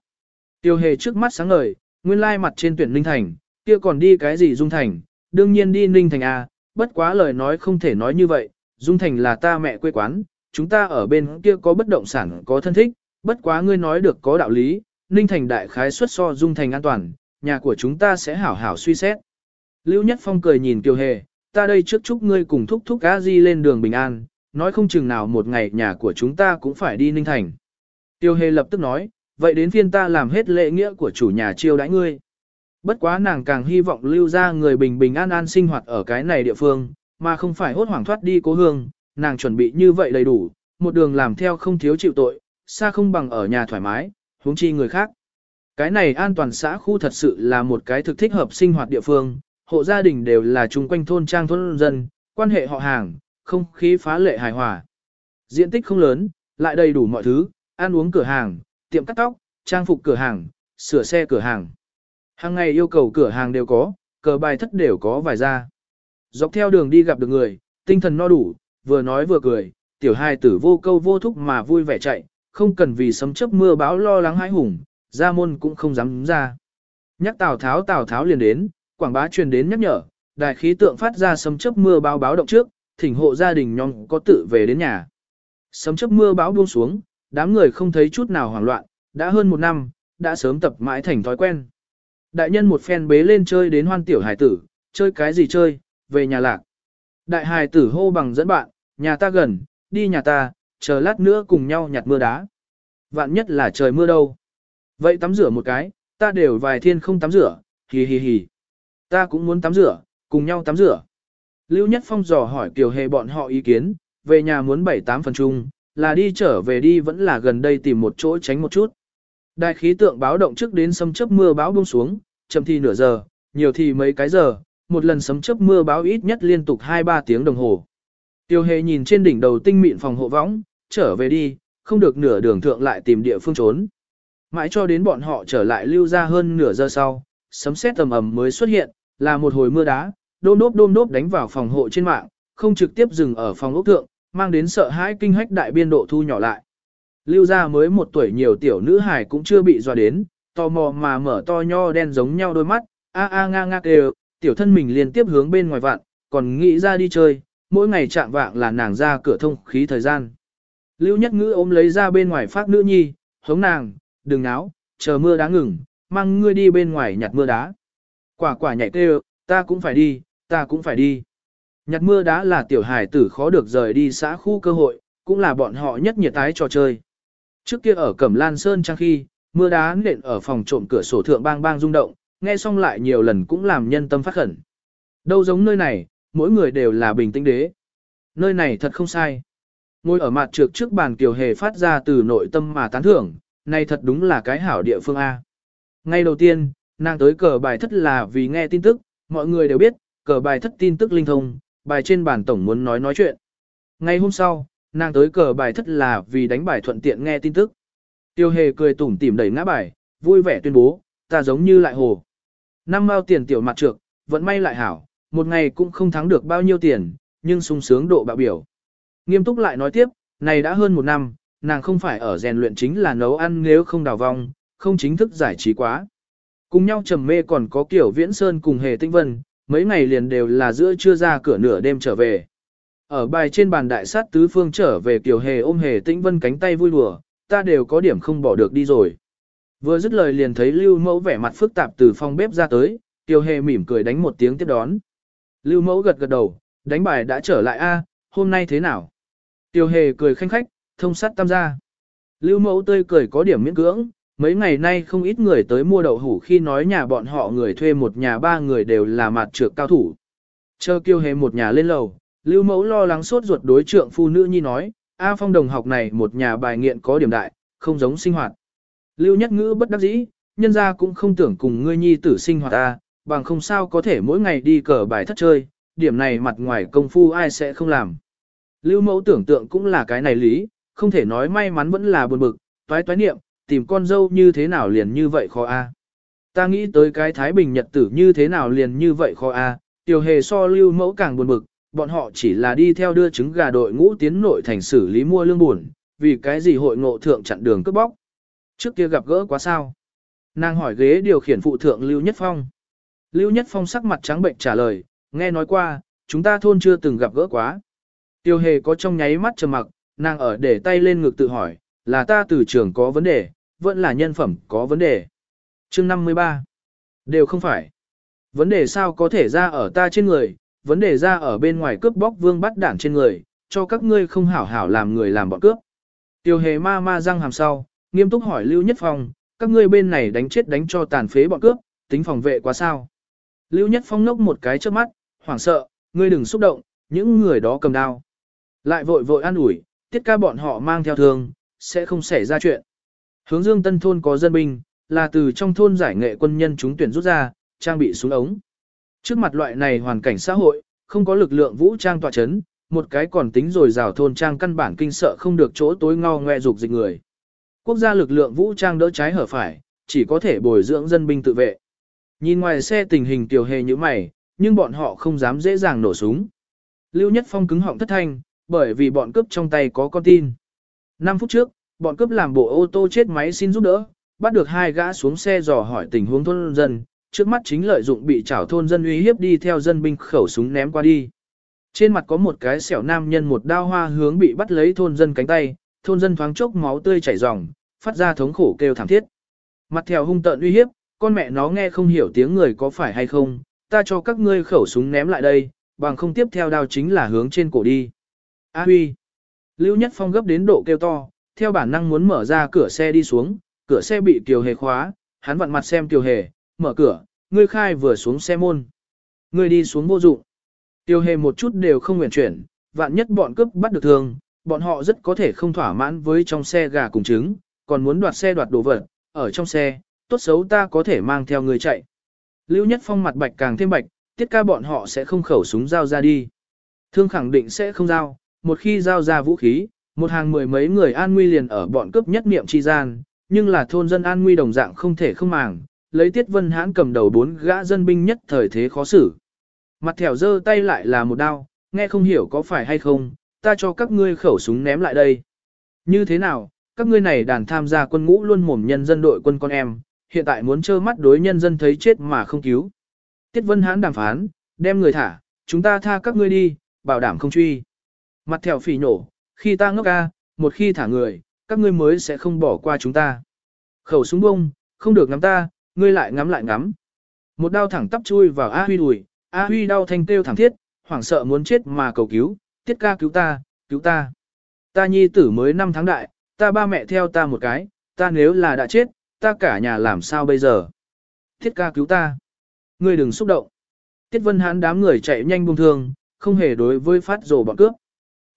Tiêu hề trước mắt sáng ngời, nguyên lai mặt trên tuyển Ninh Thành, kia còn đi cái gì Dung Thành, đương nhiên đi Ninh Thành A, bất quá lời nói không thể nói như vậy, Dung Thành là ta mẹ quê quán, chúng ta ở bên kia có bất động sản có thân thích, bất quá ngươi nói được có đạo lý, Ninh Thành đại khái xuất so Dung Thành an toàn, nhà của chúng ta sẽ hảo hảo suy xét. Lưu Nhất Phong cười nhìn Kiều Hề, ta đây trước chúc ngươi cùng thúc thúc a di lên đường bình an, nói không chừng nào một ngày nhà của chúng ta cũng phải đi Ninh Thành. Tiêu Hề lập tức nói, vậy đến phiên ta làm hết lễ nghĩa của chủ nhà chiêu đãi ngươi. Bất quá nàng càng hy vọng lưu ra người bình bình an an sinh hoạt ở cái này địa phương, mà không phải hốt hoảng thoát đi cố hương, nàng chuẩn bị như vậy đầy đủ, một đường làm theo không thiếu chịu tội, xa không bằng ở nhà thoải mái, huống chi người khác. Cái này an toàn xã khu thật sự là một cái thực thích hợp sinh hoạt địa phương, hộ gia đình đều là chung quanh thôn trang thôn dân, quan hệ họ hàng, không khí phá lệ hài hòa. Diện tích không lớn, lại đầy đủ mọi thứ, ăn uống cửa hàng, tiệm cắt tóc, trang phục cửa hàng, sửa xe cửa hàng. Hàng ngày yêu cầu cửa hàng đều có, cờ bài thất đều có vài ra. Dọc theo đường đi gặp được người, tinh thần no đủ, vừa nói vừa cười, tiểu hai tử vô câu vô thúc mà vui vẻ chạy, không cần vì sấm chớp mưa báo lo lắng hãi hùng, ra môn cũng không dám ra. Nhắc Tào Tháo Tào Tháo liền đến, quảng bá truyền đến nhắc nhở, đại khí tượng phát ra sấm chớp mưa báo báo động trước, thỉnh hộ gia đình nhóm có tự về đến nhà. Sấm chớp mưa báo buông xuống, đám người không thấy chút nào hoảng loạn, đã hơn một năm, đã sớm tập mãi thành thói quen. Đại nhân một phen bế lên chơi đến hoan tiểu hải tử, chơi cái gì chơi, về nhà lạc. Đại hải tử hô bằng dẫn bạn, nhà ta gần, đi nhà ta, chờ lát nữa cùng nhau nhặt mưa đá. Vạn nhất là trời mưa đâu. Vậy tắm rửa một cái, ta đều vài thiên không tắm rửa, hì hì hì. Ta cũng muốn tắm rửa, cùng nhau tắm rửa. Lưu Nhất Phong dò hỏi Kiều Hề bọn họ ý kiến, về nhà muốn bảy tám phần chung, là đi trở về đi vẫn là gần đây tìm một chỗ tránh một chút. Đại khí tượng báo động trước đến sấm chớp mưa báo buông xuống, chậm thì nửa giờ, nhiều thì mấy cái giờ, một lần sấm chớp mưa báo ít nhất liên tục 2-3 tiếng đồng hồ. Tiêu hề nhìn trên đỉnh đầu tinh mịn phòng hộ võng, trở về đi, không được nửa đường thượng lại tìm địa phương trốn. Mãi cho đến bọn họ trở lại lưu ra hơn nửa giờ sau, sấm sét tầm ầm mới xuất hiện, là một hồi mưa đá, đôm đốp đôm đốp đánh vào phòng hộ trên mạng, không trực tiếp dừng ở phòng ốc thượng, mang đến sợ hãi kinh hách đại biên độ thu nhỏ lại. Lưu ra mới một tuổi nhiều tiểu nữ hải cũng chưa bị dọa đến, tò mò mà mở to nho đen giống nhau đôi mắt, a a nga nga kêu, tiểu thân mình liên tiếp hướng bên ngoài vạn, còn nghĩ ra đi chơi, mỗi ngày chạm vạng là nàng ra cửa thông khí thời gian. Lưu Nhất Ngữ ôm lấy ra bên ngoài phát nữ nhi, hống nàng, đừng náo, chờ mưa đá ngừng, mang ngươi đi bên ngoài nhặt mưa đá. Quả quả nhảy kêu, ta cũng phải đi, ta cũng phải đi. Nhặt mưa đá là tiểu hải tử khó được rời đi xã khu cơ hội, cũng là bọn họ nhất nhiệt tái trò chơi. Trước kia ở Cẩm Lan Sơn trang khi, mưa đá nện ở phòng trộm cửa sổ thượng bang bang rung động, nghe xong lại nhiều lần cũng làm nhân tâm phát khẩn. Đâu giống nơi này, mỗi người đều là bình tĩnh đế. Nơi này thật không sai. Ngồi ở mặt trược trước bàn Kiều Hề phát ra từ nội tâm mà tán thưởng, này thật đúng là cái hảo địa phương A. Ngay đầu tiên, nàng tới cờ bài thất là vì nghe tin tức, mọi người đều biết, cờ bài thất tin tức linh thông, bài trên bàn tổng muốn nói nói chuyện. Ngay hôm sau, nàng tới cờ bài thất là vì đánh bài thuận tiện nghe tin tức. Tiêu hề cười tủm tỉm đẩy ngã bài, vui vẻ tuyên bố, ta giống như lại hồ. Năm mao tiền tiểu mặt trược, vẫn may lại hảo, một ngày cũng không thắng được bao nhiêu tiền, nhưng sung sướng độ bạo biểu. Nghiêm túc lại nói tiếp, này đã hơn một năm, nàng không phải ở rèn luyện chính là nấu ăn nếu không đào vong, không chính thức giải trí quá. Cùng nhau trầm mê còn có kiểu viễn sơn cùng hề tinh vân, mấy ngày liền đều là giữa trưa ra cửa nửa đêm trở về. Ở bài trên bàn đại sát tứ phương trở về kiểu hề ôm hề tĩnh vân cánh tay vui đùa, ta đều có điểm không bỏ được đi rồi. Vừa dứt lời liền thấy lưu mẫu vẻ mặt phức tạp từ phòng bếp ra tới, kiều hề mỉm cười đánh một tiếng tiếp đón. Lưu mẫu gật gật đầu, đánh bài đã trở lại a, hôm nay thế nào? kiều hề cười khanh khách, thông sát tam gia. Lưu mẫu tươi cười có điểm miễn cưỡng, mấy ngày nay không ít người tới mua đậu hủ khi nói nhà bọn họ người thuê một nhà ba người đều là mặt trược cao thủ. Chờ kiêu hề một nhà lên lầu, lưu mẫu lo lắng sốt ruột đối trượng phu nữ nhi nói, A phong đồng học này một nhà bài nghiện có điểm đại, không giống sinh hoạt. Lưu nhất ngữ bất đắc dĩ, nhân ra cũng không tưởng cùng ngươi nhi tử sinh hoạt ta, bằng không sao có thể mỗi ngày đi cờ bài thất chơi, điểm này mặt ngoài công phu ai sẽ không làm. Lưu mẫu tưởng tượng cũng là cái này lý, không thể nói may mắn vẫn là buồn bực, toái toái niệm, tìm con dâu như thế nào liền như vậy khó a. Ta nghĩ tới cái Thái Bình Nhật tử như thế nào liền như vậy khó a, tiểu hề so lưu mẫu càng buồn bực, bọn họ chỉ là đi theo đưa trứng gà đội ngũ tiến nội thành xử lý mua lương buồn, vì cái gì hội ngộ thượng chặn đường cướp bóc. Trước kia gặp gỡ quá sao? Nàng hỏi ghế điều khiển phụ thượng Lưu Nhất Phong. Lưu Nhất Phong sắc mặt trắng bệnh trả lời, nghe nói qua, chúng ta thôn chưa từng gặp gỡ quá. Tiêu hề có trong nháy mắt trầm mặc, nàng ở để tay lên ngực tự hỏi, là ta từ trường có vấn đề, vẫn là nhân phẩm có vấn đề. chương 53. Đều không phải. Vấn đề sao có thể ra ở ta trên người, vấn đề ra ở bên ngoài cướp bóc vương bắt đảng trên người, cho các ngươi không hảo hảo làm người làm bọn cướp. Tiêu hề ma ma răng hàm sau, nghiêm túc hỏi Lưu Nhất Phong, các ngươi bên này đánh chết đánh cho tàn phế bọn cướp, tính phòng vệ quá sao. Lưu Nhất Phong nốc một cái trước mắt, hoảng sợ, ngươi đừng xúc động, những người đó cầm đao. Lại vội vội an ủi, tiết ca bọn họ mang theo thương, sẽ không xảy ra chuyện. Hướng dương tân thôn có dân binh, là từ trong thôn giải nghệ quân nhân chúng tuyển rút ra, trang bị súng ống. Trước mặt loại này hoàn cảnh xã hội, không có lực lượng vũ trang tọa chấn, một cái còn tính rồi rào thôn trang căn bản kinh sợ không được chỗ tối ngao ngoe dục dịch người. Quốc gia lực lượng vũ trang đỡ trái hở phải, chỉ có thể bồi dưỡng dân binh tự vệ. Nhìn ngoài xe tình hình tiểu hề như mày, nhưng bọn họ không dám dễ dàng nổ súng. Lưu Nhất Phong cứng họng thất thanh, bởi vì bọn cướp trong tay có con tin. 5 phút trước, bọn cướp làm bộ ô tô chết máy xin giúp đỡ, bắt được hai gã xuống xe dò hỏi tình huống thôn dân, trước mắt chính lợi dụng bị trảo thôn dân uy hiếp đi theo dân binh khẩu súng ném qua đi. Trên mặt có một cái xẻo nam nhân một đao hoa hướng bị bắt lấy thôn dân cánh tay, thôn dân thoáng chốc máu tươi chảy ròng, phát ra thống khổ kêu thảm thiết. Mặt theo hung tợn uy hiếp, con mẹ nó nghe không hiểu tiếng người có phải hay không, ta cho các ngươi khẩu súng ném lại đây, bằng không tiếp theo đao chính là hướng trên cổ đi. A huy! Lưu Nhất Phong gấp đến độ kêu to, theo bản năng muốn mở ra cửa xe đi xuống, cửa xe bị Kiều Hề khóa, hắn vặn mặt xem Kiều Hề, mở cửa, ngươi khai vừa xuống xe môn. Ngươi đi xuống vô dụng. tiêu Hề một chút đều không nguyện chuyển, vạn nhất bọn cướp bắt được thương, bọn họ rất có thể không thỏa mãn với trong xe gà cùng trứng, còn muốn đoạt xe đoạt đồ vật, ở trong xe, tốt xấu ta có thể mang theo người chạy. Lưu Nhất Phong mặt bạch càng thêm bạch, tiết ca bọn họ sẽ không khẩu súng giao ra đi. Thương khẳng định sẽ không giao, một khi giao ra vũ khí, một hàng mười mấy người an nguy liền ở bọn cướp nhất niệm chi gian, nhưng là thôn dân an nguy đồng dạng không thể không màng, lấy tiết vân hãn cầm đầu bốn gã dân binh nhất thời thế khó xử. Mặt thẻo giơ tay lại là một đao, nghe không hiểu có phải hay không, ta cho các ngươi khẩu súng ném lại đây. Như thế nào, các ngươi này đàn tham gia quân ngũ luôn mồm nhân dân đội quân con em, hiện tại muốn trơ mắt đối nhân dân thấy chết mà không cứu. Tiết Vân Hãn đàm phán, đem người thả, chúng ta tha các ngươi đi, bảo đảm không truy. Mặt thẻo phỉ nổ, khi ta ngốc ca, một khi thả người, các ngươi mới sẽ không bỏ qua chúng ta. Khẩu súng bông, không được ngắm ta, ngươi lại ngắm lại ngắm. Một đao thẳng tắp chui vào A Huy đùi, A Huy đau thanh kêu thẳng thiết, hoảng sợ muốn chết mà cầu cứu, tiết ca cứu ta, cứu ta. Ta nhi tử mới 5 tháng đại, ta ba mẹ theo ta một cái, ta nếu là đã chết, ta cả nhà làm sao bây giờ? Tiết ca cứu ta. Ngươi đừng xúc động. Tiết vân hãn đám người chạy nhanh buông thương, không hề đối với phát rồ bọn cướp.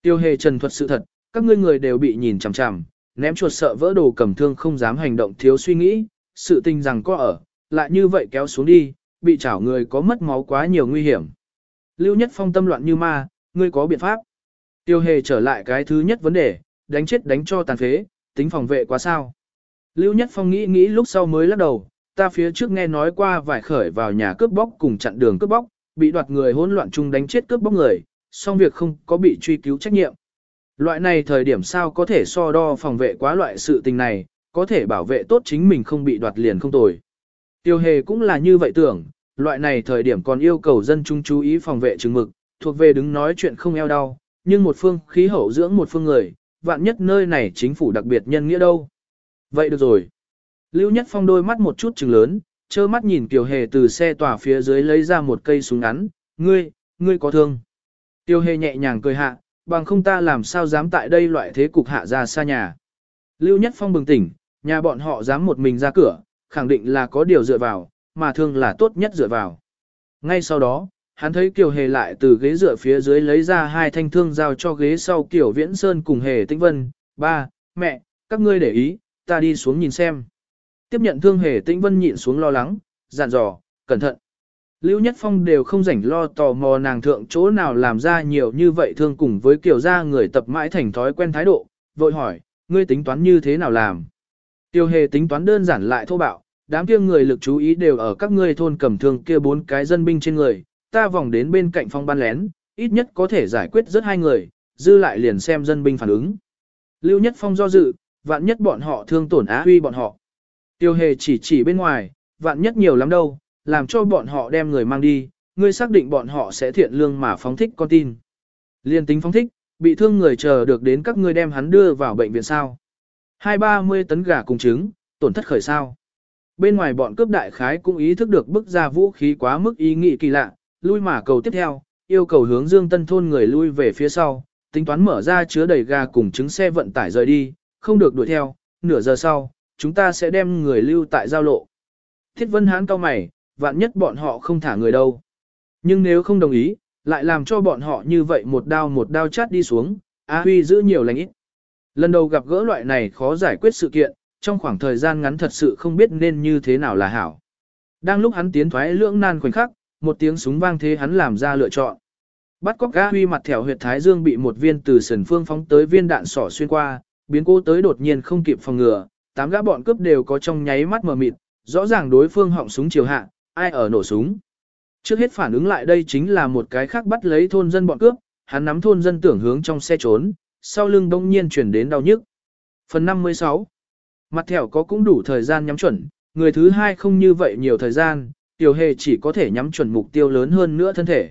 Tiêu hề trần thuật sự thật, các ngươi người đều bị nhìn chằm chằm, ném chuột sợ vỡ đồ cầm thương không dám hành động thiếu suy nghĩ, sự tình rằng có ở, lại như vậy kéo xuống đi, bị chảo người có mất máu quá nhiều nguy hiểm. Lưu Nhất Phong tâm loạn như ma, ngươi có biện pháp. Tiêu hề trở lại cái thứ nhất vấn đề, đánh chết đánh cho tàn phế, tính phòng vệ quá sao. Lưu Nhất Phong nghĩ nghĩ lúc sau mới lắc đầu, ta phía trước nghe nói qua vài khởi vào nhà cướp bóc cùng chặn đường cướp bóc, bị đoạt người hỗn loạn chung đánh chết cướp bóc người, song việc không có bị truy cứu trách nhiệm. Loại này thời điểm sao có thể so đo phòng vệ quá loại sự tình này, có thể bảo vệ tốt chính mình không bị đoạt liền không tồi. Tiêu hề cũng là như vậy tưởng, loại này thời điểm còn yêu cầu dân chúng chú ý phòng vệ chứng mực, thuộc về đứng nói chuyện không eo đau, nhưng một phương khí hậu dưỡng một phương người, vạn nhất nơi này chính phủ đặc biệt nhân nghĩa đâu. Vậy được rồi. Lưu Nhất Phong đôi mắt một chút trừng lớn, trơ mắt nhìn Tiêu Hề từ xe tỏa phía dưới lấy ra một cây súng ngắn, ngươi, ngươi có thương. Tiêu Hề nhẹ nhàng cười hạ, bằng không ta làm sao dám tại đây loại thế cục hạ ra xa nhà. Lưu Nhất Phong bừng tỉnh, nhà bọn họ dám một mình ra cửa, khẳng định là có điều dựa vào, mà thương là tốt nhất dựa vào. Ngay sau đó, hắn thấy Kiều Hề lại từ ghế dựa phía dưới lấy ra hai thanh thương giao cho ghế sau Kiều Viễn Sơn cùng Hề Tĩnh Vân, ba, mẹ, các ngươi để ý, ta đi xuống nhìn xem. Tiếp nhận thương Hề Tĩnh Vân nhịn xuống lo lắng, dặn dò, cẩn thận. Lưu Nhất Phong đều không rảnh lo tò mò nàng thượng chỗ nào làm ra nhiều như vậy thương cùng với kiểu ra người tập mãi thành thói quen thái độ, vội hỏi, ngươi tính toán như thế nào làm? Tiêu hề tính toán đơn giản lại thô bạo, đám kia người lực chú ý đều ở các ngươi thôn cầm thương kia bốn cái dân binh trên người, ta vòng đến bên cạnh phong ban lén, ít nhất có thể giải quyết rất hai người, dư lại liền xem dân binh phản ứng. Lưu Nhất Phong do dự, vạn nhất bọn họ thương tổn á huy bọn họ. Tiêu hề chỉ chỉ bên ngoài, vạn nhất nhiều lắm đâu, làm cho bọn họ đem người mang đi, ngươi xác định bọn họ sẽ thiện lương mà phóng thích con tin. Liên tính phóng thích, bị thương người chờ được đến các ngươi đem hắn đưa vào bệnh viện sao. Hai ba mươi tấn gà cùng trứng, tổn thất khởi sao. Bên ngoài bọn cướp đại khái cũng ý thức được bức ra vũ khí quá mức ý nghĩ kỳ lạ, lui mà cầu tiếp theo, yêu cầu hướng dương tân thôn người lui về phía sau, tính toán mở ra chứa đầy gà cùng trứng xe vận tải rời đi, không được đuổi theo, nửa giờ sau, chúng ta sẽ đem người lưu tại giao lộ. Thiết vân hán cao mày, vạn nhất bọn họ không thả người đâu. Nhưng nếu không đồng ý, lại làm cho bọn họ như vậy một đao một đao chát đi xuống, A Huy giữ nhiều lành ít. Lần đầu gặp gỡ loại này khó giải quyết sự kiện, trong khoảng thời gian ngắn thật sự không biết nên như thế nào là hảo. Đang lúc hắn tiến thoái lưỡng nan khoảnh khắc, một tiếng súng vang thế hắn làm ra lựa chọn. Bắt cóc gã Huy mặt thẻo huyệt thái dương bị một viên từ sườn phương phóng tới viên đạn sỏ xuyên qua, biến cố tới đột nhiên không kịp phòng ngừa, tám gã bọn cướp đều có trong nháy mắt mờ mịt, rõ ràng đối phương họng súng chiều hạ, ai ở nổ súng. Trước hết phản ứng lại đây chính là một cái khác bắt lấy thôn dân bọn cướp, hắn nắm thôn dân tưởng hướng trong xe trốn, sau lưng đông nhiên chuyển đến đau nhức. Phần 56 Mặt thẻo có cũng đủ thời gian nhắm chuẩn, người thứ hai không như vậy nhiều thời gian, tiểu hề chỉ có thể nhắm chuẩn mục tiêu lớn hơn nữa thân thể.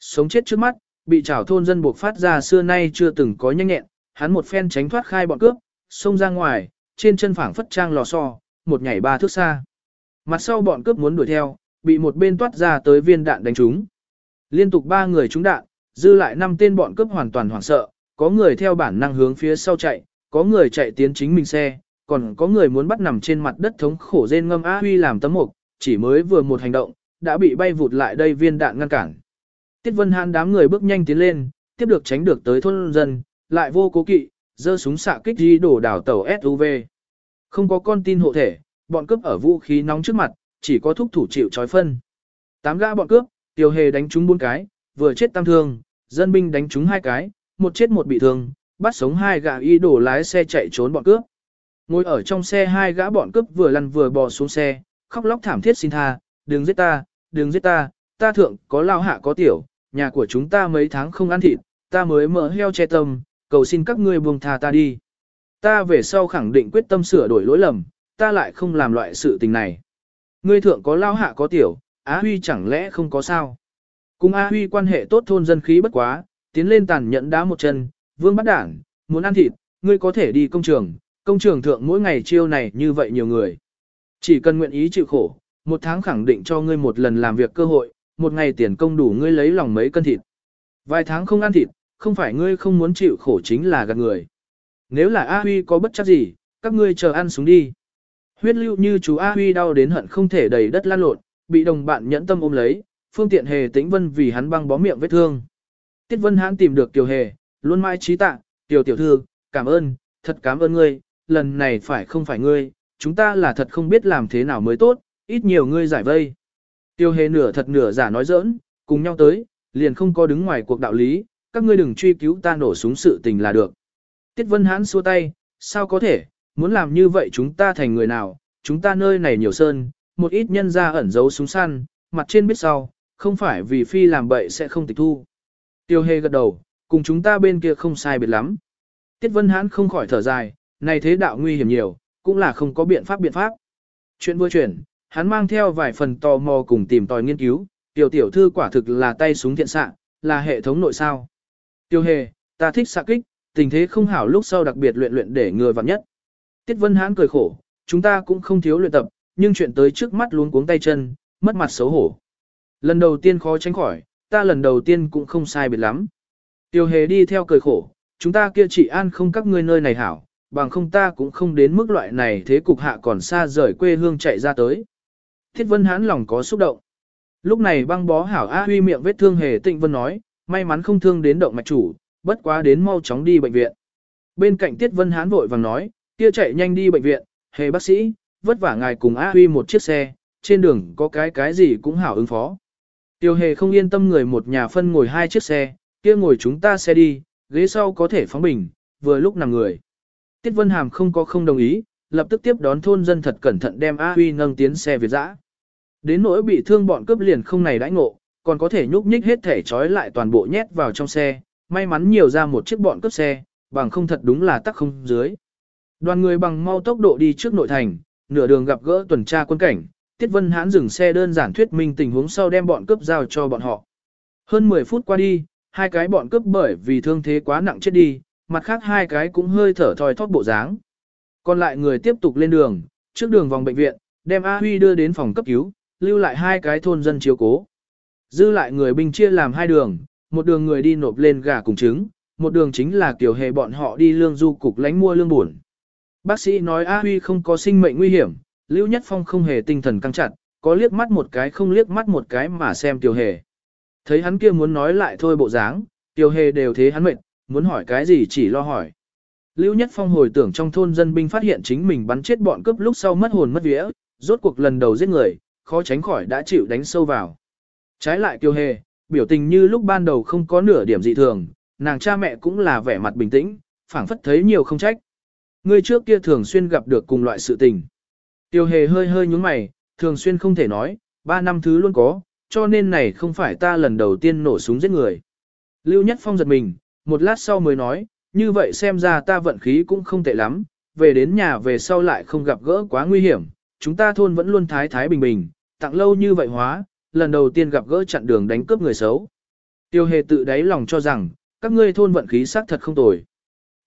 Sống chết trước mắt, bị trảo thôn dân buộc phát ra xưa nay chưa từng có nhanh nhẹn, hắn một phen tránh thoát khai bọn cướp, xông ra ngoài, trên chân phảng phất trang lò xo, một nhảy ba thước xa. Mặt sau bọn cướp muốn đuổi theo, bị một bên toát ra tới viên đạn đánh trúng. Liên tục ba người trúng đạn, dư lại năm tên bọn cướp hoàn toàn hoảng sợ, có người theo bản năng hướng phía sau chạy, có người chạy tiến chính mình xe, còn có người muốn bắt nằm trên mặt đất thống khổ rên ngâm A Huy làm tấm mục, chỉ mới vừa một hành động, đã bị bay vụt lại đây viên đạn ngăn cản. Tiết Vân Hàn đám người bước nhanh tiến lên, tiếp được tránh được tới thôn dân, lại vô cố kỵ, giơ súng xạ kích đi đổ đảo tàu SUV. Không có con tin hộ thể, bọn cướp ở vũ khí nóng trước mặt, chỉ có thúc thủ chịu trói phân. Tám gã bọn cướp, tiêu hề đánh trúng bốn cái, vừa chết tam thương, dân binh đánh trúng hai cái, một chết một bị thương, bắt sống hai gã y đổ lái xe chạy trốn bọn cướp. Ngồi ở trong xe hai gã bọn cướp vừa lăn vừa bò xuống xe, khóc lóc thảm thiết xin tha, đừng giết ta, đừng giết ta, ta thượng có lao hạ có tiểu, nhà của chúng ta mấy tháng không ăn thịt, ta mới mở heo che tâm, cầu xin các ngươi buông tha ta đi. Ta về sau khẳng định quyết tâm sửa đổi lỗi lầm, ta lại không làm loại sự tình này. Ngươi thượng có lao hạ có tiểu, Á Huy chẳng lẽ không có sao? Cùng Á Huy quan hệ tốt thôn dân khí bất quá, tiến lên tàn nhẫn đá một chân, vương bắt đảng, muốn ăn thịt, ngươi có thể đi công trường, công trường thượng mỗi ngày chiêu này như vậy nhiều người. Chỉ cần nguyện ý chịu khổ, một tháng khẳng định cho ngươi một lần làm việc cơ hội, một ngày tiền công đủ ngươi lấy lòng mấy cân thịt. Vài tháng không ăn thịt, không phải ngươi không muốn chịu khổ chính là gạt người. Nếu là A Huy có bất chấp gì, các ngươi chờ ăn xuống đi. Huyết lưu như chú A Huy đau đến hận không thể đầy đất lan lộn, bị đồng bạn nhẫn tâm ôm lấy, phương tiện hề tĩnh vân vì hắn băng bó miệng vết thương. Tiết vân Hán tìm được tiểu hề, luôn mãi trí tạ, tiểu tiểu thư, cảm ơn, thật cảm ơn ngươi, lần này phải không phải ngươi, chúng ta là thật không biết làm thế nào mới tốt, ít nhiều ngươi giải vây. Tiêu hề nửa thật nửa giả nói giỡn, cùng nhau tới, liền không có đứng ngoài cuộc đạo lý, các ngươi đừng truy cứu ta nổ súng sự tình là được. Tiết Vân Hán xua tay, sao có thể, muốn làm như vậy chúng ta thành người nào, chúng ta nơi này nhiều sơn, một ít nhân ra ẩn giấu súng săn, mặt trên biết sau, không phải vì phi làm bậy sẽ không tịch thu. Tiêu hề gật đầu, cùng chúng ta bên kia không sai biệt lắm. Tiết Vân Hán không khỏi thở dài, này thế đạo nguy hiểm nhiều, cũng là không có biện pháp biện pháp. Chuyện vừa chuyển, hắn mang theo vài phần tò mò cùng tìm tòi nghiên cứu, tiểu tiểu thư quả thực là tay súng thiện xạ, là hệ thống nội sao. Tiêu hề, ta thích xạ kích, tình thế không hảo lúc sau đặc biệt luyện luyện để người vặn nhất. Tiết Vân Hán cười khổ, chúng ta cũng không thiếu luyện tập, nhưng chuyện tới trước mắt luôn cuống tay chân, mất mặt xấu hổ. Lần đầu tiên khó tránh khỏi, ta lần đầu tiên cũng không sai biệt lắm. Tiêu hề đi theo cười khổ, chúng ta kia chỉ an không các ngươi nơi này hảo, bằng không ta cũng không đến mức loại này thế cục hạ còn xa rời quê hương chạy ra tới. Thiết Vân hãn lòng có xúc động. Lúc này băng bó hảo A huy miệng vết thương hề tịnh vân nói, may mắn không thương đến động mạch chủ, bất quá đến mau chóng đi bệnh viện. Bên cạnh Tiết Vân hãn vội vàng nói, kia chạy nhanh đi bệnh viện, hề bác sĩ, vất vả ngài cùng A huy một chiếc xe, trên đường có cái cái gì cũng hảo ứng phó. Tiêu hề không yên tâm người một nhà phân ngồi hai chiếc xe, kia ngồi chúng ta xe đi, ghế sau có thể phóng bình, vừa lúc nằm người. Tiết Vân Hàm không có không đồng ý, lập tức tiếp đón thôn dân thật cẩn thận đem A Huy nâng tiến xe Việt dã. Đến nỗi bị thương bọn cướp liền không này đãi ngộ, còn có thể nhúc nhích hết thể trói lại toàn bộ nhét vào trong xe, may mắn nhiều ra một chiếc bọn cướp xe, bằng không thật đúng là tắc không dưới. Đoàn người bằng mau tốc độ đi trước nội thành, nửa đường gặp gỡ tuần tra quân cảnh, Tiết Vân Hãn dừng xe đơn giản thuyết minh tình huống sau đem bọn cướp giao cho bọn họ. Hơn 10 phút qua đi, hai cái bọn cướp bởi vì thương thế quá nặng chết đi, mặt khác hai cái cũng hơi thở thoi thóp bộ dáng. Còn lại người tiếp tục lên đường, trước đường vòng bệnh viện, đem A Huy đưa đến phòng cấp cứu, lưu lại hai cái thôn dân chiếu cố. Dư lại người binh chia làm hai đường, một đường người đi nộp lên gà cùng trứng, một đường chính là kiểu hề bọn họ đi lương du cục lánh mua lương buồn. Bác sĩ nói A Huy không có sinh mệnh nguy hiểm, Lưu Nhất Phong không hề tinh thần căng chặt, có liếc mắt một cái không liếc mắt một cái mà xem tiểu hề. Thấy hắn kia muốn nói lại thôi bộ dáng, tiểu hề đều thế hắn mệt, muốn hỏi cái gì chỉ lo hỏi. Lưu Nhất Phong hồi tưởng trong thôn dân binh phát hiện chính mình bắn chết bọn cướp lúc sau mất hồn mất vía, rốt cuộc lần đầu giết người, khó tránh khỏi đã chịu đánh sâu vào. Trái lại Tiêu Hề, biểu tình như lúc ban đầu không có nửa điểm dị thường, nàng cha mẹ cũng là vẻ mặt bình tĩnh, phảng phất thấy nhiều không trách. Người trước kia thường xuyên gặp được cùng loại sự tình. Tiêu Hề hơi hơi nhúng mày, thường xuyên không thể nói, ba năm thứ luôn có, cho nên này không phải ta lần đầu tiên nổ súng giết người. Lưu Nhất Phong giật mình, một lát sau mới nói, như vậy xem ra ta vận khí cũng không tệ lắm, về đến nhà về sau lại không gặp gỡ quá nguy hiểm, chúng ta thôn vẫn luôn thái thái bình bình, tặng lâu như vậy hóa, lần đầu tiên gặp gỡ chặn đường đánh cướp người xấu. Tiêu hề tự đáy lòng cho rằng, các ngươi thôn vận khí xác thật không tồi.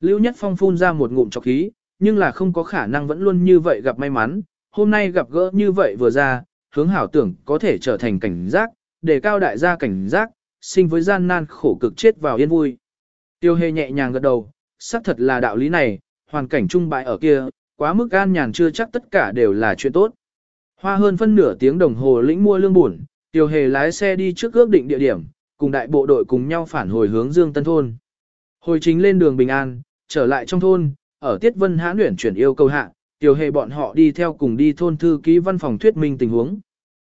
Lưu Nhất Phong phun ra một ngụm chọc khí, nhưng là không có khả năng vẫn luôn như vậy gặp may mắn, hôm nay gặp gỡ như vậy vừa ra, hướng hảo tưởng có thể trở thành cảnh giác, để cao đại gia cảnh giác, sinh với gian nan khổ cực chết vào yên vui. Tiêu hề nhẹ nhàng gật đầu, xác thật là đạo lý này, hoàn cảnh trung bại ở kia, quá mức gan nhàn chưa chắc tất cả đều là chuyện tốt. Hoa hơn phân nửa tiếng đồng hồ lĩnh mua lương buồn, tiêu hề lái xe đi trước ước định địa điểm, cùng đại bộ đội cùng nhau phản hồi hướng Dương Tân Thôn. Hồi chính lên đường Bình An, trở lại trong thôn, ở Tiết Vân Hãn luyện chuyển yêu cầu hạ, Tiểu Hề bọn họ đi theo cùng đi thôn thư ký văn phòng thuyết minh tình huống.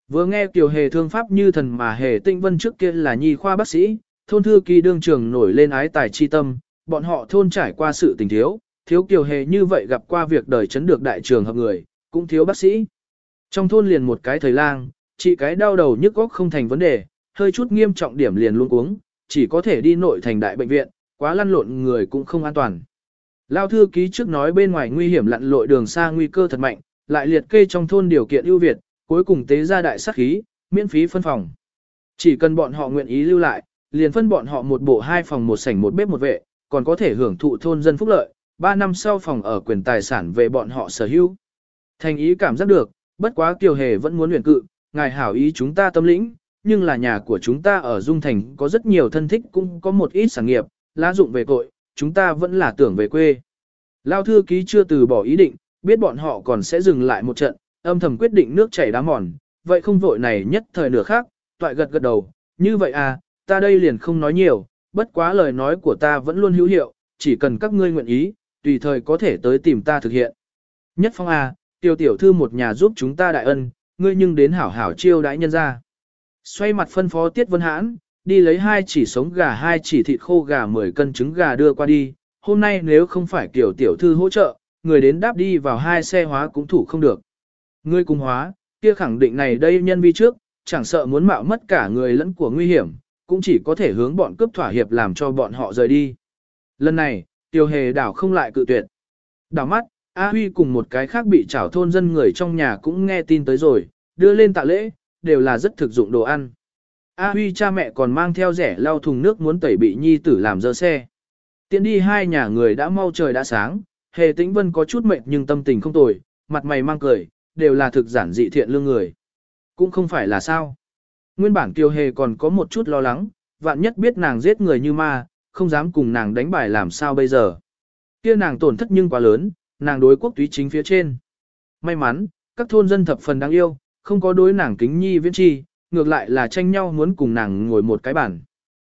Vừa nghe Tiểu Hề thương pháp như thần mà Hề Tinh Vân trước kia là nhi khoa bác sĩ, thôn thư ký đương trường nổi lên ái tài chi tâm, bọn họ thôn trải qua sự tình thiếu, thiếu Tiểu Hề như vậy gặp qua việc đời chấn được đại trường hợp người, cũng thiếu bác sĩ. Trong thôn liền một cái thời lang, chỉ cái đau đầu nhức góc không thành vấn đề, hơi chút nghiêm trọng điểm liền luôn uống, chỉ có thể đi nội thành đại bệnh viện, quá lăn lộn người cũng không an toàn. Lao thư ký trước nói bên ngoài nguy hiểm lặn lội đường xa nguy cơ thật mạnh, lại liệt kê trong thôn điều kiện ưu việt, cuối cùng tế ra đại sát khí, miễn phí phân phòng. Chỉ cần bọn họ nguyện ý lưu lại, liền phân bọn họ một bộ hai phòng một sảnh một bếp một vệ, còn có thể hưởng thụ thôn dân phúc lợi, 3 năm sau phòng ở quyền tài sản về bọn họ sở hữu. Thành ý cảm giác được, bất quá Kiều Hề vẫn muốn luyện cự, ngài hảo ý chúng ta tâm lĩnh, nhưng là nhà của chúng ta ở Dung Thành có rất nhiều thân thích cũng có một ít sản nghiệp, lá dụng về cội, chúng ta vẫn là tưởng về quê. Lao thư ký chưa từ bỏ ý định, biết bọn họ còn sẽ dừng lại một trận, âm thầm quyết định nước chảy đá mòn, vậy không vội này nhất thời nửa khác, toại gật gật đầu, như vậy à, ta đây liền không nói nhiều, bất quá lời nói của ta vẫn luôn hữu hiệu, chỉ cần các ngươi nguyện ý, tùy thời có thể tới tìm ta thực hiện. Nhất phong à, tiểu tiểu thư một nhà giúp chúng ta đại ân, ngươi nhưng đến hảo hảo chiêu đãi nhân ra. Xoay mặt phân phó Tiết Vân Hãn, đi lấy hai chỉ sống gà hai chỉ thịt khô gà 10 cân trứng gà đưa qua đi, hôm nay nếu không phải kiểu tiểu thư hỗ trợ, người đến đáp đi vào hai xe hóa cũng thủ không được. Ngươi cùng hóa, kia khẳng định này đây nhân vi trước, chẳng sợ muốn mạo mất cả người lẫn của nguy hiểm, cũng chỉ có thể hướng bọn cướp thỏa hiệp làm cho bọn họ rời đi. Lần này, tiêu hề đảo không lại cự tuyệt. Đảo mắt, A Huy cùng một cái khác bị trảo thôn dân người trong nhà cũng nghe tin tới rồi, đưa lên tạ lễ, đều là rất thực dụng đồ ăn. A Huy cha mẹ còn mang theo rẻ lau thùng nước muốn tẩy bị nhi tử làm dơ xe. Tiến đi hai nhà người đã mau trời đã sáng, hề tĩnh vân có chút mệt nhưng tâm tình không tồi, mặt mày mang cười, đều là thực giản dị thiện lương người. Cũng không phải là sao. Nguyên bản kiều hề còn có một chút lo lắng, vạn nhất biết nàng giết người như ma, không dám cùng nàng đánh bài làm sao bây giờ. Kia nàng tổn thất nhưng quá lớn, nàng đối quốc túy chính phía trên. May mắn, các thôn dân thập phần đáng yêu, không có đối nàng kính nhi viễn chi, ngược lại là tranh nhau muốn cùng nàng ngồi một cái bàn.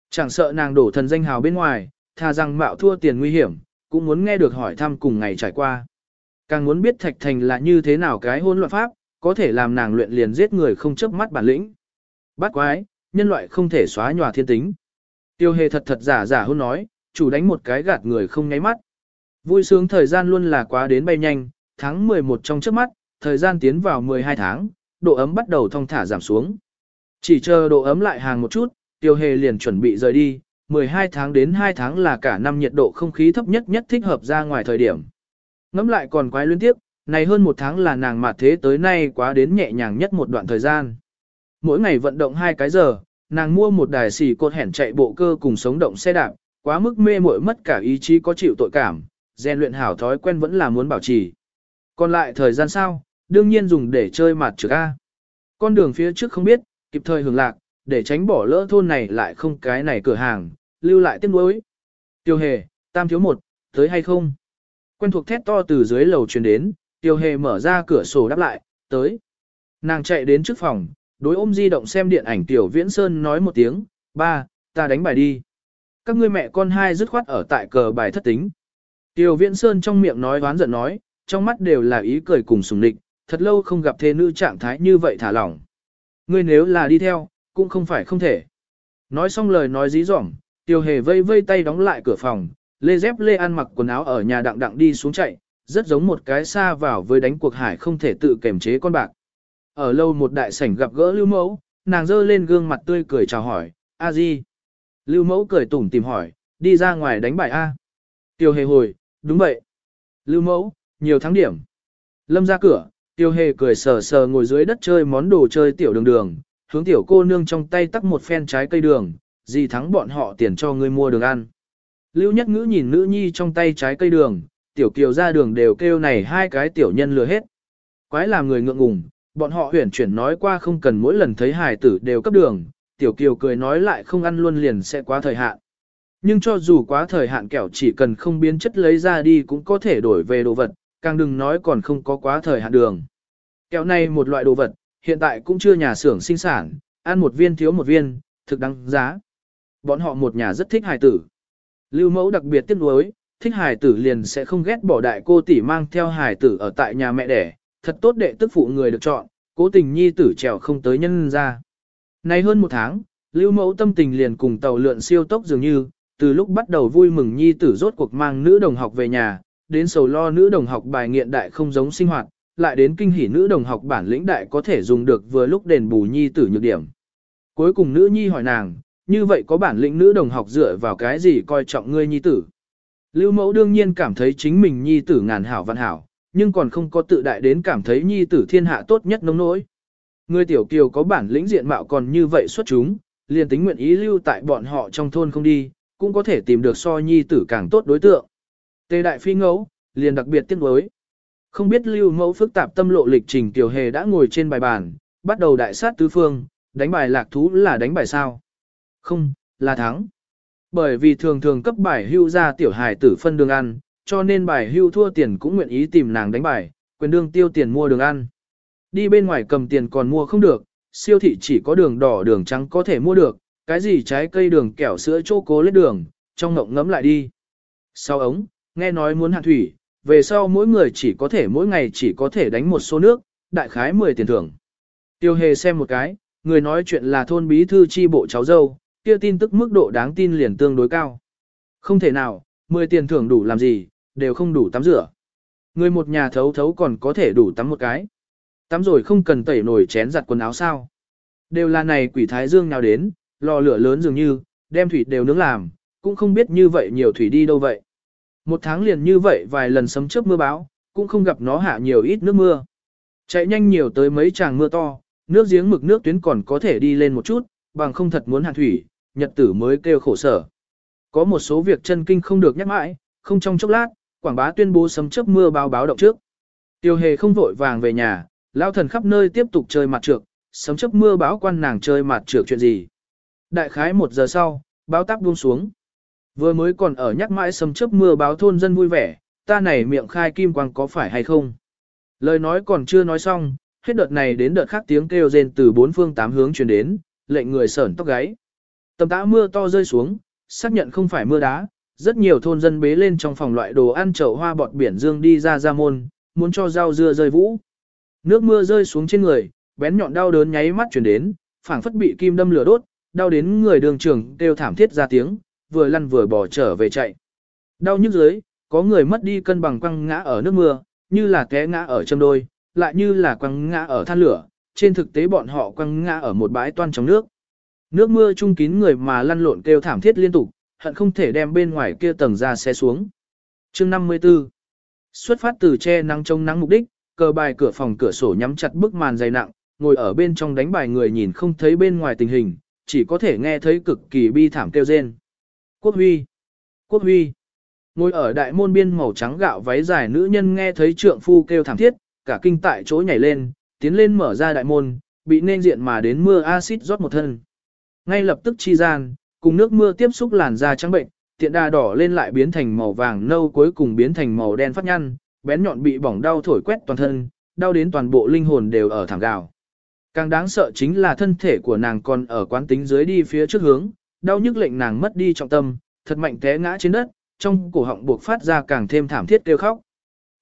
Chẳng sợ nàng đổ thần danh hào bên ngoài, thà rằng mạo thua tiền nguy hiểm, cũng muốn nghe được hỏi thăm cùng ngày trải qua. Càng muốn biết Thạch Thành là như thế nào cái hôn loạn pháp, có thể làm nàng luyện liền giết người không chớp mắt bản lĩnh. Bắt quái, nhân loại không thể xóa nhòa thiên tính. Tiêu hề thật thật giả giả hôn nói, chủ đánh một cái gạt người không nháy mắt. Vui sướng thời gian luôn là quá đến bay nhanh, tháng 11 trong trước mắt, thời gian tiến vào 12 tháng, độ ấm bắt đầu thong thả giảm xuống. Chỉ chờ độ ấm lại hàng một chút, tiêu hề liền chuẩn bị rời đi, 12 tháng đến 2 tháng là cả năm nhiệt độ không khí thấp nhất nhất thích hợp ra ngoài thời điểm. Ngắm lại còn quái liên tiếp, này hơn một tháng là nàng mà thế tới nay quá đến nhẹ nhàng nhất một đoạn thời gian. Mỗi ngày vận động hai cái giờ, nàng mua một đài xì cột hẻn chạy bộ cơ cùng sống động xe đạp, quá mức mê muội mất cả ý chí có chịu tội cảm, rèn luyện hảo thói quen vẫn là muốn bảo trì. Còn lại thời gian sao, đương nhiên dùng để chơi mặt trực A. Con đường phía trước không biết, kịp thời hưởng lạc, để tránh bỏ lỡ thôn này lại không cái này cửa hàng, lưu lại tiếc nuối. Tiêu hề, tam thiếu một, tới hay không? Quen thuộc thét to từ dưới lầu truyền đến, tiêu hề mở ra cửa sổ đáp lại, tới. Nàng chạy đến trước phòng, đối ôm di động xem điện ảnh tiểu viễn sơn nói một tiếng, ba, ta đánh bài đi. Các ngươi mẹ con hai dứt khoát ở tại cờ bài thất tính. Tiểu viễn sơn trong miệng nói oán giận nói, trong mắt đều là ý cười cùng sùng địch, thật lâu không gặp thê nữ trạng thái như vậy thả lỏng. Ngươi nếu là đi theo, cũng không phải không thể. Nói xong lời nói dí dỏm, tiêu hề vây vây tay đóng lại cửa phòng, lê dép lê ăn mặc quần áo ở nhà đặng đặng đi xuống chạy, rất giống một cái xa vào với đánh cuộc hải không thể tự kềm chế con bạc. Ở lâu một đại sảnh gặp gỡ lưu mẫu, nàng dơ lên gương mặt tươi cười chào hỏi, a di. Lưu mẫu cười tủm tìm hỏi, đi ra ngoài đánh bài A. Tiêu hề hồi, đúng vậy. Lưu mẫu, nhiều thắng điểm. Lâm ra cửa, tiêu hề cười sờ sờ ngồi dưới đất chơi món đồ chơi tiểu đường đường, hướng tiểu cô nương trong tay tắt một phen trái cây đường, gì thắng bọn họ tiền cho ngươi mua đường ăn. Lưu nhất ngữ nhìn nữ nhi trong tay trái cây đường, tiểu kiều ra đường đều kêu này hai cái tiểu nhân lừa hết. Quái làm người ngượng ngùng, bọn họ huyển chuyển nói qua không cần mỗi lần thấy hài tử đều cấp đường, tiểu kiều cười nói lại không ăn luôn liền sẽ quá thời hạn. Nhưng cho dù quá thời hạn kẹo chỉ cần không biến chất lấy ra đi cũng có thể đổi về đồ vật, càng đừng nói còn không có quá thời hạn đường. Kẹo này một loại đồ vật, hiện tại cũng chưa nhà xưởng sinh sản, ăn một viên thiếu một viên, thực đáng giá. Bọn họ một nhà rất thích hài tử. Lưu mẫu đặc biệt tiếc nuối, thích hài tử liền sẽ không ghét bỏ đại cô tỷ mang theo hài tử ở tại nhà mẹ đẻ, thật tốt đệ tức phụ người được chọn, cố tình nhi tử trèo không tới nhân ra. Nay hơn một tháng, lưu mẫu tâm tình liền cùng tàu lượn siêu tốc dường như, từ lúc bắt đầu vui mừng nhi tử rốt cuộc mang nữ đồng học về nhà, đến sầu lo nữ đồng học bài nghiện đại không giống sinh hoạt, lại đến kinh hỉ nữ đồng học bản lĩnh đại có thể dùng được vừa lúc đền bù nhi tử nhược điểm. Cuối cùng nữ nhi hỏi nàng, như vậy có bản lĩnh nữ đồng học dựa vào cái gì coi trọng ngươi nhi tử? Lưu mẫu đương nhiên cảm thấy chính mình nhi tử ngàn hảo văn hảo, nhưng còn không có tự đại đến cảm thấy nhi tử thiên hạ tốt nhất nông nỗi. Người tiểu kiều có bản lĩnh diện mạo còn như vậy xuất chúng, liền tính nguyện ý lưu tại bọn họ trong thôn không đi, cũng có thể tìm được so nhi tử càng tốt đối tượng. Tề đại phi ngẫu, liền đặc biệt tiếc nuối. Không biết lưu mẫu phức tạp tâm lộ lịch trình tiểu hề đã ngồi trên bài bàn, bắt đầu đại sát tứ phương, đánh bài lạc thú là đánh bài sao? Không, là thắng. Bởi vì thường thường cấp bài hưu ra tiểu hài tử phân đường ăn, cho nên bài hưu thua tiền cũng nguyện ý tìm nàng đánh bài, quyền đương tiêu tiền mua đường ăn. Đi bên ngoài cầm tiền còn mua không được, siêu thị chỉ có đường đỏ đường trắng có thể mua được, cái gì trái cây đường kẹo sữa chô cố lết đường, trong ngộng ngấm lại đi. Sau ống, nghe nói muốn hạ thủy, về sau mỗi người chỉ có thể mỗi ngày chỉ có thể đánh một số nước, đại khái 10 tiền thưởng. Tiêu hề xem một cái, người nói chuyện là thôn bí thư chi bộ cháu dâu, kia tin tức mức độ đáng tin liền tương đối cao. Không thể nào, 10 tiền thưởng đủ làm gì, đều không đủ tắm rửa. Người một nhà thấu thấu còn có thể đủ tắm một cái. Tắm rồi không cần tẩy nổi chén giặt quần áo sao. Đều là này quỷ thái dương nào đến, lò lửa lớn dường như, đem thủy đều nướng làm, cũng không biết như vậy nhiều thủy đi đâu vậy. Một tháng liền như vậy vài lần sấm chớp mưa báo, cũng không gặp nó hạ nhiều ít nước mưa. Chạy nhanh nhiều tới mấy tràng mưa to, nước giếng mực nước tuyến còn có thể đi lên một chút, bằng không thật muốn hạn thủy, nhật tử mới kêu khổ sở. Có một số việc chân kinh không được nhắc mãi, không trong chốc lát, quảng bá tuyên bố sấm chớp mưa báo báo động trước. Tiêu hề không vội vàng về nhà, lao thần khắp nơi tiếp tục chơi mặt trược, sấm chớp mưa báo quan nàng chơi mặt trược chuyện gì. Đại khái một giờ sau, báo táp buông xuống. Vừa mới còn ở nhắc mãi sấm chớp mưa báo thôn dân vui vẻ, ta này miệng khai kim quang có phải hay không. Lời nói còn chưa nói xong, hết đợt này đến đợt khác tiếng kêu rên từ bốn phương tám hướng truyền đến, lệnh người sởn tóc gáy. Tầm tã mưa to rơi xuống, xác nhận không phải mưa đá, rất nhiều thôn dân bế lên trong phòng loại đồ ăn chậu hoa bọt biển dương đi ra ra môn, muốn cho rau dưa rơi vũ. Nước mưa rơi xuống trên người, bén nhọn đau đớn nháy mắt truyền đến, phảng phất bị kim đâm lửa đốt, đau đến người đường trưởng kêu thảm thiết ra tiếng, vừa lăn vừa bỏ trở về chạy. Đau nhức dưới, có người mất đi cân bằng quăng ngã ở nước mưa, như là té ngã ở châm đôi, lại như là quăng ngã ở than lửa, trên thực tế bọn họ quăng ngã ở một bãi toan trong nước. Nước mưa trung kín người mà lăn lộn kêu thảm thiết liên tục, hận không thể đem bên ngoài kia tầng ra xe xuống. Chương 54 Xuất phát từ che nắng trông nắng mục đích, cờ bài cửa phòng cửa sổ nhắm chặt bức màn dày nặng, ngồi ở bên trong đánh bài người nhìn không thấy bên ngoài tình hình, chỉ có thể nghe thấy cực kỳ bi thảm kêu rên. Quốc huy! Quốc huy! Ngồi ở đại môn biên màu trắng gạo váy dài nữ nhân nghe thấy trượng phu kêu thảm thiết, cả kinh tại chỗ nhảy lên, tiến lên mở ra đại môn, bị nên diện mà đến mưa axit rót một thân. Ngay lập tức chi gian, cùng nước mưa tiếp xúc làn da trắng bệnh, tiện đà đỏ lên lại biến thành màu vàng nâu cuối cùng biến thành màu đen phát nhăn, bén nhọn bị bỏng đau thổi quét toàn thân, đau đến toàn bộ linh hồn đều ở thẳng gạo. Càng đáng sợ chính là thân thể của nàng còn ở quán tính dưới đi phía trước hướng, đau nhức lệnh nàng mất đi trọng tâm, thật mạnh té ngã trên đất, trong cổ họng buộc phát ra càng thêm thảm thiết kêu khóc.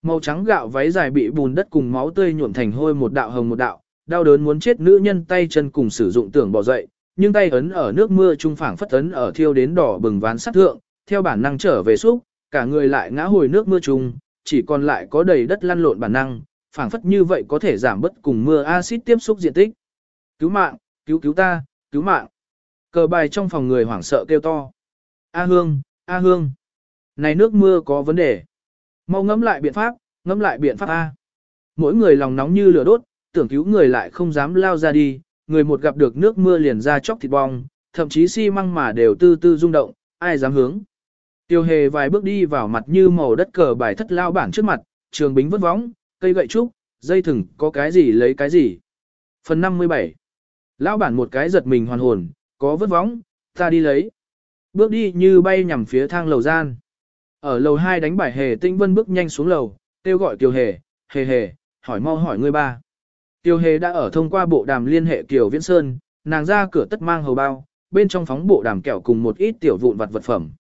Màu trắng gạo váy dài bị bùn đất cùng máu tươi nhuộm thành hôi một đạo hồng một đạo, đau đớn muốn chết nữ nhân tay chân cùng sử dụng tưởng bỏ dậy, nhưng tay ấn ở nước mưa trung phảng phất ấn ở thiêu đến đỏ bừng ván sắt thượng, theo bản năng trở về xúc, cả người lại ngã hồi nước mưa trung, chỉ còn lại có đầy đất lăn lộn bản năng, phảng phất như vậy có thể giảm bớt cùng mưa axit tiếp xúc diện tích. Cứu mạng, cứu cứu ta, cứu mạng. Cờ bài trong phòng người hoảng sợ kêu to. A Hương, A Hương. Này nước mưa có vấn đề. Mau ngẫm lại biện pháp, ngẫm lại biện pháp A. Mỗi người lòng nóng như lửa đốt, tưởng cứu người lại không dám lao ra đi, người một gặp được nước mưa liền ra chóc thịt bong, thậm chí xi măng mà đều tư tư rung động, ai dám hướng. Tiêu hề vài bước đi vào mặt như màu đất cờ bài thất lao bản trước mặt, trường bính vứt vóng, cây gậy trúc, dây thừng có cái gì lấy cái gì. Phần 57 Lão bản một cái giật mình hoàn hồn, có vứt vóng, ta đi lấy. Bước đi như bay nhằm phía thang lầu gian. Ở lầu 2 đánh bài hề tinh vân bước nhanh xuống lầu, kêu gọi tiểu hề, hề hề, hỏi mau hỏi ngươi ba. Tiêu hề đã ở thông qua bộ đàm liên hệ Kiều Viễn Sơn, nàng ra cửa tất mang hầu bao, bên trong phóng bộ đàm kẹo cùng một ít tiểu vụn vặt vật phẩm.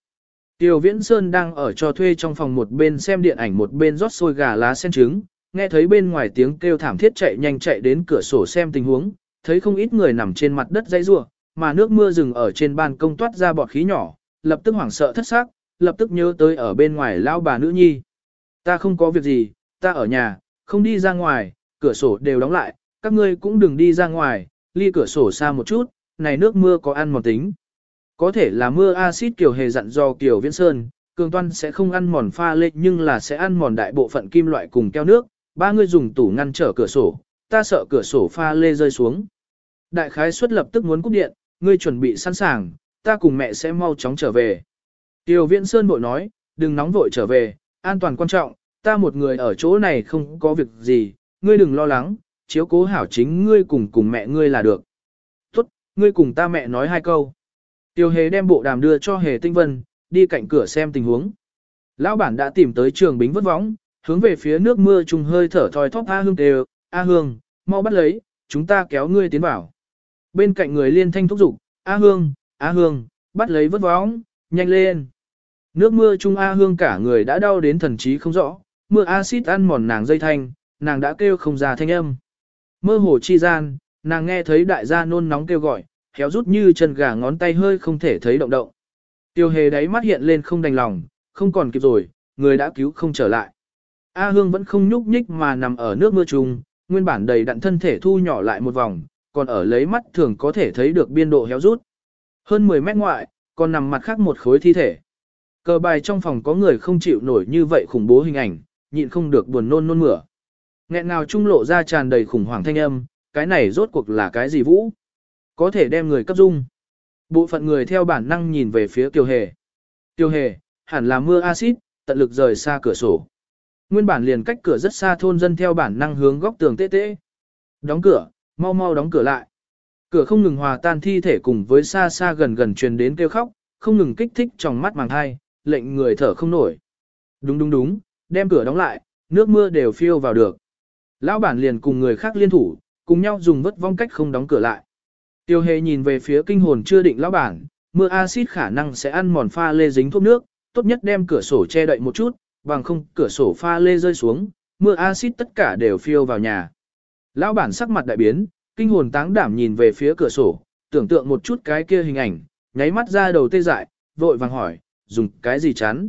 Tiêu Viễn Sơn đang ở cho thuê trong phòng một bên xem điện ảnh một bên rót sôi gà lá sen trứng, nghe thấy bên ngoài tiếng kêu thảm thiết chạy nhanh chạy đến cửa sổ xem tình huống, thấy không ít người nằm trên mặt đất dãy rủa, mà nước mưa rừng ở trên ban công toát ra bọt khí nhỏ, lập tức hoảng sợ thất xác, lập tức nhớ tới ở bên ngoài lao bà nữ nhi. Ta không có việc gì, ta ở nhà, không đi ra ngoài, cửa sổ đều đóng lại, các ngươi cũng đừng đi ra ngoài, ly cửa sổ xa một chút, này nước mưa có ăn mòn tính. Có thể là mưa axit kiểu hề dặn do kiểu viễn sơn, cường toan sẽ không ăn mòn pha lê nhưng là sẽ ăn mòn đại bộ phận kim loại cùng keo nước, ba người dùng tủ ngăn trở cửa sổ, ta sợ cửa sổ pha lê rơi xuống. Đại khái suất lập tức muốn cúp điện, ngươi chuẩn bị sẵn sàng, ta cùng mẹ sẽ mau chóng trở về. Tiểu viễn sơn bội nói, đừng nóng vội trở về, an toàn quan trọng, ta một người ở chỗ này không có việc gì, ngươi đừng lo lắng, chiếu cố hảo chính ngươi cùng cùng mẹ ngươi là được. Tốt, ngươi cùng ta mẹ nói hai câu. Tiêu hề đem bộ đàm đưa cho hề tinh vân, đi cạnh cửa xem tình huống. Lão bản đã tìm tới trường bính vất võng, hướng về phía nước mưa trùng hơi thở thoi thóp A Hương đều, A Hương, mau bắt lấy, chúng ta kéo ngươi tiến vào. Bên cạnh người liên thanh thúc giục, A Hương, A Hương, bắt lấy vớt vóng, nhanh lên. Nước mưa trung A Hương cả người đã đau đến thần trí không rõ, mưa axit ăn mòn nàng dây thanh, nàng đã kêu không ra thanh âm. Mơ hồ chi gian, nàng nghe thấy đại gia nôn nóng kêu gọi, héo rút như chân gà ngón tay hơi không thể thấy động động. Tiêu hề đáy mắt hiện lên không đành lòng, không còn kịp rồi, người đã cứu không trở lại. A Hương vẫn không nhúc nhích mà nằm ở nước mưa trùng, nguyên bản đầy đặn thân thể thu nhỏ lại một vòng, còn ở lấy mắt thường có thể thấy được biên độ héo rút. Hơn 10 mét ngoại, còn nằm mặt khác một khối thi thể. Cờ bài trong phòng có người không chịu nổi như vậy khủng bố hình ảnh, nhịn không được buồn nôn nôn mửa. Nghẹn nào trung lộ ra tràn đầy khủng hoảng thanh âm, cái này rốt cuộc là cái gì vũ? Có thể đem người cấp dung. Bộ phận người theo bản năng nhìn về phía Kiều Hề. Kiều Hề, hẳn là mưa axit, tận lực rời xa cửa sổ. Nguyên bản liền cách cửa rất xa thôn dân theo bản năng hướng góc tường tê tê. Đóng cửa, mau mau đóng cửa lại. Cửa không ngừng hòa tan thi thể cùng với xa xa gần gần truyền đến kêu khóc, không ngừng kích thích trong mắt màng thai, lệnh người thở không nổi. Đúng đúng đúng, đem cửa đóng lại, nước mưa đều phiêu vào được. Lão bản liền cùng người khác liên thủ, cùng nhau dùng vất vong cách không đóng cửa lại. Tiêu hề nhìn về phía kinh hồn chưa định lão bản, mưa axit khả năng sẽ ăn mòn pha lê dính thuốc nước, tốt nhất đem cửa sổ che đậy một chút, bằng không cửa sổ pha lê rơi xuống, mưa axit tất cả đều phiêu vào nhà. Lão bản sắc mặt đại biến, kinh hồn táng đảm nhìn về phía cửa sổ, tưởng tượng một chút cái kia hình ảnh, nháy mắt ra đầu tê dại, vội vàng hỏi, dùng cái gì chắn?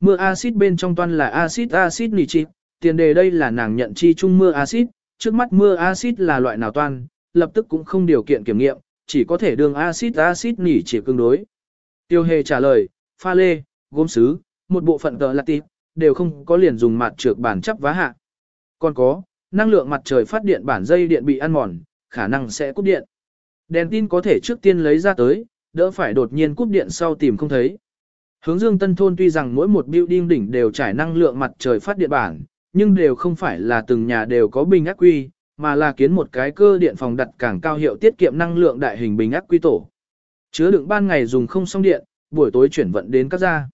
Mưa axit bên trong toàn là axit axit nitric, tiền đề đây là nàng nhận chi chung mưa axit, trước mắt mưa axit là loại nào toan, lập tức cũng không điều kiện kiểm nghiệm, chỉ có thể đường axit axit nỉ chỉ đối. Tiêu hề trả lời, pha lê, gốm sứ, một bộ phận tờ là tịp, đều không có liền dùng mặt trược bản chấp vá hạ. Còn có, năng lượng mặt trời phát điện bản dây điện bị ăn mòn, khả năng sẽ cúp điện. Đèn tin có thể trước tiên lấy ra tới, đỡ phải đột nhiên cúp điện sau tìm không thấy. Hướng dương tân thôn tuy rằng mỗi một building đỉnh đều trải năng lượng mặt trời phát điện bản, nhưng đều không phải là từng nhà đều có bình ác quy, mà là kiến một cái cơ điện phòng đặt càng cao hiệu tiết kiệm năng lượng đại hình bình ác quy tổ. Chứa đựng ban ngày dùng không xong điện, buổi tối chuyển vận đến các gia.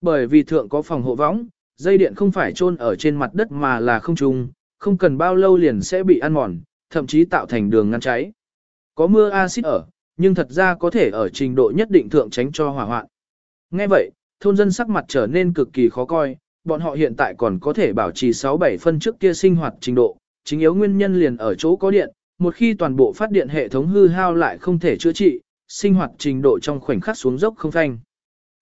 Bởi vì thượng có phòng hộ võng, dây điện không phải chôn ở trên mặt đất mà là không trùng, không cần bao lâu liền sẽ bị ăn mòn, thậm chí tạo thành đường ngăn cháy. Có mưa axit ở, nhưng thật ra có thể ở trình độ nhất định thượng tránh cho hỏa hoạn. Nghe vậy, thôn dân sắc mặt trở nên cực kỳ khó coi, bọn họ hiện tại còn có thể bảo trì 6-7 phân trước kia sinh hoạt trình độ, chính yếu nguyên nhân liền ở chỗ có điện, một khi toàn bộ phát điện hệ thống hư hao lại không thể chữa trị, sinh hoạt trình độ trong khoảnh khắc xuống dốc không phanh.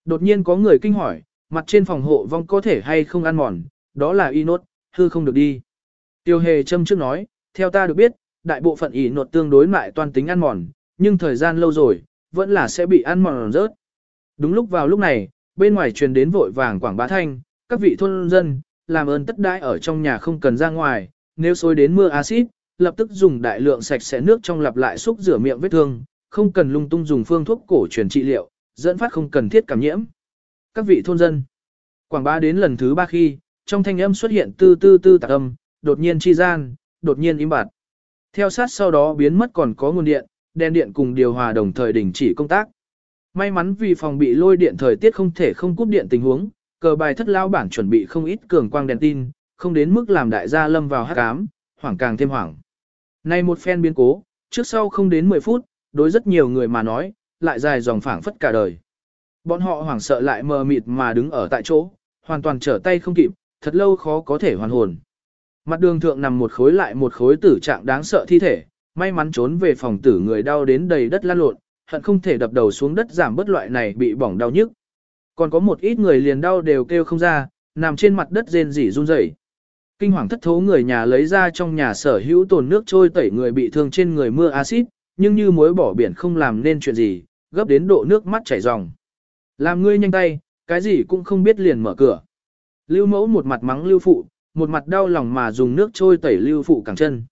Đột nhiên có người kinh hỏi, mặt trên phòng hộ vong có thể hay không ăn mòn, đó là y nốt, hư không được đi. Tiêu hề châm trước nói, theo ta được biết, đại bộ phận y nột tương đối mại toàn tính ăn mòn, nhưng thời gian lâu rồi, vẫn là sẽ bị ăn mòn rớt. Đúng lúc vào lúc này, bên ngoài truyền đến vội vàng quảng bá thanh, các vị thôn dân, làm ơn tất đãi ở trong nhà không cần ra ngoài, nếu xối đến mưa axit, lập tức dùng đại lượng sạch sẽ nước trong lặp lại xúc rửa miệng vết thương, không cần lung tung dùng phương thuốc cổ truyền trị liệu, dẫn phát không cần thiết cảm nhiễm. Các vị thôn dân, quảng bá đến lần thứ ba khi, trong thanh âm xuất hiện tư tư tư tạc âm, đột nhiên chi gian, đột nhiên im bặt. Theo sát sau đó biến mất còn có nguồn điện, đèn điện cùng điều hòa đồng thời đình chỉ công tác. May mắn vì phòng bị lôi điện thời tiết không thể không cúp điện tình huống, cờ bài thất lao bản chuẩn bị không ít cường quang đèn tin, không đến mức làm đại gia lâm vào hắc ám, hoảng càng thêm hoảng. Nay một phen biến cố, trước sau không đến 10 phút, đối rất nhiều người mà nói, lại dài dòng phảng phất cả đời. Bọn họ hoảng sợ lại mờ mịt mà đứng ở tại chỗ, hoàn toàn trở tay không kịp, thật lâu khó có thể hoàn hồn. Mặt đường thượng nằm một khối lại một khối tử trạng đáng sợ thi thể, may mắn trốn về phòng tử người đau đến đầy đất lan lộn, hận không thể đập đầu xuống đất giảm bớt loại này bị bỏng đau nhức. Còn có một ít người liền đau đều kêu không ra, nằm trên mặt đất rên rỉ run rẩy. Kinh hoàng thất thố người nhà lấy ra trong nhà sở hữu tồn nước trôi tẩy người bị thương trên người mưa axit, nhưng như muối bỏ biển không làm nên chuyện gì, gấp đến độ nước mắt chảy ròng. Làm ngươi nhanh tay, cái gì cũng không biết liền mở cửa. Lưu mẫu một mặt mắng lưu phụ, một mặt đau lòng mà dùng nước trôi tẩy lưu phụ cẳng chân.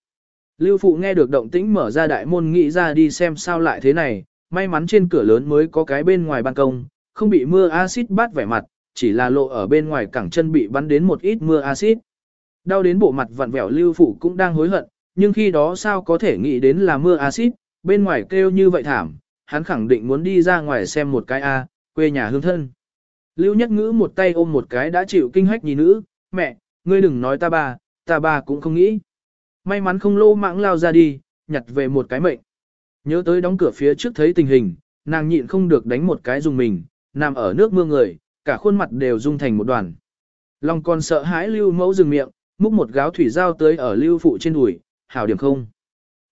Lưu phụ nghe được động tĩnh mở ra đại môn nghĩ ra đi xem sao lại thế này, may mắn trên cửa lớn mới có cái bên ngoài ban công, không bị mưa axit bát vẻ mặt, chỉ là lộ ở bên ngoài cẳng chân bị bắn đến một ít mưa axit. Đau đến bộ mặt vặn vẹo lưu phụ cũng đang hối hận, nhưng khi đó sao có thể nghĩ đến là mưa axit, bên ngoài kêu như vậy thảm, hắn khẳng định muốn đi ra ngoài xem một cái A, quê nhà hương thân. Lưu Nhất Ngữ một tay ôm một cái đã chịu kinh hách nhí nữ, mẹ, ngươi đừng nói ta ba, ta ba cũng không nghĩ. May mắn không lô mạng lao ra đi, nhặt về một cái mệnh. Nhớ tới đóng cửa phía trước thấy tình hình, nàng nhịn không được đánh một cái dùng mình, nằm ở nước mưa người, cả khuôn mặt đều rung thành một đoàn. Long còn sợ hãi lưu mẫu dừng miệng, múc một gáo thủy dao tới ở lưu phụ trên đùi, hảo điểm không.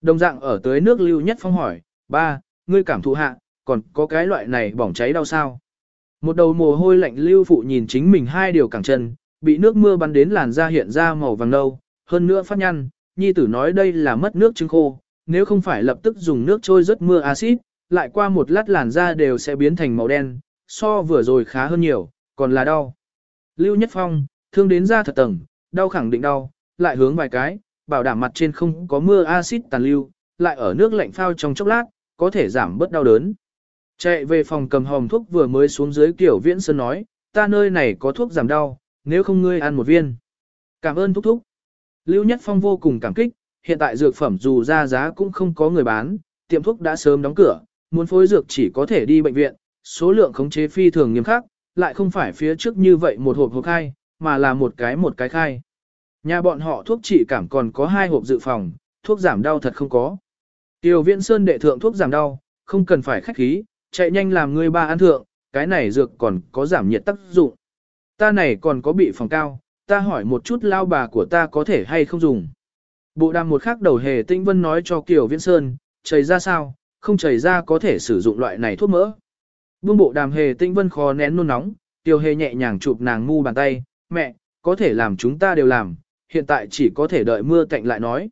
Đồng dạng ở tới nước lưu nhất phong hỏi, ba, ngươi cảm thụ hạ, còn có cái loại này bỏng cháy đau sao. Một đầu mồ hôi lạnh lưu phụ nhìn chính mình hai điều cẳng chân, bị nước mưa bắn đến làn da hiện ra màu vàng nâu, hơn nữa phát nhăn, nhi tử nói đây là mất nước trứng khô, nếu không phải lập tức dùng nước trôi rất mưa axit, lại qua một lát làn da đều sẽ biến thành màu đen, so vừa rồi khá hơn nhiều, còn là đau. Lưu Nhất Phong, thương đến da thật tầng, đau khẳng định đau, lại hướng vài cái, bảo đảm mặt trên không có mưa axit tàn lưu, lại ở nước lạnh phao trong chốc lát, có thể giảm bớt đau đớn. Chạy về phòng cầm hòm thuốc vừa mới xuống dưới kiểu viễn sơn nói, ta nơi này có thuốc giảm đau, nếu không ngươi ăn một viên. Cảm ơn thúc thúc. Lưu Nhất Phong vô cùng cảm kích, hiện tại dược phẩm dù ra giá cũng không có người bán, tiệm thuốc đã sớm đóng cửa, muốn phối dược chỉ có thể đi bệnh viện, số lượng khống chế phi thường nghiêm khắc, lại không phải phía trước như vậy một hộp hộp khai, mà là một cái một cái khai. Nhà bọn họ thuốc trị cảm còn có hai hộp dự phòng, thuốc giảm đau thật không có. Tiểu Viễn Sơn đệ thượng thuốc giảm đau, không cần phải khách khí, chạy nhanh làm người ba ăn thượng, cái này dược còn có giảm nhiệt tác dụng. Ta này còn có bị phòng cao, ta hỏi một chút lao bà của ta có thể hay không dùng. Bộ đàm một khắc đầu hề tinh vân nói cho Kiều Viễn Sơn, chảy ra sao, không chảy ra có thể sử dụng loại này thuốc mỡ. Vương bộ đàm hề tinh vân khó nén nôn nóng, Kiều hề nhẹ nhàng chụp nàng ngu bàn tay, mẹ, có thể làm chúng ta đều làm, hiện tại chỉ có thể đợi mưa cạnh lại nói.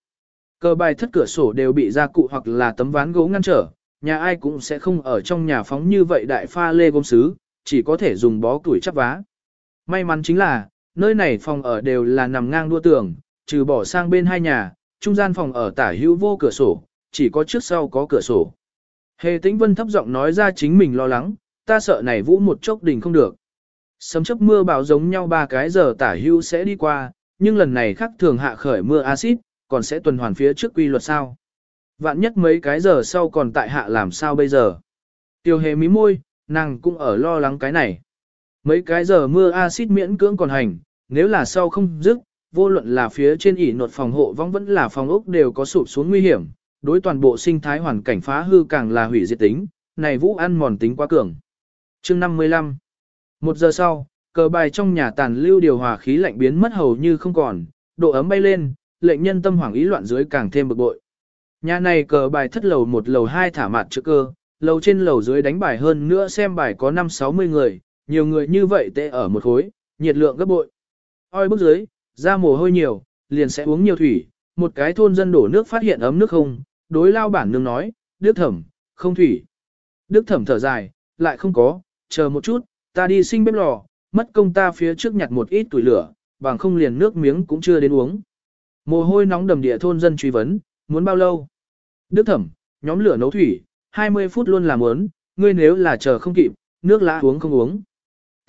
Cờ bài thất cửa sổ đều bị gia cụ hoặc là tấm ván gỗ ngăn trở, nhà ai cũng sẽ không ở trong nhà phóng như vậy đại pha lê gôm sứ, chỉ có thể dùng bó tuổi chắp vá. May mắn chính là, nơi này phòng ở đều là nằm ngang đua tường, trừ bỏ sang bên hai nhà, trung gian phòng ở tả hữu vô cửa sổ, chỉ có trước sau có cửa sổ. Hề tĩnh vân thấp giọng nói ra chính mình lo lắng, ta sợ này vũ một chốc đỉnh không được. Sấm chấp mưa bão giống nhau ba cái giờ tả hữu sẽ đi qua, nhưng lần này khác thường hạ khởi mưa axit, còn sẽ tuần hoàn phía trước quy luật sao. Vạn nhất mấy cái giờ sau còn tại hạ làm sao bây giờ. Tiêu hề mí môi, nàng cũng ở lo lắng cái này. Mấy cái giờ mưa axit miễn cưỡng còn hành, nếu là sau không dứt, vô luận là phía trên ỉ nột phòng hộ vong vẫn là phòng ốc đều có sụp xuống nguy hiểm, đối toàn bộ sinh thái hoàn cảnh phá hư càng là hủy diệt tính, này vũ ăn mòn tính quá cường. chương 55 Một giờ sau, cờ bài trong nhà tàn lưu điều hòa khí lạnh biến mất hầu như không còn, độ ấm bay lên, lệnh nhân tâm hoảng ý loạn dưới càng thêm bực bội. Nhà này cờ bài thất lầu một lầu hai thả mặt trước cơ, lầu trên lầu dưới đánh bài hơn nữa xem bài có 5-60 người, nhiều người như vậy tệ ở một khối, nhiệt lượng gấp bội. Oi bước dưới, ra mồ hôi nhiều, liền sẽ uống nhiều thủy, một cái thôn dân đổ nước phát hiện ấm nước không, đối lao bản nương nói, Đức thẩm, không thủy. Đức thẩm thở dài, lại không có, chờ một chút, ta đi sinh bếp lò, mất công ta phía trước nhặt một ít tuổi lửa, bằng không liền nước miếng cũng chưa đến uống. Mồ hôi nóng đầm địa thôn dân truy vấn, muốn bao lâu? Đức thẩm, nhóm lửa nấu thủy, 20 phút luôn là muốn, ngươi nếu là chờ không kịp, nước lã uống không uống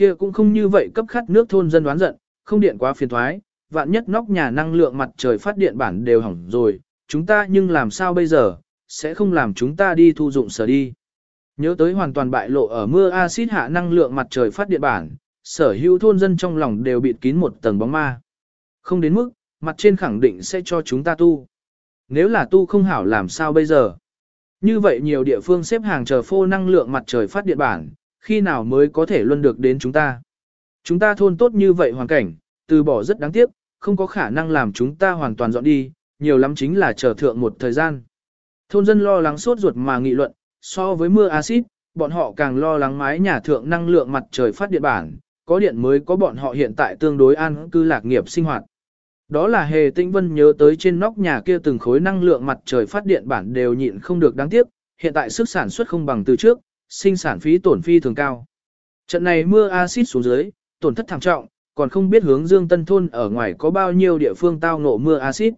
kia cũng không như vậy cấp khát nước thôn dân đoán giận, không điện quá phiền thoái, vạn nhất nóc nhà năng lượng mặt trời phát điện bản đều hỏng rồi, chúng ta nhưng làm sao bây giờ, sẽ không làm chúng ta đi thu dụng sở đi. Nhớ tới hoàn toàn bại lộ ở mưa axit hạ năng lượng mặt trời phát điện bản, sở hữu thôn dân trong lòng đều bịt kín một tầng bóng ma. Không đến mức, mặt trên khẳng định sẽ cho chúng ta tu. Nếu là tu không hảo làm sao bây giờ? Như vậy nhiều địa phương xếp hàng chờ phô năng lượng mặt trời phát điện bản, khi nào mới có thể luân được đến chúng ta? Chúng ta thôn tốt như vậy hoàn cảnh, từ bỏ rất đáng tiếc, không có khả năng làm chúng ta hoàn toàn dọn đi, nhiều lắm chính là chờ thượng một thời gian. Thôn dân lo lắng sốt ruột mà nghị luận, so với mưa axit, bọn họ càng lo lắng mái nhà thượng năng lượng mặt trời phát điện bản, có điện mới có bọn họ hiện tại tương đối an cư lạc nghiệp sinh hoạt. Đó là hề tinh vân nhớ tới trên nóc nhà kia từng khối năng lượng mặt trời phát điện bản đều nhịn không được đáng tiếc, hiện tại sức sản xuất không bằng từ trước, sinh sản phí tổn phi thường cao. Trận này mưa axit xuống dưới, tổn thất thảm trọng, còn không biết hướng dương tân thôn ở ngoài có bao nhiêu địa phương tao ngộ mưa axit.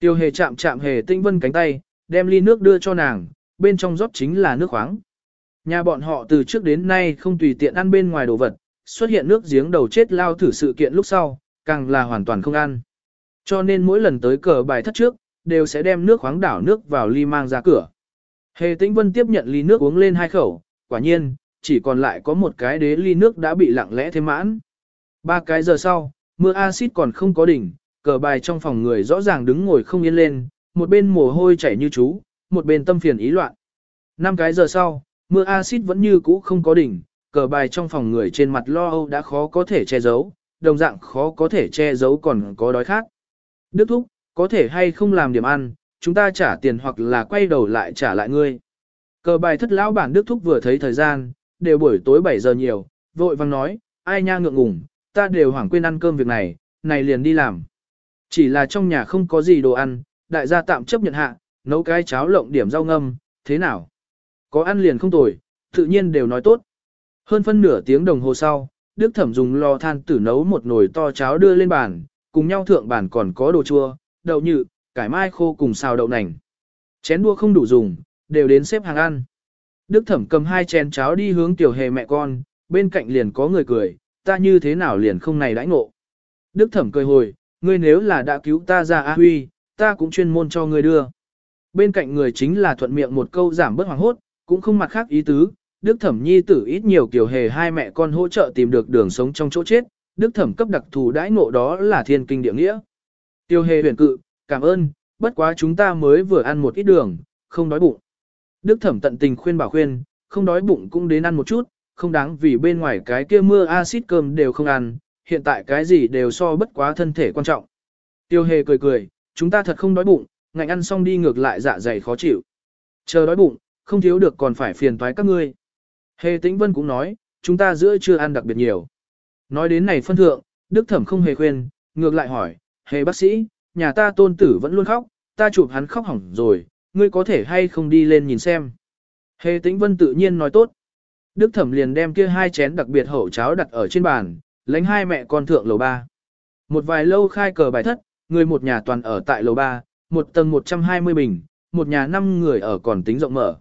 Tiêu hề chạm chạm hề tinh vân cánh tay, đem ly nước đưa cho nàng, bên trong rót chính là nước khoáng. Nhà bọn họ từ trước đến nay không tùy tiện ăn bên ngoài đồ vật, xuất hiện nước giếng đầu chết lao thử sự kiện lúc sau, càng là hoàn toàn không ăn. Cho nên mỗi lần tới cờ bài thất trước, đều sẽ đem nước khoáng đảo nước vào ly mang ra cửa. Hề tĩnh vân tiếp nhận ly nước uống lên hai khẩu, quả nhiên, chỉ còn lại có một cái đế ly nước đã bị lặng lẽ thêm mãn. Ba cái giờ sau, mưa axit còn không có đỉnh, cờ bài trong phòng người rõ ràng đứng ngồi không yên lên, một bên mồ hôi chảy như chú, một bên tâm phiền ý loạn. Năm cái giờ sau, mưa axit vẫn như cũ không có đỉnh, cờ bài trong phòng người trên mặt lo âu đã khó có thể che giấu, đồng dạng khó có thể che giấu còn có đói khác. Đức Thúc, có thể hay không làm điểm ăn, chúng ta trả tiền hoặc là quay đầu lại trả lại ngươi. Cờ bài thất lão bản Đức Thúc vừa thấy thời gian, đều buổi tối 7 giờ nhiều, vội vang nói, ai nha ngượng ngùng, ta đều hoảng quên ăn cơm việc này, này liền đi làm. Chỉ là trong nhà không có gì đồ ăn, đại gia tạm chấp nhận hạ, nấu cái cháo lộng điểm rau ngâm, thế nào? Có ăn liền không tồi, tự nhiên đều nói tốt. Hơn phân nửa tiếng đồng hồ sau, Đức Thẩm dùng lò than tử nấu một nồi to cháo đưa lên bàn, cùng nhau thượng bàn còn có đồ chua, đậu nhự, cải mai khô cùng xào đậu nành. Chén đua không đủ dùng, đều đến xếp hàng ăn. Đức Thẩm cầm hai chén cháo đi hướng tiểu hề mẹ con, bên cạnh liền có người cười, ta như thế nào liền không này đãi ngộ. Đức Thẩm cười hồi, ngươi nếu là đã cứu ta ra A Huy, ta cũng chuyên môn cho ngươi đưa. Bên cạnh người chính là thuận miệng một câu giảm bớt hoàng hốt, cũng không mặt khác ý tứ, Đức Thẩm Nhi tử ít nhiều kiểu hề hai mẹ con hỗ trợ tìm được đường sống trong chỗ chết, Đức Thẩm cấp đặc thù đãi ngộ đó là thiên kinh địa nghĩa. Tiêu hề huyền cự, cảm ơn, bất quá chúng ta mới vừa ăn một ít đường, không đói bụng. Đức Thẩm tận tình khuyên bảo khuyên, không đói bụng cũng đến ăn một chút, không đáng vì bên ngoài cái kia mưa axit cơm đều không ăn, hiện tại cái gì đều so bất quá thân thể quan trọng. Tiêu hề cười cười, chúng ta thật không đói bụng, ngạnh ăn xong đi ngược lại dạ dày khó chịu. Chờ đói bụng, không thiếu được còn phải phiền toái các ngươi. Hề tĩnh vân cũng nói, chúng ta giữa chưa ăn đặc biệt nhiều. Nói đến này phân thượng, Đức Thẩm không hề khuyên, ngược lại hỏi, hề bác sĩ, nhà ta tôn tử vẫn luôn khóc, ta chụp hắn khóc hỏng rồi, ngươi có thể hay không đi lên nhìn xem. Hề tĩnh vân tự nhiên nói tốt. Đức Thẩm liền đem kia hai chén đặc biệt hậu cháo đặt ở trên bàn, lãnh hai mẹ con thượng lầu ba. Một vài lâu khai cờ bài thất, người một nhà toàn ở tại lầu ba, một tầng 120 bình, một nhà năm người ở còn tính rộng mở.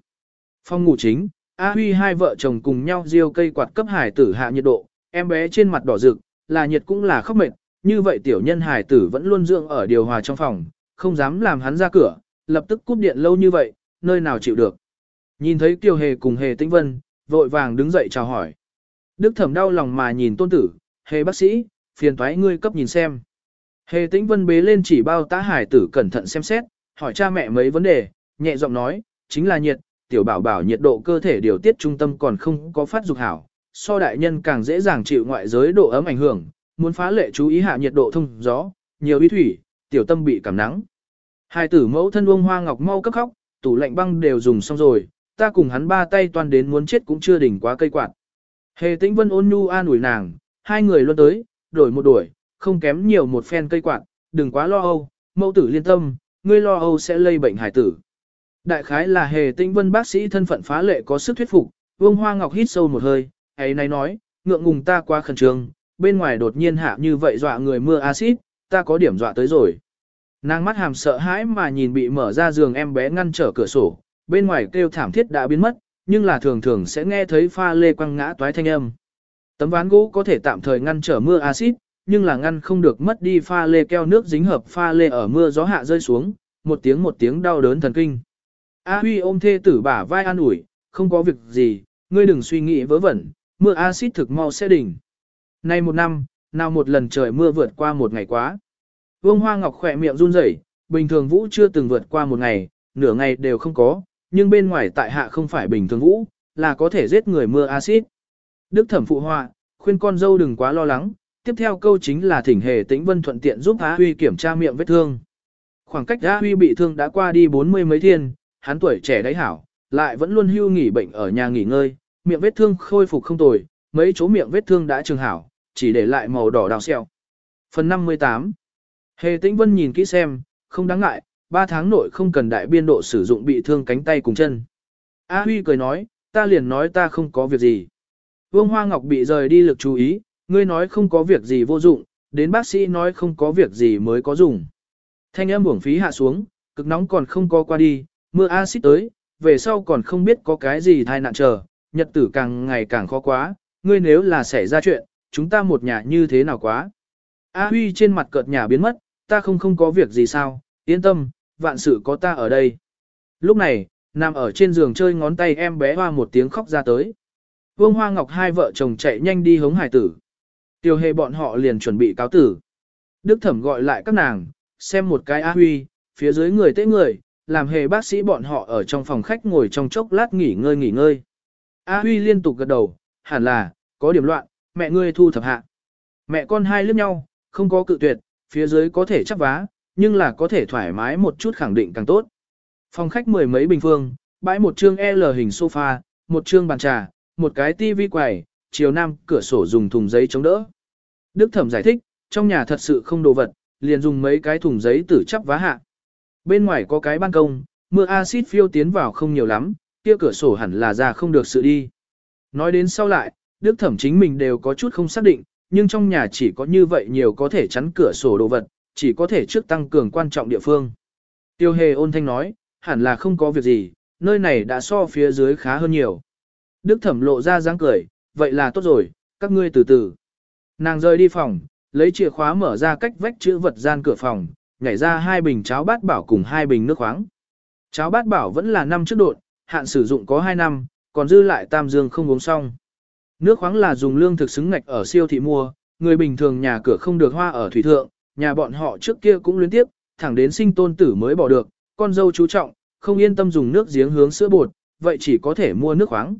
Phòng ngủ chính, A Huy hai vợ chồng cùng nhau riêu cây quạt cấp hải tử hạ nhiệt độ, em bé trên mặt đỏ rực, là nhiệt cũng là khóc mệt, như vậy tiểu nhân hải tử vẫn luôn dưỡng ở điều hòa trong phòng, không dám làm hắn ra cửa, lập tức cúp điện lâu như vậy, nơi nào chịu được. Nhìn thấy Kiều Hề cùng Hề Tĩnh Vân, vội vàng đứng dậy chào hỏi. Đức thẩm đau lòng mà nhìn tôn tử, Hề bác sĩ, phiền thoái ngươi cấp nhìn xem. Hề Tĩnh Vân bế lên chỉ bao tá hải tử cẩn thận xem xét, hỏi cha mẹ mấy vấn đề, nhẹ giọng nói, chính là nhiệt, tiểu bảo bảo nhiệt độ cơ thể điều tiết trung tâm còn không có phát dục hảo, so đại nhân càng dễ dàng chịu ngoại giới độ ấm ảnh hưởng, muốn phá lệ chú ý hạ nhiệt độ thông gió, nhiều uy thủy, tiểu tâm bị cảm nắng. Hai tử mẫu thân uông hoa ngọc mau cấp khóc, tủ lạnh băng đều dùng xong rồi, ta cùng hắn ba tay toàn đến muốn chết cũng chưa đỉnh quá cây quạt. Hề tĩnh vân ôn nhu an ủi nàng, hai người luôn tới, đổi một đuổi, không kém nhiều một phen cây quạt, đừng quá lo âu, mẫu tử liên tâm, ngươi lo âu sẽ lây bệnh hải tử. Đại khái là hề tĩnh vân bác sĩ thân phận phá lệ có sức thuyết phục, Vương Hoa Ngọc hít sâu một hơi, ấy này nói, ngượng ngùng ta quá khẩn trương, bên ngoài đột nhiên hạ như vậy dọa người mưa axit, ta có điểm dọa tới rồi. Nàng mắt hàm sợ hãi mà nhìn bị mở ra giường em bé ngăn trở cửa sổ, bên ngoài kêu thảm thiết đã biến mất, nhưng là thường thường sẽ nghe thấy pha lê quăng ngã toái thanh âm. Tấm ván gỗ có thể tạm thời ngăn trở mưa axit, nhưng là ngăn không được mất đi pha lê keo nước dính hợp pha lê ở mưa gió hạ rơi xuống, một tiếng một tiếng đau đớn thần kinh. A Huy ôm thê tử bả vai an ủi, không có việc gì, ngươi đừng suy nghĩ vớ vẩn, mưa axit thực mau sẽ đỉnh. Nay một năm, nào một lần trời mưa vượt qua một ngày quá. Vương Hoa Ngọc khỏe miệng run rẩy, bình thường vũ chưa từng vượt qua một ngày, nửa ngày đều không có, nhưng bên ngoài tại hạ không phải bình thường vũ, là có thể giết người mưa axit. Đức thẩm phụ họa, khuyên con dâu đừng quá lo lắng, tiếp theo câu chính là thỉnh hề tĩnh vân thuận tiện giúp Á Huy kiểm tra miệng vết thương. Khoảng cách Á Huy bị thương đã qua đi bốn mươi mấy thiên, hắn tuổi trẻ đấy hảo, lại vẫn luôn hưu nghỉ bệnh ở nhà nghỉ ngơi, miệng vết thương khôi phục không tồi, mấy chỗ miệng vết thương đã trường hảo, chỉ để lại màu đỏ đào xẹo. Phần 58 Hề Tĩnh Vân nhìn kỹ xem, không đáng ngại, 3 tháng nội không cần đại biên độ sử dụng bị thương cánh tay cùng chân. A Huy cười nói, ta liền nói ta không có việc gì. Vương Hoa Ngọc bị rời đi lực chú ý, ngươi nói không có việc gì vô dụng, đến bác sĩ nói không có việc gì mới có dùng. Thanh âm buồng phí hạ xuống, cực nóng còn không có qua đi, mưa axit tới, về sau còn không biết có cái gì thai nạn chờ, nhật tử càng ngày càng khó quá, ngươi nếu là xảy ra chuyện, chúng ta một nhà như thế nào quá. A Huy trên mặt cợt nhà biến mất, ta không không có việc gì sao, yên tâm, vạn sự có ta ở đây. Lúc này, nằm ở trên giường chơi ngón tay em bé hoa một tiếng khóc ra tới. Vương Hoa Ngọc hai vợ chồng chạy nhanh đi hống hải tử. Tiêu hề bọn họ liền chuẩn bị cáo tử. Đức thẩm gọi lại các nàng, xem một cái A Huy, phía dưới người tế người, làm hề bác sĩ bọn họ ở trong phòng khách ngồi trong chốc lát nghỉ ngơi nghỉ ngơi. A Huy liên tục gật đầu, hẳn là, có điểm loạn, mẹ ngươi thu thập hạ. Mẹ con hai liếc nhau, không có cự tuyệt, phía dưới có thể chắc vá, nhưng là có thể thoải mái một chút khẳng định càng tốt. Phòng khách mười mấy bình phương, bãi một chương L hình sofa, một chương bàn trà, một cái tivi quầy, chiều nam cửa sổ dùng thùng giấy chống đỡ. Đức thẩm giải thích, trong nhà thật sự không đồ vật, liền dùng mấy cái thùng giấy tử chắp vá hạ. Bên ngoài có cái ban công, mưa axit phiêu tiến vào không nhiều lắm, kia cửa sổ hẳn là ra không được sự đi. Nói đến sau lại, Đức thẩm chính mình đều có chút không xác định, nhưng trong nhà chỉ có như vậy nhiều có thể chắn cửa sổ đồ vật, chỉ có thể trước tăng cường quan trọng địa phương. Tiêu hề ôn thanh nói, hẳn là không có việc gì, nơi này đã so phía dưới khá hơn nhiều. Đức thẩm lộ ra dáng cười, vậy là tốt rồi, các ngươi từ từ. Nàng rời đi phòng, lấy chìa khóa mở ra cách vách chữ vật gian cửa phòng, nhảy ra hai bình cháo bát bảo cùng hai bình nước khoáng. Cháo bát bảo vẫn là năm trước đột, hạn sử dụng có 2 năm, còn dư lại tam dương không uống xong. Nước khoáng là dùng lương thực xứng ngạch ở siêu thị mua, người bình thường nhà cửa không được hoa ở thủy thượng, nhà bọn họ trước kia cũng liên tiếp, thẳng đến sinh tôn tử mới bỏ được, con dâu chú trọng, không yên tâm dùng nước giếng hướng sữa bột, vậy chỉ có thể mua nước khoáng.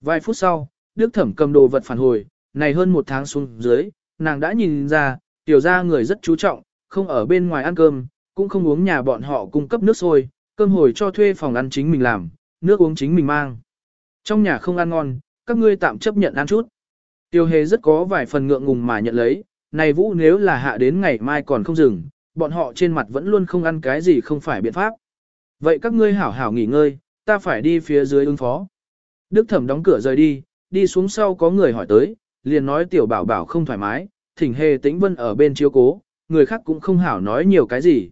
Vài phút sau, Đức Thẩm cầm đồ vật phản hồi, này hơn một tháng xuống dưới, nàng đã nhìn ra, tiểu ra người rất chú trọng, không ở bên ngoài ăn cơm, cũng không uống nhà bọn họ cung cấp nước sôi, cơm hồi cho thuê phòng ăn chính mình làm, nước uống chính mình mang. Trong nhà không ăn ngon, các ngươi tạm chấp nhận ăn chút. Tiêu hề rất có vài phần ngượng ngùng mà nhận lấy, này vũ nếu là hạ đến ngày mai còn không dừng, bọn họ trên mặt vẫn luôn không ăn cái gì không phải biện pháp. Vậy các ngươi hảo hảo nghỉ ngơi, ta phải đi phía dưới ứng phó. Đức thẩm đóng cửa rời đi, đi xuống sau có người hỏi tới, liền nói tiểu bảo bảo không thoải mái, thỉnh hề tĩnh vân ở bên chiếu cố, người khác cũng không hảo nói nhiều cái gì.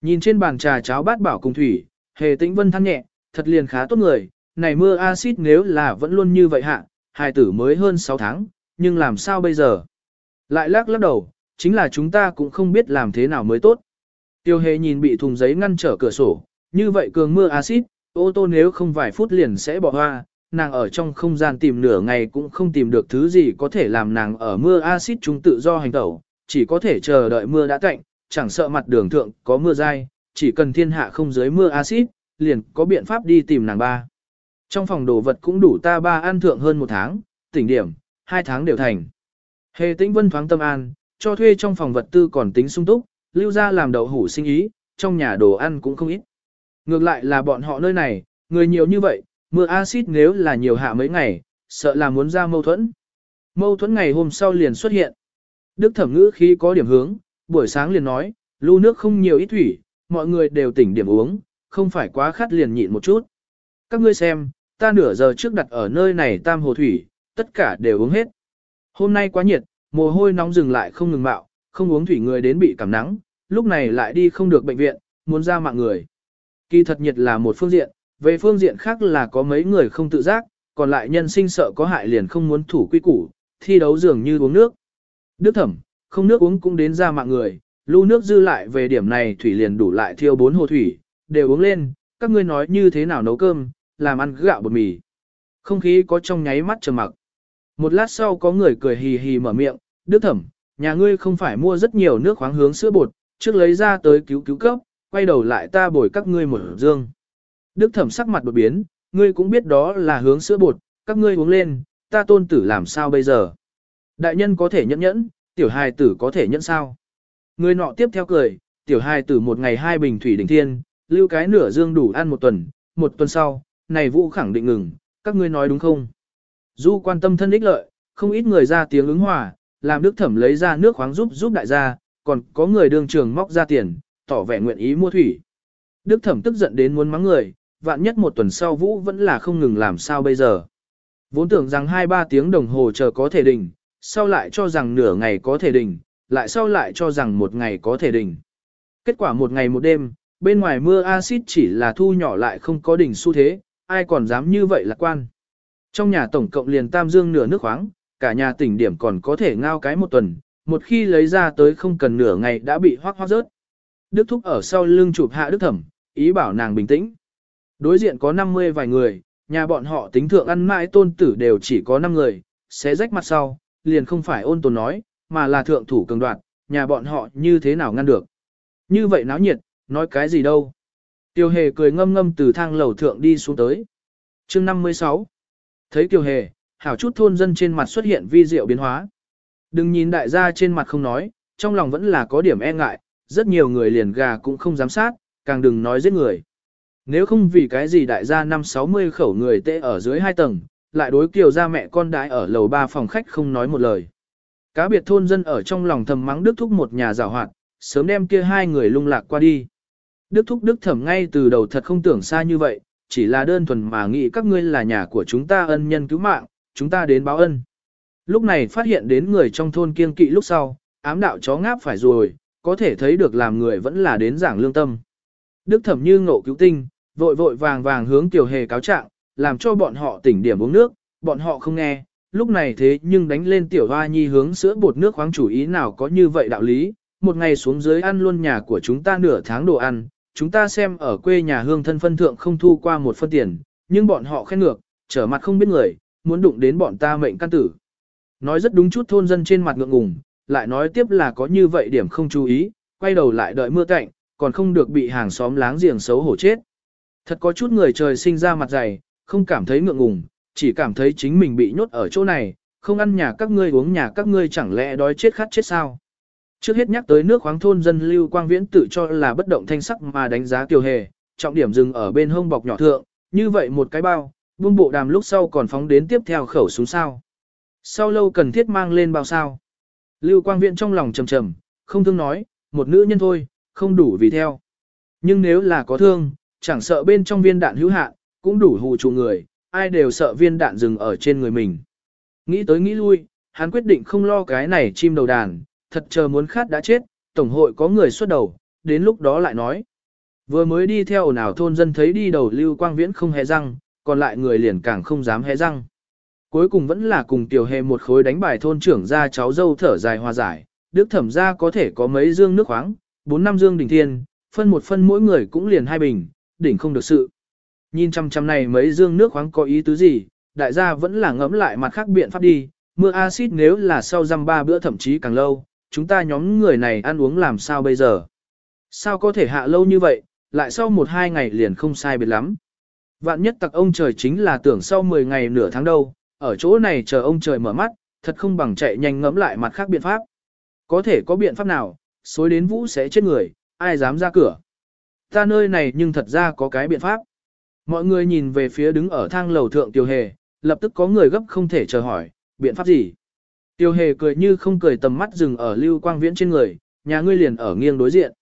Nhìn trên bàn trà cháo bát bảo cùng thủy, hề tĩnh vân than nhẹ, thật liền khá tốt người, này mưa axit nếu là vẫn luôn như vậy hạ, hài tử mới hơn 6 tháng, nhưng làm sao bây giờ? Lại lắc lắc đầu, chính là chúng ta cũng không biết làm thế nào mới tốt. Tiêu hề nhìn bị thùng giấy ngăn trở cửa sổ, như vậy cường mưa axit, ô tô nếu không vài phút liền sẽ bỏ hoa, nàng ở trong không gian tìm nửa ngày cũng không tìm được thứ gì có thể làm nàng ở mưa axit chúng tự do hành tẩu, chỉ có thể chờ đợi mưa đã tạnh chẳng sợ mặt đường thượng có mưa dai, chỉ cần thiên hạ không dưới mưa axit, liền có biện pháp đi tìm nàng ba. Trong phòng đồ vật cũng đủ ta ba ăn thượng hơn một tháng, tỉnh điểm, hai tháng đều thành. Hề tĩnh vân thoáng tâm an, cho thuê trong phòng vật tư còn tính sung túc, lưu ra làm đậu hủ sinh ý, trong nhà đồ ăn cũng không ít. Ngược lại là bọn họ nơi này, người nhiều như vậy, mưa axit nếu là nhiều hạ mấy ngày, sợ là muốn ra mâu thuẫn. Mâu thuẫn ngày hôm sau liền xuất hiện. Đức thẩm ngữ khi có điểm hướng, buổi sáng liền nói, lưu nước không nhiều ít thủy, mọi người đều tỉnh điểm uống, không phải quá khát liền nhịn một chút. Các ngươi xem, ta nửa giờ trước đặt ở nơi này tam hồ thủy, tất cả đều uống hết. Hôm nay quá nhiệt, mồ hôi nóng dừng lại không ngừng mạo, không uống thủy người đến bị cảm nắng, lúc này lại đi không được bệnh viện, muốn ra mạng người. Kỳ thật nhiệt là một phương diện, về phương diện khác là có mấy người không tự giác, còn lại nhân sinh sợ có hại liền không muốn thủ quy củ, thi đấu dường như uống nước. Đức thẩm, không nước uống cũng đến ra mạng người, lưu nước dư lại về điểm này thủy liền đủ lại thiêu bốn hồ thủy, đều uống lên, các ngươi nói như thế nào nấu cơm, làm ăn gạo bột mì. Không khí có trong nháy mắt trầm mặc. Một lát sau có người cười hì hì mở miệng, Đức thẩm, nhà ngươi không phải mua rất nhiều nước khoáng hướng sữa bột, trước lấy ra tới cứu cứu cấp, quay đầu lại ta bồi các ngươi một dương. Đức thẩm sắc mặt đột biến, ngươi cũng biết đó là hướng sữa bột, các ngươi uống lên, ta tôn tử làm sao bây giờ. Đại nhân có thể nhẫn nhẫn, tiểu hài tử có thể nhẫn sao. Người nọ tiếp theo cười, tiểu hài tử một ngày hai bình thủy đỉnh thiên, lưu cái nửa dương đủ ăn một tuần, một tuần sau, này vũ khẳng định ngừng, các ngươi nói đúng không? Du quan tâm thân ích lợi, không ít người ra tiếng ứng hòa, làm đức thẩm lấy ra nước khoáng giúp giúp đại gia, còn có người đường trường móc ra tiền, tỏ vẻ nguyện ý mua thủy. Đức thẩm tức giận đến muốn mắng người, vạn nhất một tuần sau vũ vẫn là không ngừng làm sao bây giờ. Vốn tưởng rằng 2-3 tiếng đồng hồ chờ có thể đình, sau lại cho rằng nửa ngày có thể đình, lại sau lại cho rằng một ngày có thể đình. Kết quả một ngày một đêm, bên ngoài mưa axit chỉ là thu nhỏ lại không có đỉnh xu thế, ai còn dám như vậy lạc quan. Trong nhà tổng cộng liền tam dương nửa nước khoáng, cả nhà tỉnh điểm còn có thể ngao cái một tuần, một khi lấy ra tới không cần nửa ngày đã bị hoác hoác rớt. Đức Thúc ở sau lưng chụp hạ Đức Thẩm, ý bảo nàng bình tĩnh. Đối diện có 50 vài người, nhà bọn họ tính thượng ăn mãi tôn tử đều chỉ có 5 người, sẽ rách mặt sau, liền không phải ôn tồn nói, mà là thượng thủ cường đoạt, nhà bọn họ như thế nào ngăn được. Như vậy náo nhiệt, nói cái gì đâu. Tiêu hề cười ngâm ngâm từ thang lầu thượng đi xuống tới. chương 56 Thấy Tiêu hề, hảo chút thôn dân trên mặt xuất hiện vi diệu biến hóa. Đừng nhìn đại gia trên mặt không nói, trong lòng vẫn là có điểm e ngại, rất nhiều người liền gà cũng không dám sát, càng đừng nói giết người. Nếu không vì cái gì đại gia năm 60 khẩu người tệ ở dưới hai tầng, lại đối kiều ra mẹ con Đại ở lầu ba phòng khách không nói một lời. Cá biệt thôn dân ở trong lòng thầm mắng Đức Thúc một nhà rào hoạt, sớm đem kia hai người lung lạc qua đi. Đức Thúc Đức thẩm ngay từ đầu thật không tưởng xa như vậy, chỉ là đơn thuần mà nghĩ các ngươi là nhà của chúng ta ân nhân cứu mạng, chúng ta đến báo ân. Lúc này phát hiện đến người trong thôn kiên kỵ lúc sau, ám đạo chó ngáp phải rồi, có thể thấy được làm người vẫn là đến giảng lương tâm. Đức thẩm như ngộ cứu tinh, vội vội vàng vàng hướng tiểu hề cáo trạng, làm cho bọn họ tỉnh điểm uống nước, bọn họ không nghe, lúc này thế nhưng đánh lên tiểu hoa nhi hướng sữa bột nước khoáng chủ ý nào có như vậy đạo lý, một ngày xuống dưới ăn luôn nhà của chúng ta nửa tháng đồ ăn, chúng ta xem ở quê nhà hương thân phân thượng không thu qua một phân tiền, nhưng bọn họ khen ngược, trở mặt không biết người, muốn đụng đến bọn ta mệnh căn tử. Nói rất đúng chút thôn dân trên mặt ngượng ngùng, lại nói tiếp là có như vậy điểm không chú ý, quay đầu lại đợi mưa cạnh, còn không được bị hàng xóm láng giềng xấu hổ chết. Thật có chút người trời sinh ra mặt dày, không cảm thấy ngượng ngùng, chỉ cảm thấy chính mình bị nhốt ở chỗ này, không ăn nhà các ngươi uống nhà các ngươi chẳng lẽ đói chết khát chết sao. Trước hết nhắc tới nước khoáng thôn dân Lưu Quang Viễn tự cho là bất động thanh sắc mà đánh giá Kiều Hề, trọng điểm dừng ở bên hông bọc nhỏ thượng, như vậy một cái bao, buông bộ đàm lúc sau còn phóng đến tiếp theo khẩu súng sao. Sau lâu cần thiết mang lên bao sao. Lưu Quang Viễn trong lòng trầm trầm, không thương nói, một nữ nhân thôi, không đủ vì theo. Nhưng nếu là có thương, chẳng sợ bên trong viên đạn hữu hạn, cũng đủ hù trụ người, ai đều sợ viên đạn dừng ở trên người mình. Nghĩ tới nghĩ lui, hắn quyết định không lo cái này chim đầu đàn, thật chờ muốn khát đã chết, tổng hội có người xuất đầu, đến lúc đó lại nói. Vừa mới đi theo nào thôn dân thấy đi đầu Lưu Quang Viễn không hề răng, còn lại người liền càng không dám hé răng. Cuối cùng vẫn là cùng tiểu hề một khối đánh bài thôn trưởng ra cháu dâu thở dài hòa giải, đức thẩm ra có thể có mấy dương nước khoáng, bốn năm dương đỉnh thiên, phân một phân mỗi người cũng liền hai bình, đỉnh không được sự. Nhìn chăm chăm này mấy dương nước khoáng có ý tứ gì, đại gia vẫn là ngẫm lại mặt khác biện pháp đi, mưa axit nếu là sau răm ba bữa thậm chí càng lâu, chúng ta nhóm người này ăn uống làm sao bây giờ? Sao có thể hạ lâu như vậy, lại sau một hai ngày liền không sai biệt lắm. Vạn nhất tặc ông trời chính là tưởng sau 10 ngày nửa tháng đâu, ở chỗ này chờ ông trời mở mắt, thật không bằng chạy nhanh ngẫm lại mặt khác biện pháp. Có thể có biện pháp nào, xối đến vũ sẽ chết người, ai dám ra cửa. Ta nơi này nhưng thật ra có cái biện pháp. Mọi người nhìn về phía đứng ở thang lầu thượng tiêu hề, lập tức có người gấp không thể chờ hỏi, biện pháp gì? Tiêu hề cười như không cười tầm mắt dừng ở Lưu Quang Viễn trên người, nhà ngươi liền ở nghiêng đối diện.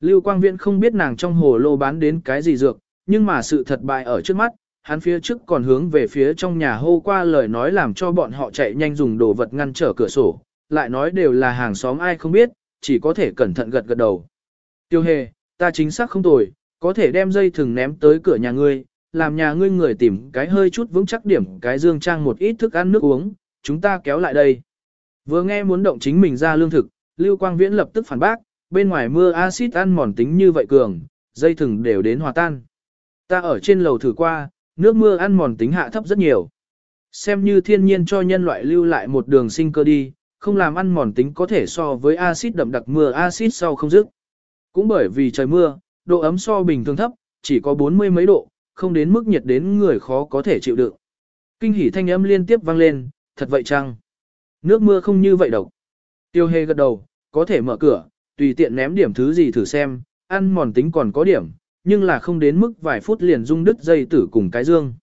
Lưu Quang Viễn không biết nàng trong hồ lô bán đến cái gì dược, nhưng mà sự thật bại ở trước mắt, hắn phía trước còn hướng về phía trong nhà hô qua lời nói làm cho bọn họ chạy nhanh dùng đồ vật ngăn trở cửa sổ, lại nói đều là hàng xóm ai không biết, chỉ có thể cẩn thận gật gật đầu. Tiêu hề, ta chính xác không tồi, có thể đem dây thừng ném tới cửa nhà ngươi, làm nhà ngươi người tìm cái hơi chút vững chắc điểm cái dương trang một ít thức ăn nước uống, chúng ta kéo lại đây. Vừa nghe muốn động chính mình ra lương thực, Lưu Quang Viễn lập tức phản bác, bên ngoài mưa axit ăn mòn tính như vậy cường, dây thừng đều đến hòa tan. Ta ở trên lầu thử qua, nước mưa ăn mòn tính hạ thấp rất nhiều. Xem như thiên nhiên cho nhân loại lưu lại một đường sinh cơ đi, không làm ăn mòn tính có thể so với axit đậm đặc mưa axit sau không dứt. Cũng bởi vì trời mưa, độ ấm so bình thường thấp, chỉ có 40 mấy độ, không đến mức nhiệt đến người khó có thể chịu đựng. Kinh hỉ thanh âm liên tiếp vang lên, thật vậy chăng? Nước mưa không như vậy độc. Tiêu hề gật đầu, có thể mở cửa, tùy tiện ném điểm thứ gì thử xem, ăn mòn tính còn có điểm, nhưng là không đến mức vài phút liền rung đứt dây tử cùng cái dương.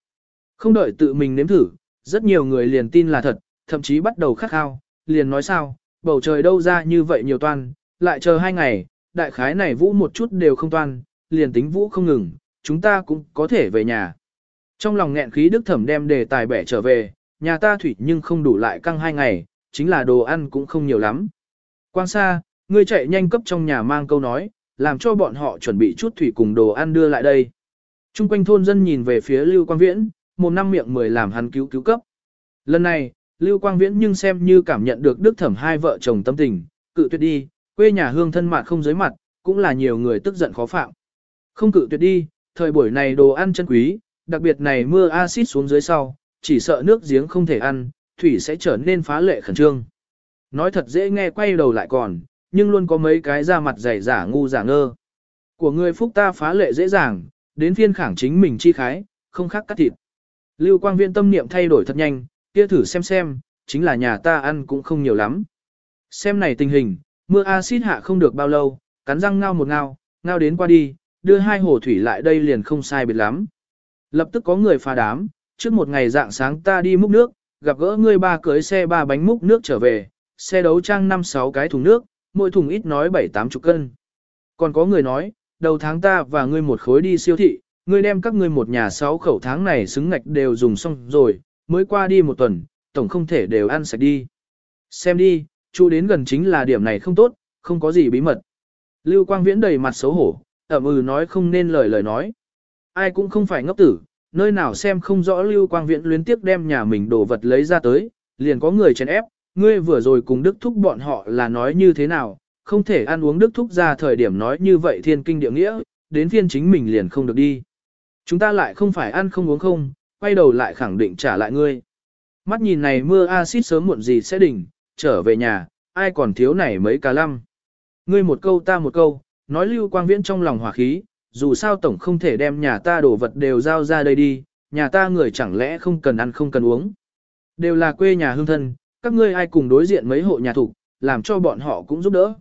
Không đợi tự mình nếm thử, rất nhiều người liền tin là thật, thậm chí bắt đầu khắc khao, liền nói sao, bầu trời đâu ra như vậy nhiều toan, lại chờ hai ngày, đại khái này vũ một chút đều không toan, liền tính vũ không ngừng, chúng ta cũng có thể về nhà. Trong lòng nghẹn khí đức thẩm đem đề tài bẻ trở về, nhà ta thủy nhưng không đủ lại căng hai ngày, chính là đồ ăn cũng không nhiều lắm. Quang xa, ngươi chạy nhanh cấp trong nhà mang câu nói, làm cho bọn họ chuẩn bị chút thủy cùng đồ ăn đưa lại đây. Trung quanh thôn dân nhìn về phía Lưu Quang Viễn, một năm miệng mười làm hắn cứu cứu cấp. Lần này, Lưu Quang Viễn nhưng xem như cảm nhận được Đức Thẩm hai vợ chồng tâm tình, cự tuyệt đi, quê nhà hương thân mặt không giới mặt, cũng là nhiều người tức giận khó phạm. Không cự tuyệt đi, thời buổi này đồ ăn chân quý, đặc biệt này mưa axit xuống dưới sau, chỉ sợ nước giếng không thể ăn, thủy sẽ trở nên phá lệ khẩn trương. Nói thật dễ nghe quay đầu lại còn, nhưng luôn có mấy cái da mặt dày giả ngu giả ngơ. Của người phúc ta phá lệ dễ dàng, đến phiên khẳng chính mình chi khái, không khác cắt thịt. Lưu Quang Viên tâm niệm thay đổi thật nhanh, kia thử xem xem, chính là nhà ta ăn cũng không nhiều lắm. Xem này tình hình, mưa axit hạ không được bao lâu, cắn răng ngao một ngao, ngao đến qua đi, đưa hai hồ thủy lại đây liền không sai biệt lắm. Lập tức có người phá đám, trước một ngày dạng sáng ta đi múc nước, gặp gỡ người ba cưới xe ba bánh múc nước trở về, xe đấu trang 5-6 cái thùng nước, mỗi thùng ít nói 7-8 chục cân. Còn có người nói, đầu tháng ta và ngươi một khối đi siêu thị, ngươi đem các ngươi một nhà sáu khẩu tháng này xứng ngạch đều dùng xong rồi, mới qua đi một tuần, tổng không thể đều ăn sạch đi. Xem đi, chú đến gần chính là điểm này không tốt, không có gì bí mật. Lưu Quang Viễn đầy mặt xấu hổ, ẩm ừ nói không nên lời lời nói. Ai cũng không phải ngốc tử, nơi nào xem không rõ Lưu Quang Viễn luyến tiếp đem nhà mình đồ vật lấy ra tới, liền có người chèn ép, ngươi vừa rồi cùng Đức Thúc bọn họ là nói như thế nào, không thể ăn uống Đức Thúc ra thời điểm nói như vậy thiên kinh địa nghĩa, đến phiên chính mình liền không được đi. Chúng ta lại không phải ăn không uống không, quay đầu lại khẳng định trả lại ngươi. Mắt nhìn này mưa axit sớm muộn gì sẽ đỉnh, trở về nhà, ai còn thiếu này mấy cá lăm. Ngươi một câu ta một câu, nói lưu quang viễn trong lòng hỏa khí, dù sao tổng không thể đem nhà ta đồ vật đều giao ra đây đi, nhà ta người chẳng lẽ không cần ăn không cần uống. Đều là quê nhà hương thân, các ngươi ai cùng đối diện mấy hộ nhà thủ, làm cho bọn họ cũng giúp đỡ.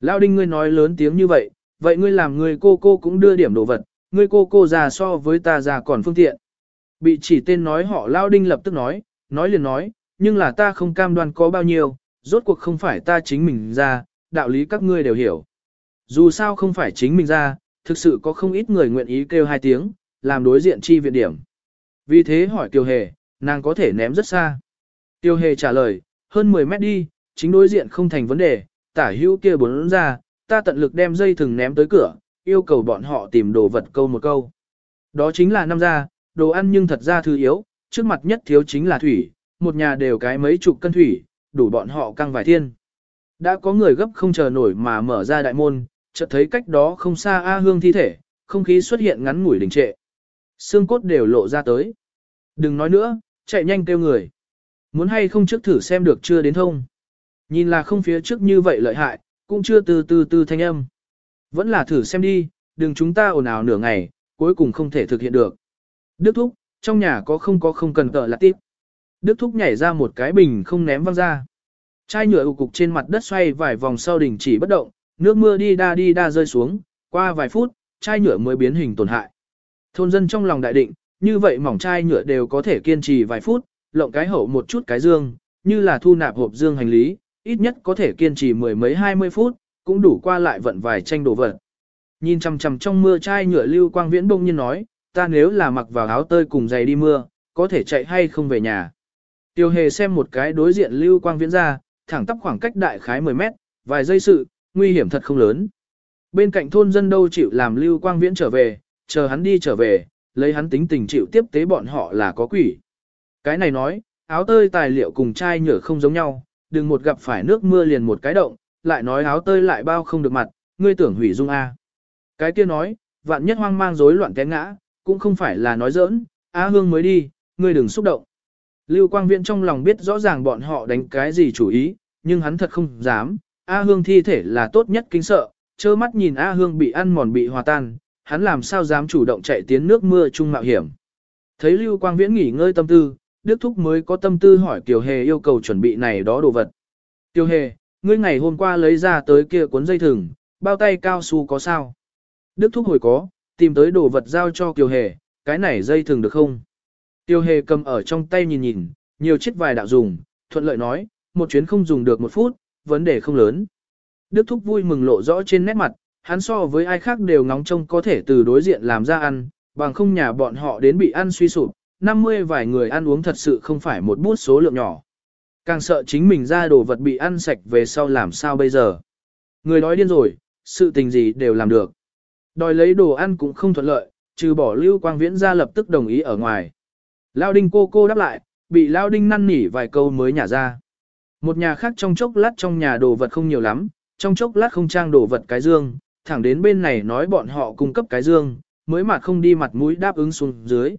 Lao đinh ngươi nói lớn tiếng như vậy, vậy ngươi làm người cô cô cũng đưa điểm đồ vật, ngươi cô cô già so với ta già còn phương tiện. Bị chỉ tên nói họ Lao đinh lập tức nói, nói liền nói, nhưng là ta không cam đoan có bao nhiêu, rốt cuộc không phải ta chính mình ra, đạo lý các ngươi đều hiểu. Dù sao không phải chính mình ra, thực sự có không ít người nguyện ý kêu hai tiếng, làm đối diện chi viện điểm. Vì thế hỏi Tiêu Hề, nàng có thể ném rất xa. Tiêu Hề trả lời, hơn 10 mét đi, chính đối diện không thành vấn đề, tả hữu kia bốn ra, ta tận lực đem dây thừng ném tới cửa, yêu cầu bọn họ tìm đồ vật câu một câu. Đó chính là năm ra, đồ ăn nhưng thật ra thứ yếu, trước mặt nhất thiếu chính là thủy, một nhà đều cái mấy chục cân thủy, đủ bọn họ căng vài thiên. Đã có người gấp không chờ nổi mà mở ra đại môn, chợt thấy cách đó không xa A Hương thi thể, không khí xuất hiện ngắn ngủi đình trệ. Xương cốt đều lộ ra tới. Đừng nói nữa, chạy nhanh kêu người. Muốn hay không trước thử xem được chưa đến thông. Nhìn là không phía trước như vậy lợi hại, cũng chưa từ từ từ thanh âm. Vẫn là thử xem đi, đừng chúng ta ồn ào nửa ngày, cuối cùng không thể thực hiện được. Đức Thúc, trong nhà có không có không cần tợ là tiếp. Đức Thúc nhảy ra một cái bình không ném văng ra. Chai nhựa ụ cục trên mặt đất xoay vài vòng sau đỉnh chỉ bất động, nước mưa đi đa đi đa rơi xuống, qua vài phút, chai nhựa mới biến hình tổn hại. Thôn dân trong lòng đại định, như vậy mỏng chai nhựa đều có thể kiên trì vài phút, lộng cái hậu một chút cái dương, như là thu nạp hộp dương hành lý, ít nhất có thể kiên trì mười mấy hai mươi phút, cũng đủ qua lại vận vài tranh đồ vật. Nhìn chằm chằm trong mưa chai nhựa lưu quang viễn bông nhiên nói, ta nếu là mặc vào áo tơi cùng giày đi mưa, có thể chạy hay không về nhà. Tiêu hề xem một cái đối diện lưu quang viễn ra, thẳng tắp khoảng cách đại khái 10 mét, vài giây sự, nguy hiểm thật không lớn. Bên cạnh thôn dân đâu chịu làm lưu quang viễn trở về, chờ hắn đi trở về, lấy hắn tính tình chịu tiếp tế bọn họ là có quỷ. Cái này nói, áo tơi tài liệu cùng chai nhựa không giống nhau, đừng một gặp phải nước mưa liền một cái động, lại nói áo tơi lại bao không được mặt, ngươi tưởng hủy dung A. Cái kia nói, vạn nhất hoang mang rối loạn té ngã, cũng không phải là nói giỡn, Á Hương mới đi, ngươi đừng xúc động. Lưu Quang Viễn trong lòng biết rõ ràng bọn họ đánh cái gì chủ ý, nhưng hắn thật không dám, A Hương thi thể là tốt nhất kính sợ, trơ mắt nhìn A Hương bị ăn mòn bị hòa tan, hắn làm sao dám chủ động chạy tiến nước mưa chung mạo hiểm. Thấy Lưu Quang Viễn nghỉ ngơi tâm tư, Đức Thúc mới có tâm tư hỏi Kiều Hề yêu cầu chuẩn bị này đó đồ vật. Kiều Hề, ngươi ngày hôm qua lấy ra tới kia cuốn dây thừng, bao tay cao su có sao? Đức Thúc hồi có, tìm tới đồ vật giao cho Kiều Hề, cái này dây thừng được không? Tiêu hề cầm ở trong tay nhìn nhìn, nhiều chiếc vài đạo dùng, thuận lợi nói, một chuyến không dùng được một phút, vấn đề không lớn. Đức Thúc vui mừng lộ rõ trên nét mặt, hắn so với ai khác đều ngóng trông có thể từ đối diện làm ra ăn, bằng không nhà bọn họ đến bị ăn suy sụp, 50 vài người ăn uống thật sự không phải một bút số lượng nhỏ. Càng sợ chính mình ra đồ vật bị ăn sạch về sau làm sao bây giờ. Người nói điên rồi, sự tình gì đều làm được. Đòi lấy đồ ăn cũng không thuận lợi, trừ bỏ lưu quang viễn ra lập tức đồng ý ở ngoài. Lao đinh cô cô đáp lại, bị Lao Đinh năn nỉ vài câu mới nhả ra. Một nhà khác trong chốc lát trong nhà đồ vật không nhiều lắm, trong chốc lát không trang đồ vật cái dương, thẳng đến bên này nói bọn họ cung cấp cái dương, mới mặt không đi mặt mũi đáp ứng xuống dưới.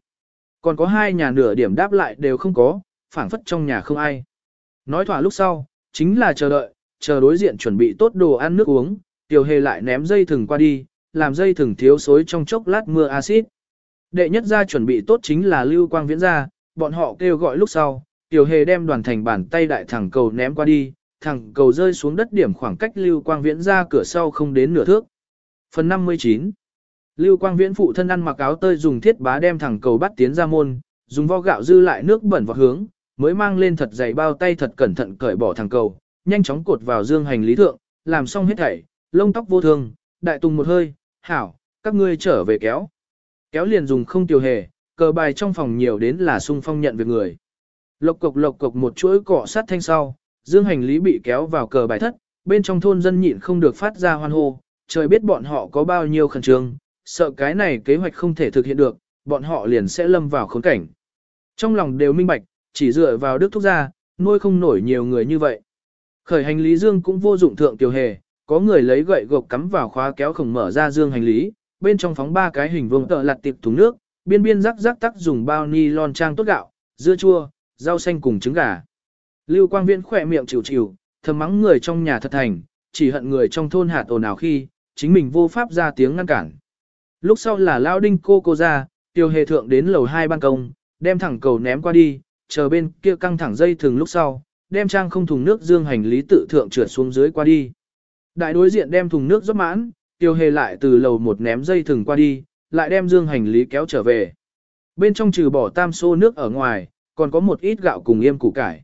Còn có hai nhà nửa điểm đáp lại đều không có, phảng phất trong nhà không ai. Nói thỏa lúc sau, chính là chờ đợi, chờ đối diện chuẩn bị tốt đồ ăn nước uống, tiểu hề lại ném dây thừng qua đi, làm dây thừng thiếu xối trong chốc lát mưa axit. Đệ nhất ra chuẩn bị tốt chính là lưu quang viễn ra, bọn họ kêu gọi lúc sau, tiểu hề đem đoàn thành bàn tay đại thẳng cầu ném qua đi, thẳng cầu rơi xuống đất điểm khoảng cách lưu quang viễn ra cửa sau không đến nửa thước. Phần 59 Lưu Quang Viễn phụ thân ăn mặc áo tơi dùng thiết bá đem thẳng cầu bắt tiến ra môn, dùng vo gạo dư lại nước bẩn vào hướng, mới mang lên thật dày bao tay thật cẩn thận cởi bỏ thẳng cầu, nhanh chóng cột vào dương hành lý thượng, làm xong hết thảy, lông tóc vô thương, đại tùng một hơi, hảo, các ngươi trở về kéo. Kéo liền dùng không tiêu hề, cờ bài trong phòng nhiều đến là sung phong nhận việc người. Lộc cộc lộc cộc một chuỗi cọ sát thanh sau, dương hành lý bị kéo vào cờ bài thất, bên trong thôn dân nhịn không được phát ra hoan hô, trời biết bọn họ có bao nhiêu khẩn trương, sợ cái này kế hoạch không thể thực hiện được, bọn họ liền sẽ lâm vào khốn cảnh. Trong lòng đều minh bạch, chỉ dựa vào đức thúc gia, nuôi không nổi nhiều người như vậy. Khởi hành lý dương cũng vô dụng thượng tiểu hề, có người lấy gậy gộc cắm vào khóa kéo khổng mở ra dương hành lý, bên trong phóng ba cái hình vuông tợ lặt tiệp thùng nước, biên biên rắc rắc tắc dùng bao ni lon trang tốt gạo, dưa chua, rau xanh cùng trứng gà. Lưu Quang Viễn khỏe miệng chịu chịu, thầm mắng người trong nhà thật thành, chỉ hận người trong thôn hạt ồn ào khi, chính mình vô pháp ra tiếng ngăn cản. Lúc sau là Lao Đinh cô cô ra, tiêu hề thượng đến lầu hai ban công, đem thẳng cầu ném qua đi, chờ bên kia căng thẳng dây thường lúc sau, đem trang không thùng nước dương hành lý tự thượng trượt xuống dưới qua đi. Đại đối diện đem thùng nước rót mãn, tiêu hề lại từ lầu một ném dây thừng qua đi, lại đem dương hành lý kéo trở về. Bên trong trừ bỏ tam xô nước ở ngoài, còn có một ít gạo cùng yêm củ cải.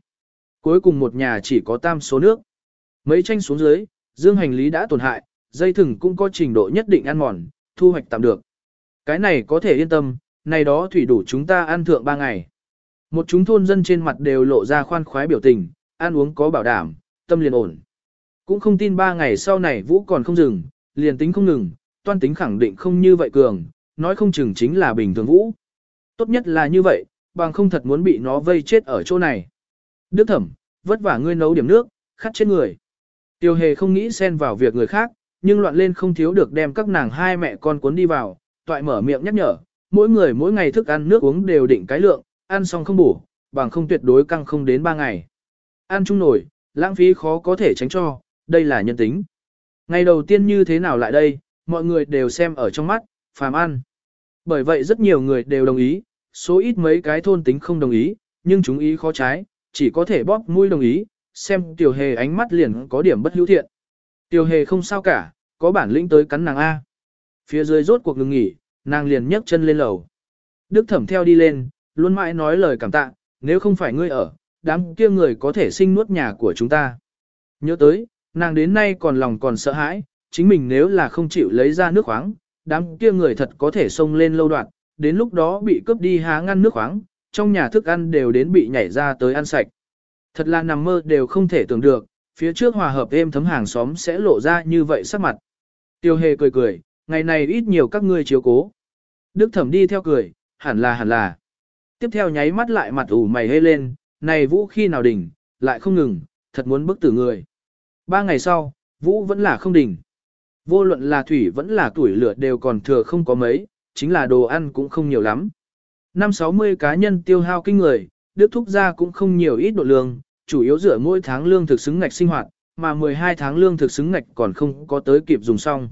Cuối cùng một nhà chỉ có tam số nước. Mấy tranh xuống dưới, dương hành lý đã tổn hại, dây thừng cũng có trình độ nhất định ăn mòn, thu hoạch tạm được. Cái này có thể yên tâm, này đó thủy đủ chúng ta ăn thượng ba ngày. Một chúng thôn dân trên mặt đều lộ ra khoan khoái biểu tình, ăn uống có bảo đảm, tâm liền ổn. Cũng không tin ba ngày sau này vũ còn không dừng, liền tính không ngừng, toan tính khẳng định không như vậy cường, nói không chừng chính là bình thường vũ. Tốt nhất là như vậy, bằng không thật muốn bị nó vây chết ở chỗ này. Đức thẩm, vất vả ngươi nấu điểm nước, khát chết người. Tiêu hề không nghĩ xen vào việc người khác, nhưng loạn lên không thiếu được đem các nàng hai mẹ con cuốn đi vào, toại mở miệng nhắc nhở, mỗi người mỗi ngày thức ăn nước uống đều định cái lượng, ăn xong không bổ, bằng không tuyệt đối căng không đến ba ngày. Ăn chung nổi, lãng phí khó có thể tránh cho, đây là nhân tính. Ngày đầu tiên như thế nào lại đây, mọi người đều xem ở trong mắt, phàm ăn. Bởi vậy rất nhiều người đều đồng ý, số ít mấy cái thôn tính không đồng ý, nhưng chúng ý khó trái, chỉ có thể bóp mũi đồng ý, xem tiểu hề ánh mắt liền có điểm bất hữu thiện. Tiểu hề không sao cả, có bản lĩnh tới cắn nàng A. Phía dưới rốt cuộc ngừng nghỉ, nàng liền nhấc chân lên lầu. Đức thẩm theo đi lên, luôn mãi nói lời cảm tạ, nếu không phải ngươi ở, đám kia người có thể sinh nuốt nhà của chúng ta. Nhớ tới, nàng đến nay còn lòng còn sợ hãi, chính mình nếu là không chịu lấy ra nước khoáng, đám kia người thật có thể xông lên lâu đoạn, đến lúc đó bị cướp đi há ngăn nước khoáng, trong nhà thức ăn đều đến bị nhảy ra tới ăn sạch. Thật là nằm mơ đều không thể tưởng được, phía trước hòa hợp êm thấm hàng xóm sẽ lộ ra như vậy sắc mặt. Tiêu hề cười cười, ngày này ít nhiều các ngươi chiếu cố. Đức thẩm đi theo cười, hẳn là hẳn là. Tiếp theo nháy mắt lại mặt ủ mày hê lên, này vũ khi nào đỉnh, lại không ngừng, thật muốn bức tử người. Ba ngày sau, vũ vẫn là không đỉnh. Vô luận là thủy vẫn là tuổi lửa đều còn thừa không có mấy, chính là đồ ăn cũng không nhiều lắm. Năm 60 cá nhân tiêu hao kinh người, Đức Thúc gia cũng không nhiều ít độ lương, chủ yếu dựa mỗi tháng lương thực xứng ngạch sinh hoạt, mà 12 tháng lương thực xứng ngạch còn không có tới kịp dùng xong.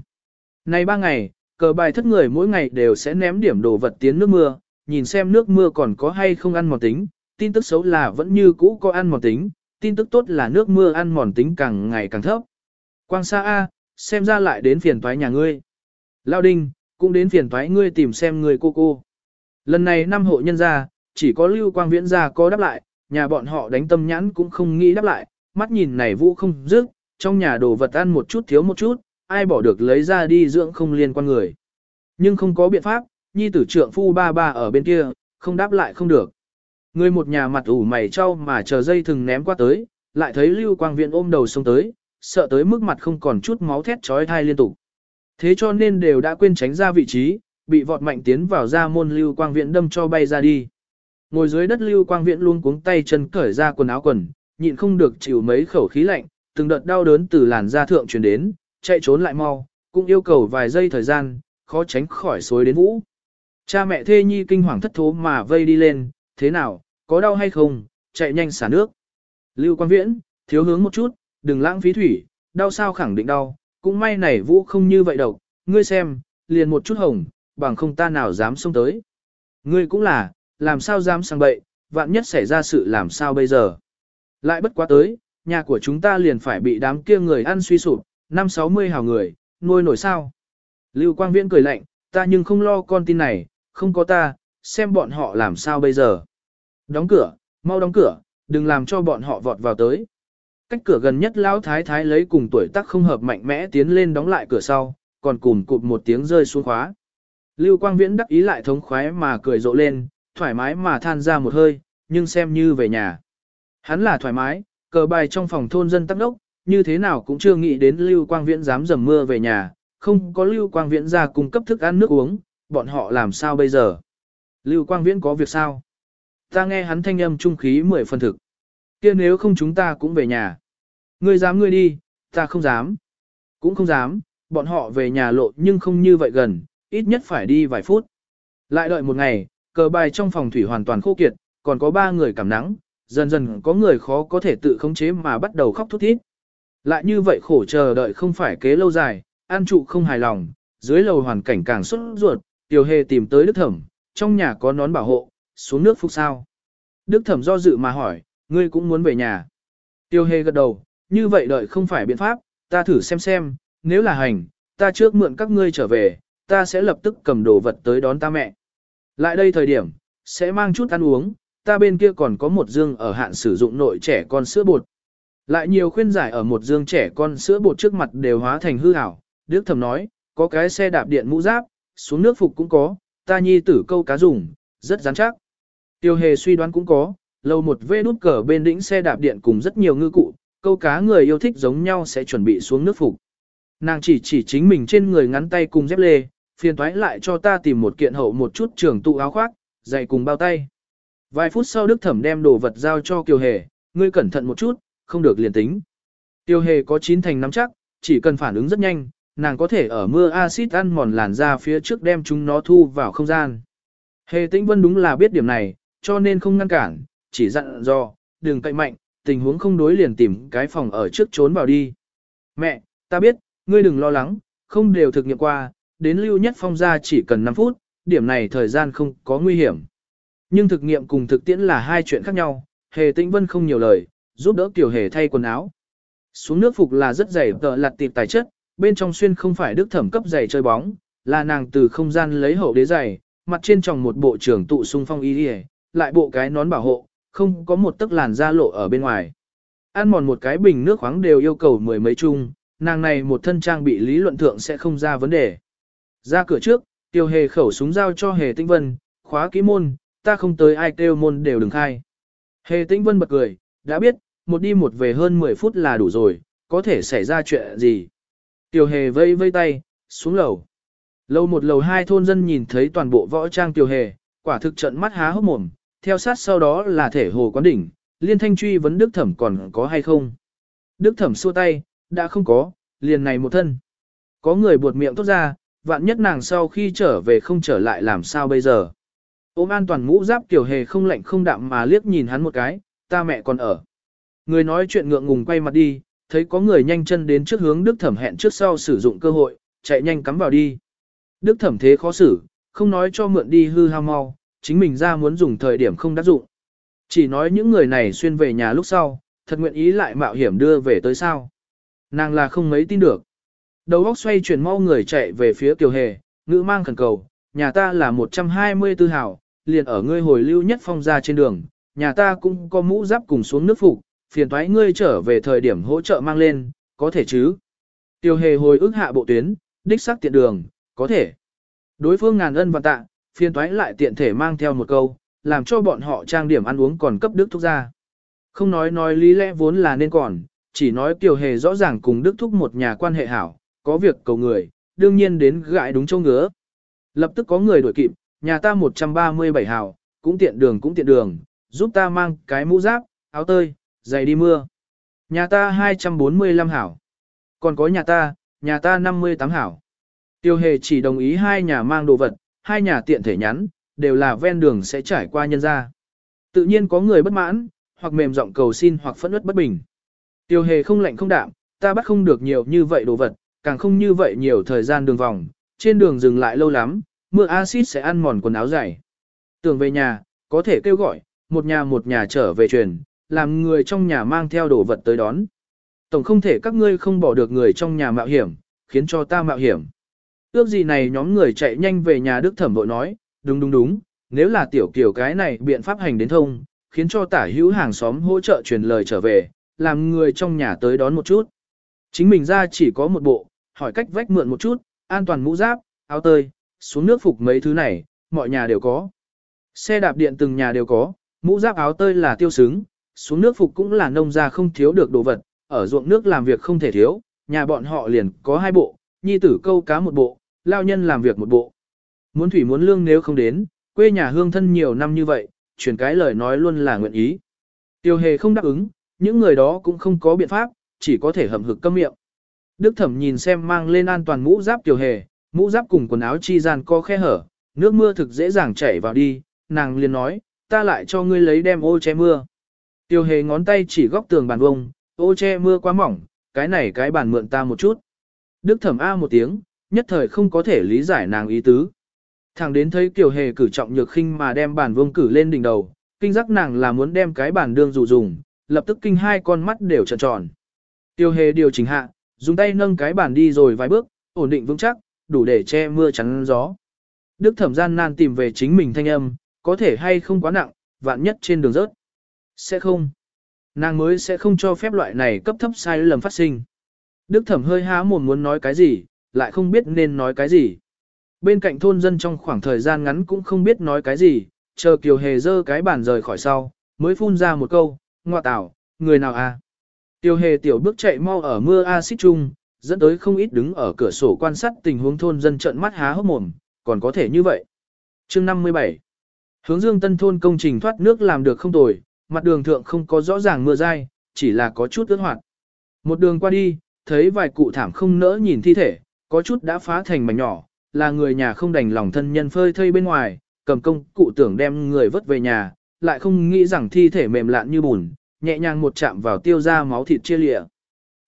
Nay ba ngày, cờ bài thất người mỗi ngày đều sẽ ném điểm đồ vật tiến nước mưa, nhìn xem nước mưa còn có hay không ăn mòn tính, tin tức xấu là vẫn như cũ có ăn mòn tính, tin tức tốt là nước mưa ăn mòn tính càng ngày càng thấp. Quang Sa A, xem ra lại đến phiền toái nhà ngươi. Lao Đinh, cũng đến phiền toái ngươi tìm xem người cô cô. Lần này năm hộ nhân gia, chỉ có Lưu Quang Viễn gia có đáp lại, nhà bọn họ đánh tâm nhãn cũng không nghĩ đáp lại, mắt nhìn này vũ không dứt, trong nhà đồ vật ăn một chút thiếu một chút, ai bỏ được lấy ra đi dưỡng không liên quan người. Nhưng không có biện pháp, nhi tử trượng phu ba ba ở bên kia, không đáp lại không được. Người một nhà mặt ủ mày trao mà chờ dây thừng ném qua tới, lại thấy Lưu Quang Viễn ôm đầu xông tới, sợ tới mức mặt không còn chút máu thét trói thai liên tục. Thế cho nên đều đã quên tránh ra vị trí, bị vọt mạnh tiến vào ra môn Lưu Quang viện đâm cho bay ra đi. Ngồi dưới đất Lưu Quang viện luôn cuống tay chân cởi ra quần áo quần, nhịn không được chịu mấy khẩu khí lạnh, từng đợt đau đớn từ làn da thượng truyền đến, chạy trốn lại mau, cũng yêu cầu vài giây thời gian, khó tránh khỏi xối đến vũ. Cha mẹ thê nhi kinh hoàng thất thố mà vây đi lên, thế nào, có đau hay không, chạy nhanh xả nước. Lưu Quang Viễn, thiếu hướng một chút, đừng lãng phí thủy, đau sao khẳng định đau, cũng may này vũ không như vậy độc, ngươi xem, liền một chút hồng, bằng không ta nào dám xông tới. Ngươi cũng là, làm sao dám sang bậy, vạn nhất xảy ra sự làm sao bây giờ. Lại bất quá tới, nhà của chúng ta liền phải bị đám kia người ăn suy sụp, năm sáu mươi hào người, nuôi nổi sao. Lưu Quang Viễn cười lạnh, ta nhưng không lo con tin này, không có ta, xem bọn họ làm sao bây giờ. Đóng cửa, mau đóng cửa, đừng làm cho bọn họ vọt vào tới. Cách cửa gần nhất lão thái thái lấy cùng tuổi tác không hợp mạnh mẽ tiến lên đóng lại cửa sau, còn cùng cụp một tiếng rơi xuống khóa. Lưu Quang Viễn đắc ý lại thống khoái mà cười rộ lên, thoải mái mà than ra một hơi, nhưng xem như về nhà. Hắn là thoải mái, cờ bài trong phòng thôn dân tắc đốc, như thế nào cũng chưa nghĩ đến Lưu Quang Viễn dám dầm mưa về nhà, không có Lưu Quang Viễn ra cung cấp thức ăn nước uống, bọn họ làm sao bây giờ? Lưu Quang Viễn có việc sao? Ta nghe hắn thanh âm trung khí mười phần thực. kia nếu không chúng ta cũng về nhà. Ngươi dám ngươi đi, ta không dám. Cũng không dám, bọn họ về nhà lộ nhưng không như vậy gần, ít nhất phải đi vài phút. Lại đợi một ngày, cờ bài trong phòng thủy hoàn toàn khô kiệt, còn có ba người cảm nắng, dần dần có người khó có thể tự khống chế mà bắt đầu khóc thút thít. Lại như vậy khổ chờ đợi không phải kế lâu dài, an trụ không hài lòng, dưới lầu hoàn cảnh càng xuất ruột, tiểu hề tìm tới Đức Thẩm, trong nhà có nón bảo hộ, xuống nước phục sao. Đức Thẩm do dự mà hỏi, ngươi cũng muốn về nhà. Tiêu hề gật đầu, như vậy đợi không phải biện pháp, ta thử xem xem, nếu là hành, ta trước mượn các ngươi trở về, ta sẽ lập tức cầm đồ vật tới đón ta mẹ. Lại đây thời điểm, sẽ mang chút ăn uống, ta bên kia còn có một dương ở hạn sử dụng nội trẻ con sữa bột. Lại nhiều khuyên giải ở một dương trẻ con sữa bột trước mặt đều hóa thành hư ảo. Đức thầm nói, có cái xe đạp điện mũ giáp, xuống nước phục cũng có, ta nhi tử câu cá dùng, rất rắn chắc. Tiêu hề suy đoán cũng có, lâu một vê nút cờ bên đỉnh xe đạp điện cùng rất nhiều ngư cụ, câu cá người yêu thích giống nhau sẽ chuẩn bị xuống nước phục. Nàng chỉ chỉ chính mình trên người ngắn tay cùng dép lê, phiền toái lại cho ta tìm một kiện hậu một chút trường tụ áo khoác, dày cùng bao tay. Vài phút sau Đức Thẩm đem đồ vật giao cho Kiều Hề, ngươi cẩn thận một chút, không được liền tính. Kiều Hề có chín thành nắm chắc, chỉ cần phản ứng rất nhanh, nàng có thể ở mưa axit ăn mòn làn ra phía trước đem chúng nó thu vào không gian. Hề Tĩnh Vân đúng là biết điểm này, cho nên không ngăn cản, chỉ dặn dò, đừng cậy mạnh, tình huống không đối liền tìm cái phòng ở trước trốn vào đi. Mẹ, ta biết, ngươi đừng lo lắng, không đều thực nghiệm qua, đến lưu nhất phong ra chỉ cần 5 phút, điểm này thời gian không có nguy hiểm. Nhưng thực nghiệm cùng thực tiễn là hai chuyện khác nhau, hề tĩnh vân không nhiều lời, giúp đỡ tiểu hề thay quần áo. Xuống nước phục là rất dày tợ lặt tịp tài chất, bên trong xuyên không phải đức thẩm cấp giày chơi bóng, là nàng từ không gian lấy hậu đế giày, mặt trên tròng một bộ trưởng tụ sung phong y đi lại bộ cái nón bảo hộ, không có một tấc làn da lộ ở bên ngoài. Ăn mòn một cái bình nước khoáng đều yêu cầu mười mấy chung, nàng này một thân trang bị lý luận thượng sẽ không ra vấn đề. Ra cửa trước, tiêu hề khẩu súng giao cho hề tinh vân, khóa kỹ môn, ta không tới ai kêu môn đều đừng khai. Hề tinh vân bật cười, đã biết, một đi một về hơn 10 phút là đủ rồi, có thể xảy ra chuyện gì. Tiêu hề vây vây tay, xuống lầu. Lầu một lầu hai thôn dân nhìn thấy toàn bộ võ trang tiêu hề, quả thực trận mắt há hốc mồm, theo sát sau đó là thể hồ quán đỉnh, liên thanh truy vấn Đức Thẩm còn có hay không. Đức Thẩm xua tay, đã không có, liền này một thân. Có người buột miệng tốt ra, vạn nhất nàng sau khi trở về không trở lại làm sao bây giờ. Ôm an toàn mũ giáp tiểu hề không lạnh không đạm mà liếc nhìn hắn một cái, ta mẹ còn ở. Người nói chuyện ngượng ngùng quay mặt đi, thấy có người nhanh chân đến trước hướng Đức Thẩm hẹn trước sau sử dụng cơ hội, chạy nhanh cắm vào đi. Đức Thẩm thế khó xử, không nói cho mượn đi hư hao mau, chính mình ra muốn dùng thời điểm không đắc dụng. Chỉ nói những người này xuyên về nhà lúc sau, thật nguyện ý lại mạo hiểm đưa về tới sao. Nàng là không mấy tin được. Đầu óc xoay chuyển mau người chạy về phía Kiều Hề, ngữ mang khẩn cầu, nhà ta là 124 hảo, liền ở ngươi hồi lưu nhất phong ra trên đường, nhà ta cũng có mũ giáp cùng xuống nước phục, phiền thoái ngươi trở về thời điểm hỗ trợ mang lên, có thể chứ. Tiêu hề hồi ức hạ bộ tuyến, đích xác tiện đường, có thể. Đối phương ngàn ân và tạ, phiên toái lại tiện thể mang theo một câu, làm cho bọn họ trang điểm ăn uống còn cấp đức thúc ra. Không nói nói lý lẽ vốn là nên còn, chỉ nói Kiều Hề rõ ràng cùng Đức Thúc một nhà quan hệ hảo, có việc cầu người, đương nhiên đến gãi đúng châu ngứa. Lập tức có người đuổi kịp, nhà ta 137 hào, cũng tiện đường cũng tiện đường, giúp ta mang cái mũ giáp, áo tơi, giày đi mưa. Nhà ta 245 hảo. Còn có nhà ta, nhà ta 58 hảo. Tiêu hề chỉ đồng ý hai nhà mang đồ vật, hai nhà tiện thể nhắn, đều là ven đường sẽ trải qua nhân ra. Tự nhiên có người bất mãn, hoặc mềm giọng cầu xin hoặc phẫn uất bất bình. Tiêu hề không lạnh không đạm, ta bắt không được nhiều như vậy đồ vật, càng không như vậy nhiều thời gian đường vòng, trên đường dừng lại lâu lắm, mưa axit sẽ ăn mòn quần áo dày. Tưởng về nhà, có thể kêu gọi, một nhà một nhà trở về truyền, làm người trong nhà mang theo đồ vật tới đón. Tổng không thể các ngươi không bỏ được người trong nhà mạo hiểm, khiến cho ta mạo hiểm. Ước gì này nhóm người chạy nhanh về nhà Đức Thẩm vội nói, đúng đúng đúng, nếu là tiểu kiểu cái này biện pháp hành đến thông, khiến cho tả hữu hàng xóm hỗ trợ truyền lời trở về, làm người trong nhà tới đón một chút. Chính mình ra chỉ có một bộ, hỏi cách vách mượn một chút, an toàn mũ giáp, áo tơi, xuống nước phục mấy thứ này, mọi nhà đều có. Xe đạp điện từng nhà đều có, mũ giáp áo tơi là tiêu xứng, xuống nước phục cũng là nông gia không thiếu được đồ vật, ở ruộng nước làm việc không thể thiếu, nhà bọn họ liền có hai bộ, nhi tử câu cá một bộ, lao nhân làm việc một bộ. Muốn thủy muốn lương nếu không đến, quê nhà hương thân nhiều năm như vậy, chuyển cái lời nói luôn là nguyện ý. Tiêu hề không đáp ứng, những người đó cũng không có biện pháp, chỉ có thể hầm hực câm miệng. Đức thẩm nhìn xem mang lên an toàn mũ giáp tiêu hề, mũ giáp cùng quần áo chi gian có khe hở, nước mưa thực dễ dàng chảy vào đi, nàng liền nói, ta lại cho ngươi lấy đem ô che mưa. Tiêu hề ngón tay chỉ góc tường bàn vông, ô che mưa quá mỏng, cái này cái bàn mượn ta một chút. Đức thẩm A một tiếng, nhất thời không có thể lý giải nàng ý tứ. Thằng đến thấy Kiều Hề cử trọng nhược khinh mà đem bàn vương cử lên đỉnh đầu, kinh giác nàng là muốn đem cái bàn đương dụ dùng, lập tức kinh hai con mắt đều tròn tròn. Tiêu Hề điều chỉnh hạ, dùng tay nâng cái bàn đi rồi vài bước, ổn định vững chắc, đủ để che mưa chắn gió. Đức thẩm gian nan tìm về chính mình thanh âm, có thể hay không quá nặng, vạn nhất trên đường rớt. Sẽ không. Nàng mới sẽ không cho phép loại này cấp thấp sai lầm phát sinh. Đức thẩm hơi há mồm muốn nói cái gì, lại không biết nên nói cái gì. Bên cạnh thôn dân trong khoảng thời gian ngắn cũng không biết nói cái gì, chờ Kiều Hề dơ cái bàn rời khỏi sau, mới phun ra một câu, ngoa tảo, người nào à? Kiều Hề tiểu bước chạy mau ở mưa axit chung, dẫn tới không ít đứng ở cửa sổ quan sát tình huống thôn dân trợn mắt há hốc mồm, còn có thể như vậy. chương 57 Hướng dương tân thôn công trình thoát nước làm được không tồi, mặt đường thượng không có rõ ràng mưa dai, chỉ là có chút ướt hoạt. Một đường qua đi, thấy vài cụ thảm không nỡ nhìn thi thể, có chút đã phá thành mảnh nhỏ, là người nhà không đành lòng thân nhân phơi thây bên ngoài, cầm công cụ tưởng đem người vớt về nhà, lại không nghĩ rằng thi thể mềm lạn như bùn, nhẹ nhàng một chạm vào tiêu ra máu thịt chia lịa.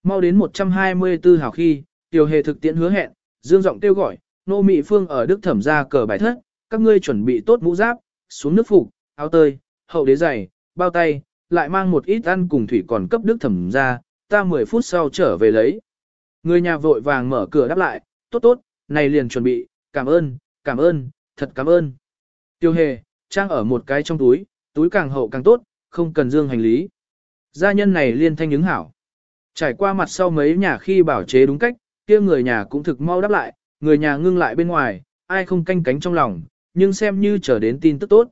Mau đến 124 hào khi, tiêu hề thực tiễn hứa hẹn, dương giọng kêu gọi, nô mị phương ở Đức thẩm ra cờ bài thất, các ngươi chuẩn bị tốt mũ giáp, xuống nước phục, áo tơi, hậu đế giày, bao tay, lại mang một ít ăn cùng thủy còn cấp Đức thẩm ra, ta 10 phút sau trở về lấy. Người nhà vội vàng mở cửa đáp lại, tốt tốt, này liền chuẩn bị, cảm ơn, cảm ơn, thật cảm ơn. Tiêu hề, trang ở một cái trong túi, túi càng hậu càng tốt, không cần dương hành lý. Gia nhân này liên thanh ứng hảo. Trải qua mặt sau mấy nhà khi bảo chế đúng cách, kia người nhà cũng thực mau đáp lại, người nhà ngưng lại bên ngoài, ai không canh cánh trong lòng, nhưng xem như trở đến tin tức tốt.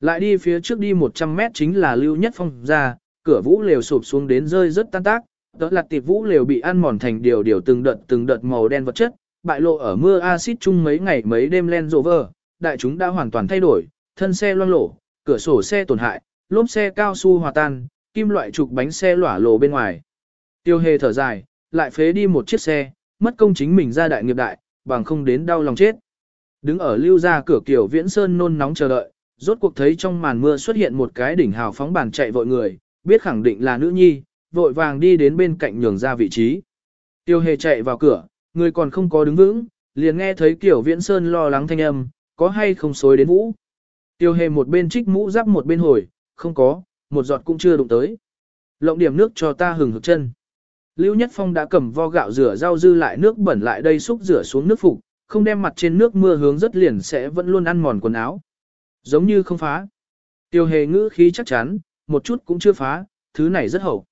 Lại đi phía trước đi 100 mét chính là lưu nhất phong ra, cửa vũ lều sụp xuống đến rơi rất tan tác, đó là tỷ vũ lều bị ăn mòn thành điều điều từng đợt từng đợt màu đen vật chất, bại lộ ở mưa axit chung mấy ngày mấy đêm len rộ vờ, đại chúng đã hoàn toàn thay đổi, thân xe loang lổ, cửa sổ xe tổn hại, lốp xe cao su hòa tan, kim loại trục bánh xe lỏa lộ bên ngoài. Tiêu hề thở dài, lại phế đi một chiếc xe, mất công chính mình ra đại nghiệp đại, bằng không đến đau lòng chết. Đứng ở lưu ra cửa kiểu viễn sơn nôn nóng chờ đợi, rốt cuộc thấy trong màn mưa xuất hiện một cái đỉnh hào phóng bàn chạy vội người, biết khẳng định là nữ nhi, vội vàng đi đến bên cạnh nhường ra vị trí. Tiêu hề chạy vào cửa, người còn không có đứng vững, liền nghe thấy kiểu viễn sơn lo lắng thanh âm, có hay không xối đến vũ. Tiêu hề một bên trích mũ giáp một bên hồi, không có, một giọt cũng chưa đụng tới. Lộng điểm nước cho ta hừng hực chân. Lưu Nhất Phong đã cầm vo gạo rửa rau dư lại nước bẩn lại đây xúc rửa xuống nước phục, không đem mặt trên nước mưa hướng rất liền sẽ vẫn luôn ăn mòn quần áo. Giống như không phá. Tiêu hề ngữ khí chắc chắn, một chút cũng chưa phá, thứ này rất hậu.